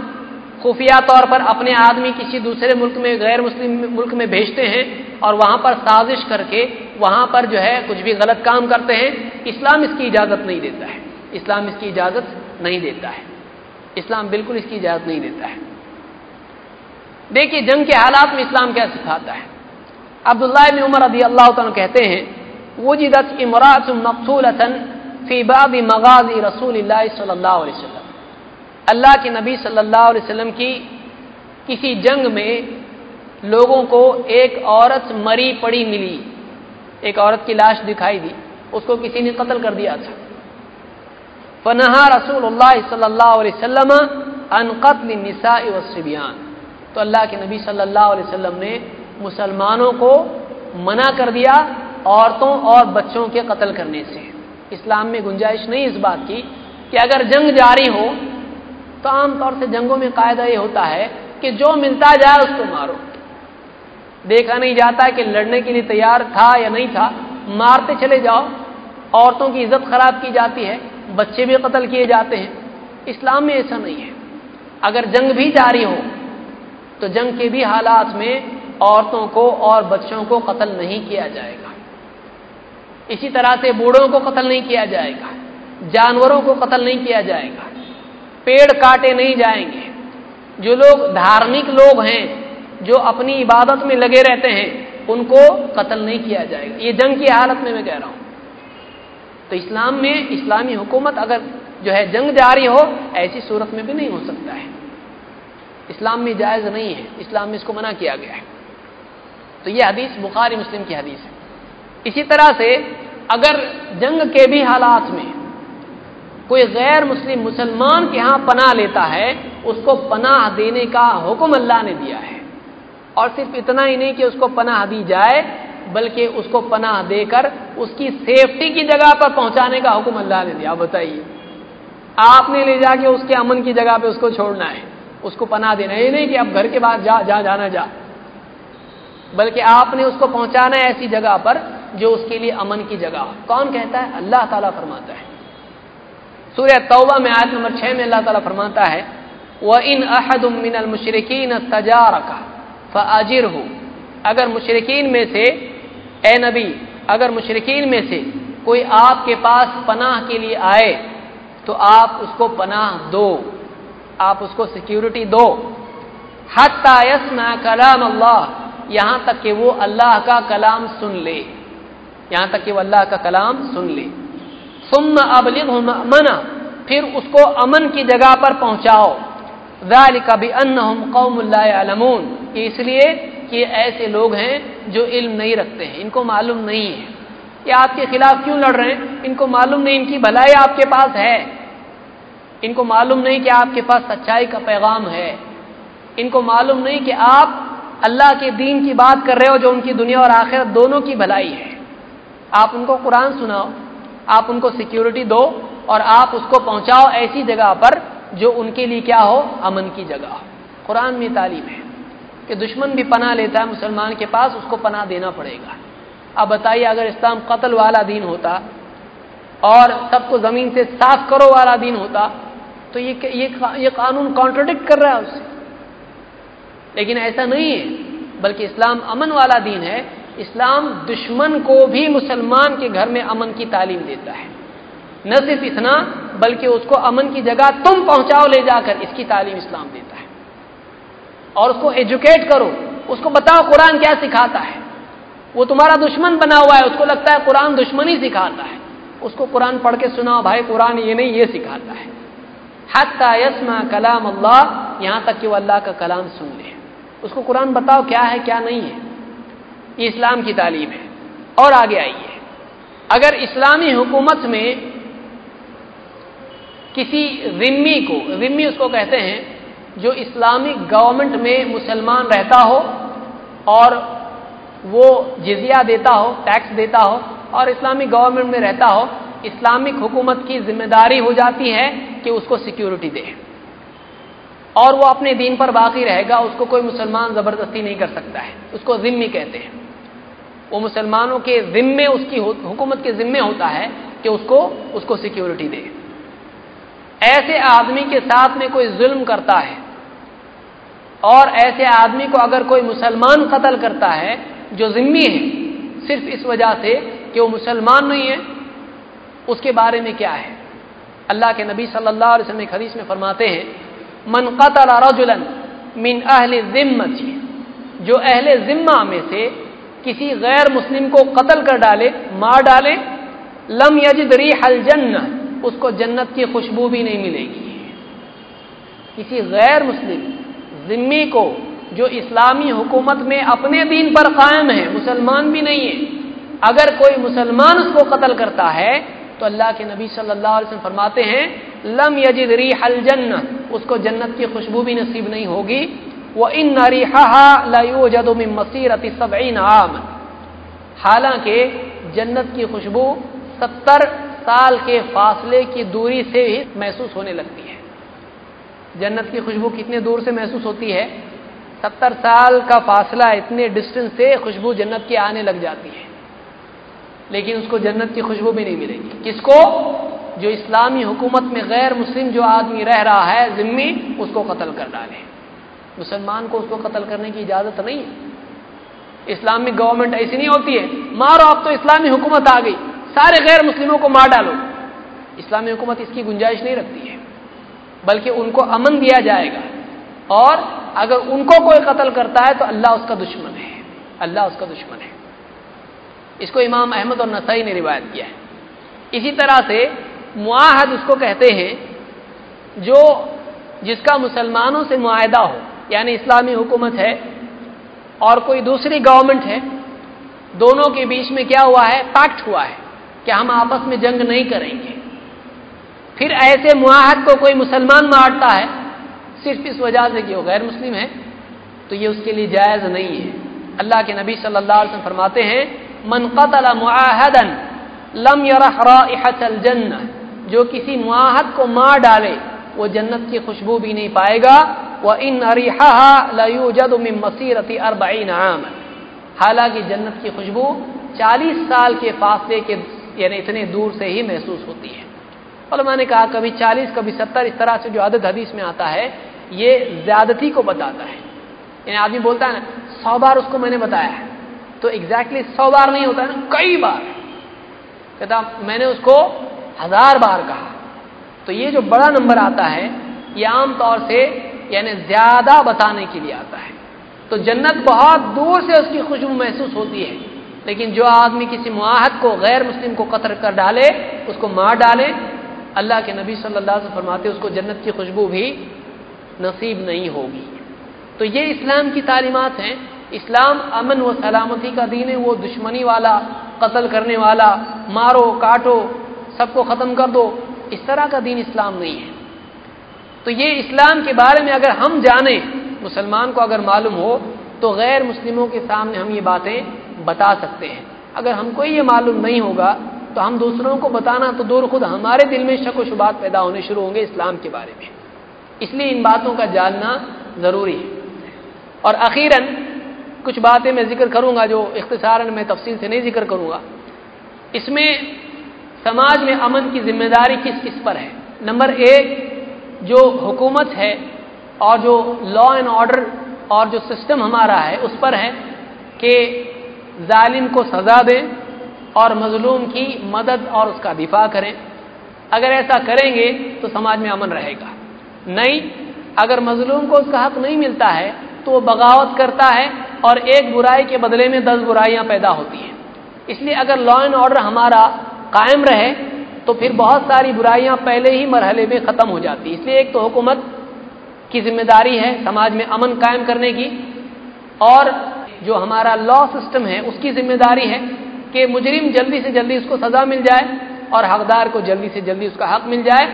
خفیہ طور پر اپنے آدمی کسی دوسرے ملک میں، غیر مسلم ملک میں بھیجتے ہیں اور وہاں پر سازش کر کے وہاں پر جو ہے کچھ بھی غلط کام کرتے ہیں، اسلام اس کی اجازت نہیں دیتا ہے۔ اسلام اس کی اجازت نہیں دیتا ہے۔ اسلام بالکل اس کی اجازت نہیں دیتا ہے۔ دیکھیے جنگ کے حالات میں اسلام کیا سکھاتا ہے۔ عبداللہ بن عمر رضی اللہ تعالیٰ کہتے ہیں وہ جدت امراط مقصول فی باب مغازی رسول اللہ صلی اللہ علیہ وسلم۔ اللہ کے نبی صلی اللہ علیہ وسلم کی کسی جنگ میں لوگوں کو ایک عورت مری پڑی ملی۔ ایک عورت کی لاش دکھائی دی۔ اس کو کسی نے قتل کر دیا تھا۔ فنہا رسول اللہ صلی اللہ علیہ وسلم ان قتل نساء والصبیان۔ تو اللہ کے نبی صلی اللہ علیہ وسلم نے مسلمانوں کو منع کر دیا عورتوں اور بچوں کے قتل کرنے سے۔ اسلام میں گنجائش نہیں اس بات کی کہ اگر جنگ جاری ہو تو عام طور سے جنگوں میں قاعدہ یہ ہوتا ہے کہ جو ملتا جائے اس کو مارو۔ دیکھا نہیں جاتا کہ لڑنے کے لیے تیار تھا یا نہیں تھا، مارتے چلے جاؤ۔ عورتوں کی عزت خراب کی جاتی ہے، بچے بھی قتل کیے جاتے ہیں۔ اسلام میں ایسا نہیں ہے۔ اگر جنگ بھی جاری ہو تو جنگ کے بھی حالات میں عورتوں کو اور بچوں کو قتل نہیں کیا جائے گا۔ اسی طرح سے بوڑھوں کو قتل نہیں کیا جائے گا، جانوروں کو قتل نہیں کیا جائے گا، پیڑ کاٹے نہیں جائیں گے۔ جو لوگ دھارمک لوگ ہیں، جو اپنی عبادت میں لگے رہتے ہیں، ان کو قتل نہیں کیا جائے گا۔ یہ جنگ کی حالت میں میں کہہ رہا ہوں۔ تو اسلام میں اسلامی حکومت اگر جو ہے جنگ جاری ہو، ایسی صورت میں بھی نہیں ہو سکتا ہے۔ اسلام میں جائز نہیں ہے۔ اسلام میں اس کو منع کیا گیا ہے۔ تو یہ حدیث بخاری مسلم کی حدیث ہے۔ اسی طرح سے اگر جنگ کے بھی حالات میں کوئی غیر مسلم مسلمان کے ہاں پناہ لیتا ہے، اس کو پناہ دینے کا حکم اللہ نے دیا ہے۔ اور صرف اتنا ہی نہیں کہ اس کو پناہ دی جائے، بلکہ اس کو پناہ دے کر اس کی سیفٹی کی جگہ پر پہنچانے کا حکم اللہ نے دیا۔ بتائیے، آپ نے لے جا کے اس کے امن کی جگہ پہ اس کو چھوڑنا ہے۔ اس کو پناہ دینا یہ نہیں کہ اب گھر کے بعد جا جا، جانا جا۔ بلکہ آپ نے اس کو پہنچانا ہے ایسی جگہ پر جو اس کے لیے امن کی جگہ۔ کون کہتا ہے؟ اللہ تعالیٰ فرماتا ہے۔ سورہ توبہ میں آیت نمبر چھ میں اللہ تعالیٰ فرماتا ہے وہ ان احد من المشرقین تجار کا فاجر ہو اگر مشرقین میں سے، اے نبی، اگر مشرقین میں سے کوئی آپ کے پاس پناہ کے لیے آئے، تو آپ اس کو پناہ دو۔ آپ اس کو سیکیورٹی دو۔ حتی یسمع کلام اللہ یہاں تک کہ وہ اللہ کا کلام سن لے۔ یہاں تک کہ وہ اللہ کا کلام سن لے۔ ثم ابلغه منا پھر اس کو امن کی جگہ پر پہنچاؤ۔ ذالک بانهم قوم لا يعلمون اس لیے کہ ایسے لوگ ہیں جو علم نہیں رکھتے ہیں، ان کو معلوم نہیں ہے۔ کہ آپ کے خلاف کیوں لڑ رہے ہیں؟ ان کو معلوم نہیں ان کی بھلائی آپ کے پاس ہے۔ ان کو معلوم نہیں کہ آپ کے پاس سچائی کا پیغام ہے۔ ان کو معلوم نہیں کہ آپ اللہ کے دین کی بات کر رہے ہو جو ان کی دنیا اور آخرت دونوں کی بھلائی ہے۔ آپ ان کو قرآن سناؤ، آپ ان کو سیکیورٹی دو اور آپ اس کو پہنچاؤ ایسی جگہ پر جو ان کے لیے کیا ہو، امن کی جگہ ہو۔ قرآن میں تعلیم ہے کہ دشمن بھی پناہ لیتا ہے، مسلمان کے پاس اس کو پناہ دینا پڑے گا۔ اب بتائیے، اگر اسلام قتل والا دین ہوتا اور سب کو زمین سے صاف کرو والا دین ہوتا، تو یہ قانون کانٹروڈکٹ کر رہا ہے اس سے۔ لیکن ایسا نہیں ہے، بلکہ اسلام امن والا دین ہے اسلام دشمن کو بھی مسلمان کے گھر میں امن کی تعلیم دیتا ہے۔ نہ صرف اتنا، بلکہ اس کو امن کی جگہ تم پہنچاؤ، لے جا کر اس کی تعلیم اسلام دیتا ہے۔ اور اس کو ایجوکیٹ کرو، اس کو بتاؤ قرآن کیا سکھاتا ہے۔ وہ تمہارا دشمن بنا ہوا ہے، اس کو لگتا ہے قرآن دشمن ہی سکھاتا ہے۔ اس کو قرآن پڑھ کے سناؤ، بھائی قرآن یہ نہیں، یہ سکھاتا ہے۔ حتی یسما کلام اللہ، یہاں تک کہ وہ اللہ کا کلام سن لے۔ اس کو قرآن بتاؤ کیا ہے، کیا نہیں ہے۔ یہ اسلام کی تعلیم ہے۔ اور آگے آئیے۔ اگر اسلامی حکومت میں کسی ذمی کو، ذمی اس کو کہتے ہیں جو اسلامک گورنمنٹ میں مسلمان رہتا ہو اور وہ جزیہ دیتا ہو ٹیکس دیتا ہو اور اسلامک گورنمنٹ میں رہتا ہو، اسلامک حکومت کی ذمہ داری ہو جاتی ہے کہ اس کو سیکیورٹی دے۔ اور وہ اپنے دین پر باقی رہے گا، اس کو کوئی مسلمان زبردستی نہیں کر سکتا ہے۔ اس کو ذمی کہتے ہیں۔ وہ مسلمانوں کے ذمے، اس کی حکومت کے ذمے ہوتا ہے کہ اس کو اس کو سیکیورٹی دے۔ ایسے آدمی کے ساتھ میں کوئی ظلم کرتا ہے اور ایسے آدمی کو اگر کوئی مسلمان قتل کرتا ہے جو ذمی ہے، صرف اس وجہ سے کہ وہ مسلمان نہیں ہے، اس کے بارے میں کیا ہے؟ اللہ کے نبی صلی اللہ علیہ وسلم حدیث میں فرماتے ہیں من قتل رجلا من اہل ذمت جو اہل ذمہ میں سے کسی غیر مسلم کو قتل کر ڈالے، مار ڈالے، لم یجد ریح الجنہ، اس کو جنت کی خوشبو بھی نہیں ملے گی۔ کسی غیر مسلم ذمی کو جو اسلامی حکومت میں اپنے دین پر قائم ہے، مسلمان بھی نہیں ہے، اگر کوئی مسلمان اس کو قتل کرتا ہے تو اللہ کے نبی صلی اللہ علیہ وسلم فرماتے ہیں، لم یجد ریح الجنہ، اس کو جنت کی خوشبو بھی نصیب نہیں ہوگی۔ وہ ان من مسیرت سبعین عام حالانکہ جنت کی خوشبو ستر سال کے فاصلے کی دوری سے ہی محسوس ہونے لگتی ہے۔ جنت کی خوشبو کتنے دور سے محسوس ہوتی ہے؟ ستر سال کا فاصلہ اتنے ڈسٹینس سے خوشبو جنت کی آنے لگ جاتی ہے۔ لیکن اس کو جنت کی خوشبو بھی نہیں ملے گی۔ کس کو؟ جو اسلامی حکومت میں غیر مسلم جو آدمی رہ رہا ہے، ذمی اس کو قتل کر ڈالے۔ مسلمان کو اس کو قتل کرنے کی اجازت نہیں۔ ہے اسلام میں گورنمنٹ ایسی نہیں ہوتی ہے۔ مارو اب تو اسلامی حکومت آ گئی۔ سارے غیر مسلموں کو مار ڈالو۔ اسلامی حکومت اس کی گنجائش نہیں رکھتی ہے۔ بلکہ ان کو امن دیا جائے گا۔ اور اگر ان کو کوئی قتل کرتا ہے تو اللہ اس کا دشمن ہے۔ اللہ اس کا دشمن ہے۔ اس کو امام احمد اور نسائی نے روایت کیا ہے۔ اسی طرح سے معاہد اس کو کہتے ہیں جو جس کا مسلمانوں سے معاہدہ ہو یعنی اسلامی حکومت ہے اور کوئی دوسری گورنمنٹ ہے، دونوں کے بیچ میں کیا ہوا ہے؟ پیکٹ ہوا ہے کہ ہم آپس میں جنگ نہیں کریں گے۔ پھر ایسے معاہد کو کوئی مسلمان مارتا ہے، صرف اس وجہ سے کہ وہ غیر مسلم ہے، تو یہ اس کے لیے جائز نہیں ہے۔ اللہ کے نبی صلی اللہ علیہ وسلم فرماتے ہیں من قتل معاہدا لم الجنہ، جو کسی معاہد کو مار ڈالے، وہ جنت کی خوشبو بھی نہیں پائے گا۔ وہ ان مسیرتی اربعین عام حالانکہ جنت کی خوشبو چالیس سال کے فاصلے کے یعنی اتنے دور سے ہی محسوس ہوتی ہے۔ علماء نے کہا، کبھی چالیس، کبھی ستر، اس طرح سے جو عدد حدیث میں آتا ہے، یہ زیادتی کو بتاتا ہے۔ یعنی آدمی بولتا ہے نا، سو بار اس کو میں نے بتایا ہے۔ تو ایگزیکٹلی سو بار نہیں ہوتا ہے نا، کئی بار۔ کہتا میں نے اس کو ہزار بار کہا۔ تو یہ جو بڑا نمبر آتا ہے، یہ عام طور سے یعنی زیادہ بتانے کے لیے آتا ہے۔ تو جنت بہت دور سے اس کی خوشبو محسوس ہوتی ہے، لیکن جو آدمی کسی معاہد کو، غیر مسلم کو قطر کر ڈالے، اس کو مار ڈالے، اللہ کے نبی صلی اللہ علیہ وسلم فرماتے اس کو جنت کی خوشبو بھی نصیب نہیں ہوگی۔ تو یہ اسلام کی تعلیمات ہیں۔ اسلام امن و سلامتی کا دین ہے، وہ دشمنی والا، قتل کرنے والا، مارو، کاٹو، سب کو ختم کر دو، اس طرح کا دین اسلام نہیں ہے۔ تو یہ اسلام کے بارے میں اگر ہم جانیں، مسلمان کو اگر معلوم ہو، تو غیر مسلموں کے سامنے ہم یہ باتیں بتا سکتے ہیں۔ اگر ہم کو یہ معلوم نہیں ہوگا، تو ہم دوسروں کو بتانا تو دور خود ہمارے دل میں شک و شبات پیدا ہونے شروع ہوں گے اسلام کے بارے میں۔ اس لیے ان باتوں کا جاننا ضروری ہے۔ اور اخیراً کچھ باتیں میں ذکر کروں گا جو اختصار میں تفصیل سے نہیں ذکر کروں گا۔ اس میں سماج میں امن کی ذمہ داری کس کس پر ہے؟ نمبر ایک، جو حکومت ہے اور جو لا اینڈ آرڈر اور جو سسٹم ہمارا ہے، اس پر ہے کہ ظالم کو سزا دیں اور مظلوم کی مدد اور اس کا دفاع کریں۔ اگر ایسا کریں گے تو سماج میں امن رہے گا۔ نہیں، اگر مظلوم کو اس کا حق نہیں ملتا ہے تو وہ بغاوت کرتا ہے اور ایک برائی کے بدلے میں دس برائیاں پیدا ہوتی ہیں۔ اس لیے اگر لا اینڈ آرڈر ہمارا قائم رہے تو پھر بہت ساری برائیاں پہلے ہی مرحلے میں ختم ہو جاتی اس لیے ایک تو حکومت کی ذمہ داری ہے سماج میں امن قائم کرنے کی اور جو ہمارا لا سسٹم ہے اس کی ذمہ داری ہے کہ مجرم جلدی سے جلدی اس کو سزا مل جائے اور حقدار کو جلدی سے جلدی اس کا حق مل جائے۔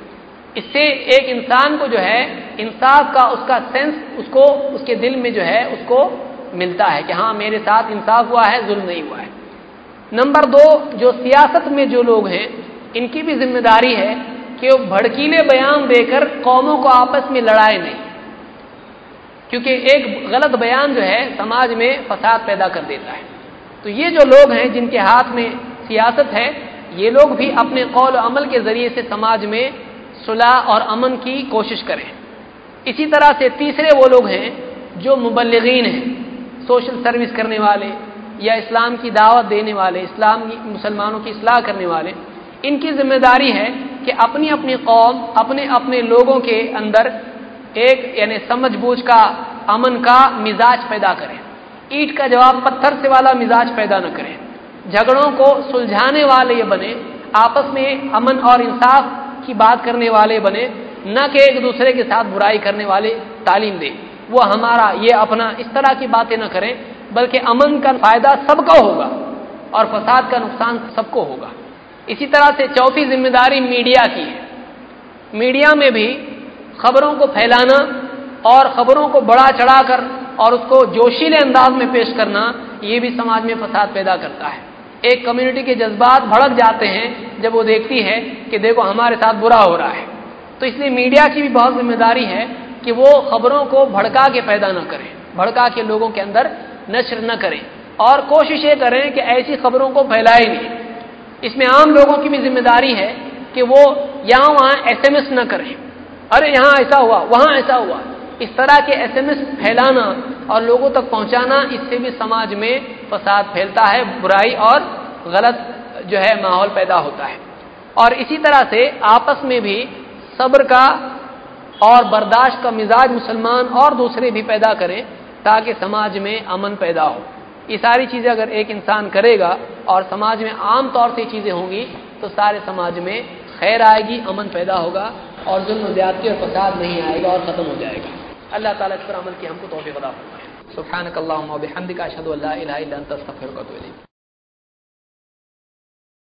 اس سے ایک انسان کو جو ہے، انصاف کا اس کا سینس اس کو، اس کے دل میں جو ہے، اس کو ملتا ہے کہ ہاں میرے ساتھ انصاف ہوا ہے، ظلم نہیں ہوا ہے۔ نمبر دو، جو سیاست میں جو لوگ ہیں، ان کی بھی ذمہ داری ہے کہ وہ بھڑکیلے بیان دے کر قوموں کو آپس میں لڑائے نہیں۔ کیونکہ ایک غلط بیان جو ہے، سماج میں فساد پیدا کر دیتا ہے۔ تو یہ جو لوگ ہیں، جن کے ہاتھ میں سیاست ہے، یہ لوگ بھی اپنے قول و عمل کے ذریعے سے سماج میں صلاح اور امن کی کوشش کریں۔ اسی طرح سے تیسرے وہ لوگ ہیں جو مبلغین ہیں، سوشل سروس کرنے والے یا اسلام کی دعوت دینے والے، اسلام کی، مسلمانوں کی اصلاح کرنے والے۔ ان کی ذمہ داری ہے کہ اپنی اپنی قوم، اپنے اپنے لوگوں کے اندر ایک یعنی سمجھ بوجھ کا، امن کا مزاج پیدا کریں۔ اینٹ کا جواب پتھر سے والا مزاج پیدا نہ کریں۔ جھگڑوں کو سلجھانے والے یہ بنے آپس میں امن اور انصاف کی بات کرنے والے بنے، نہ کہ ایک دوسرے کے ساتھ برائی کرنے والے تعلیم دے۔ وہ ہمارا، یہ اپنا اس طرح کی باتیں نہ کریں، بلکہ امن کا فائدہ سب کا ہوگا اور فساد کا نقصان سب کو ہوگا۔ اسی طرح سے چوتھی ذمہ داری میڈیا کی ہے۔ میڈیا میں بھی خبروں کو پھیلانا اور خبروں کو بڑا چڑھا کر اور اس کو جوشیلے انداز میں پیش کرنا، یہ بھی سماج میں فساد پیدا کرتا ہے۔ ایک کمیونٹی کے جذبات بھڑک جاتے ہیں جب وہ دیکھتی ہے کہ دیکھو ہمارے ساتھ برا ہو رہا ہے۔ تو اس لیے میڈیا کی بھی بہت ذمہ داری ہے کہ وہ خبروں کو بھڑکا کے پیدا نہ کریں، بھڑکا کے لوگوں کے اندر نشر نہ کریں۔ اور کوشش یہ کریں کہ ایسی خبروں کو پھیلائے نہیں۔ اس میں عام لوگوں کی بھی ذمہ داری ہے کہ وہ یہاں وہاں ایس ایم ایس نہ کریں۔ ارے یہاں ایسا ہوا، وہاں ایسا ہوا۔ اس طرح کے ایس ایم ایس پھیلانا اور لوگوں تک پہنچانا، اس سے بھی سماج میں فساد پھیلتا ہے، برائی اور غلط جو ہے ماحول پیدا ہوتا ہے۔ اور اسی طرح سے آپس میں بھی صبر کا اور برداشت کا مزاج مسلمان اور دوسرے بھی پیدا کریں تاکہ سماج میں امن پیدا ہو۔ یہ ساری چیزیں اگر ایک انسان کرے گا اور سماج میں عام طور سے چیزیں ہوں گی، تو سارے سماج میں خیر آئے گی، امن پیدا ہوگا اور ظلم و زیادتی اور فساد نہیں آئے گا اور ختم ہو جائے گا۔ اللہ تعالیٰ اس پر عمل کی ہم کو توفیق عطا فرمائے۔ سبحانك اللهم وبحمدك اشهد ان لا الہ الا انت، استغفرک و اتوب الیک۔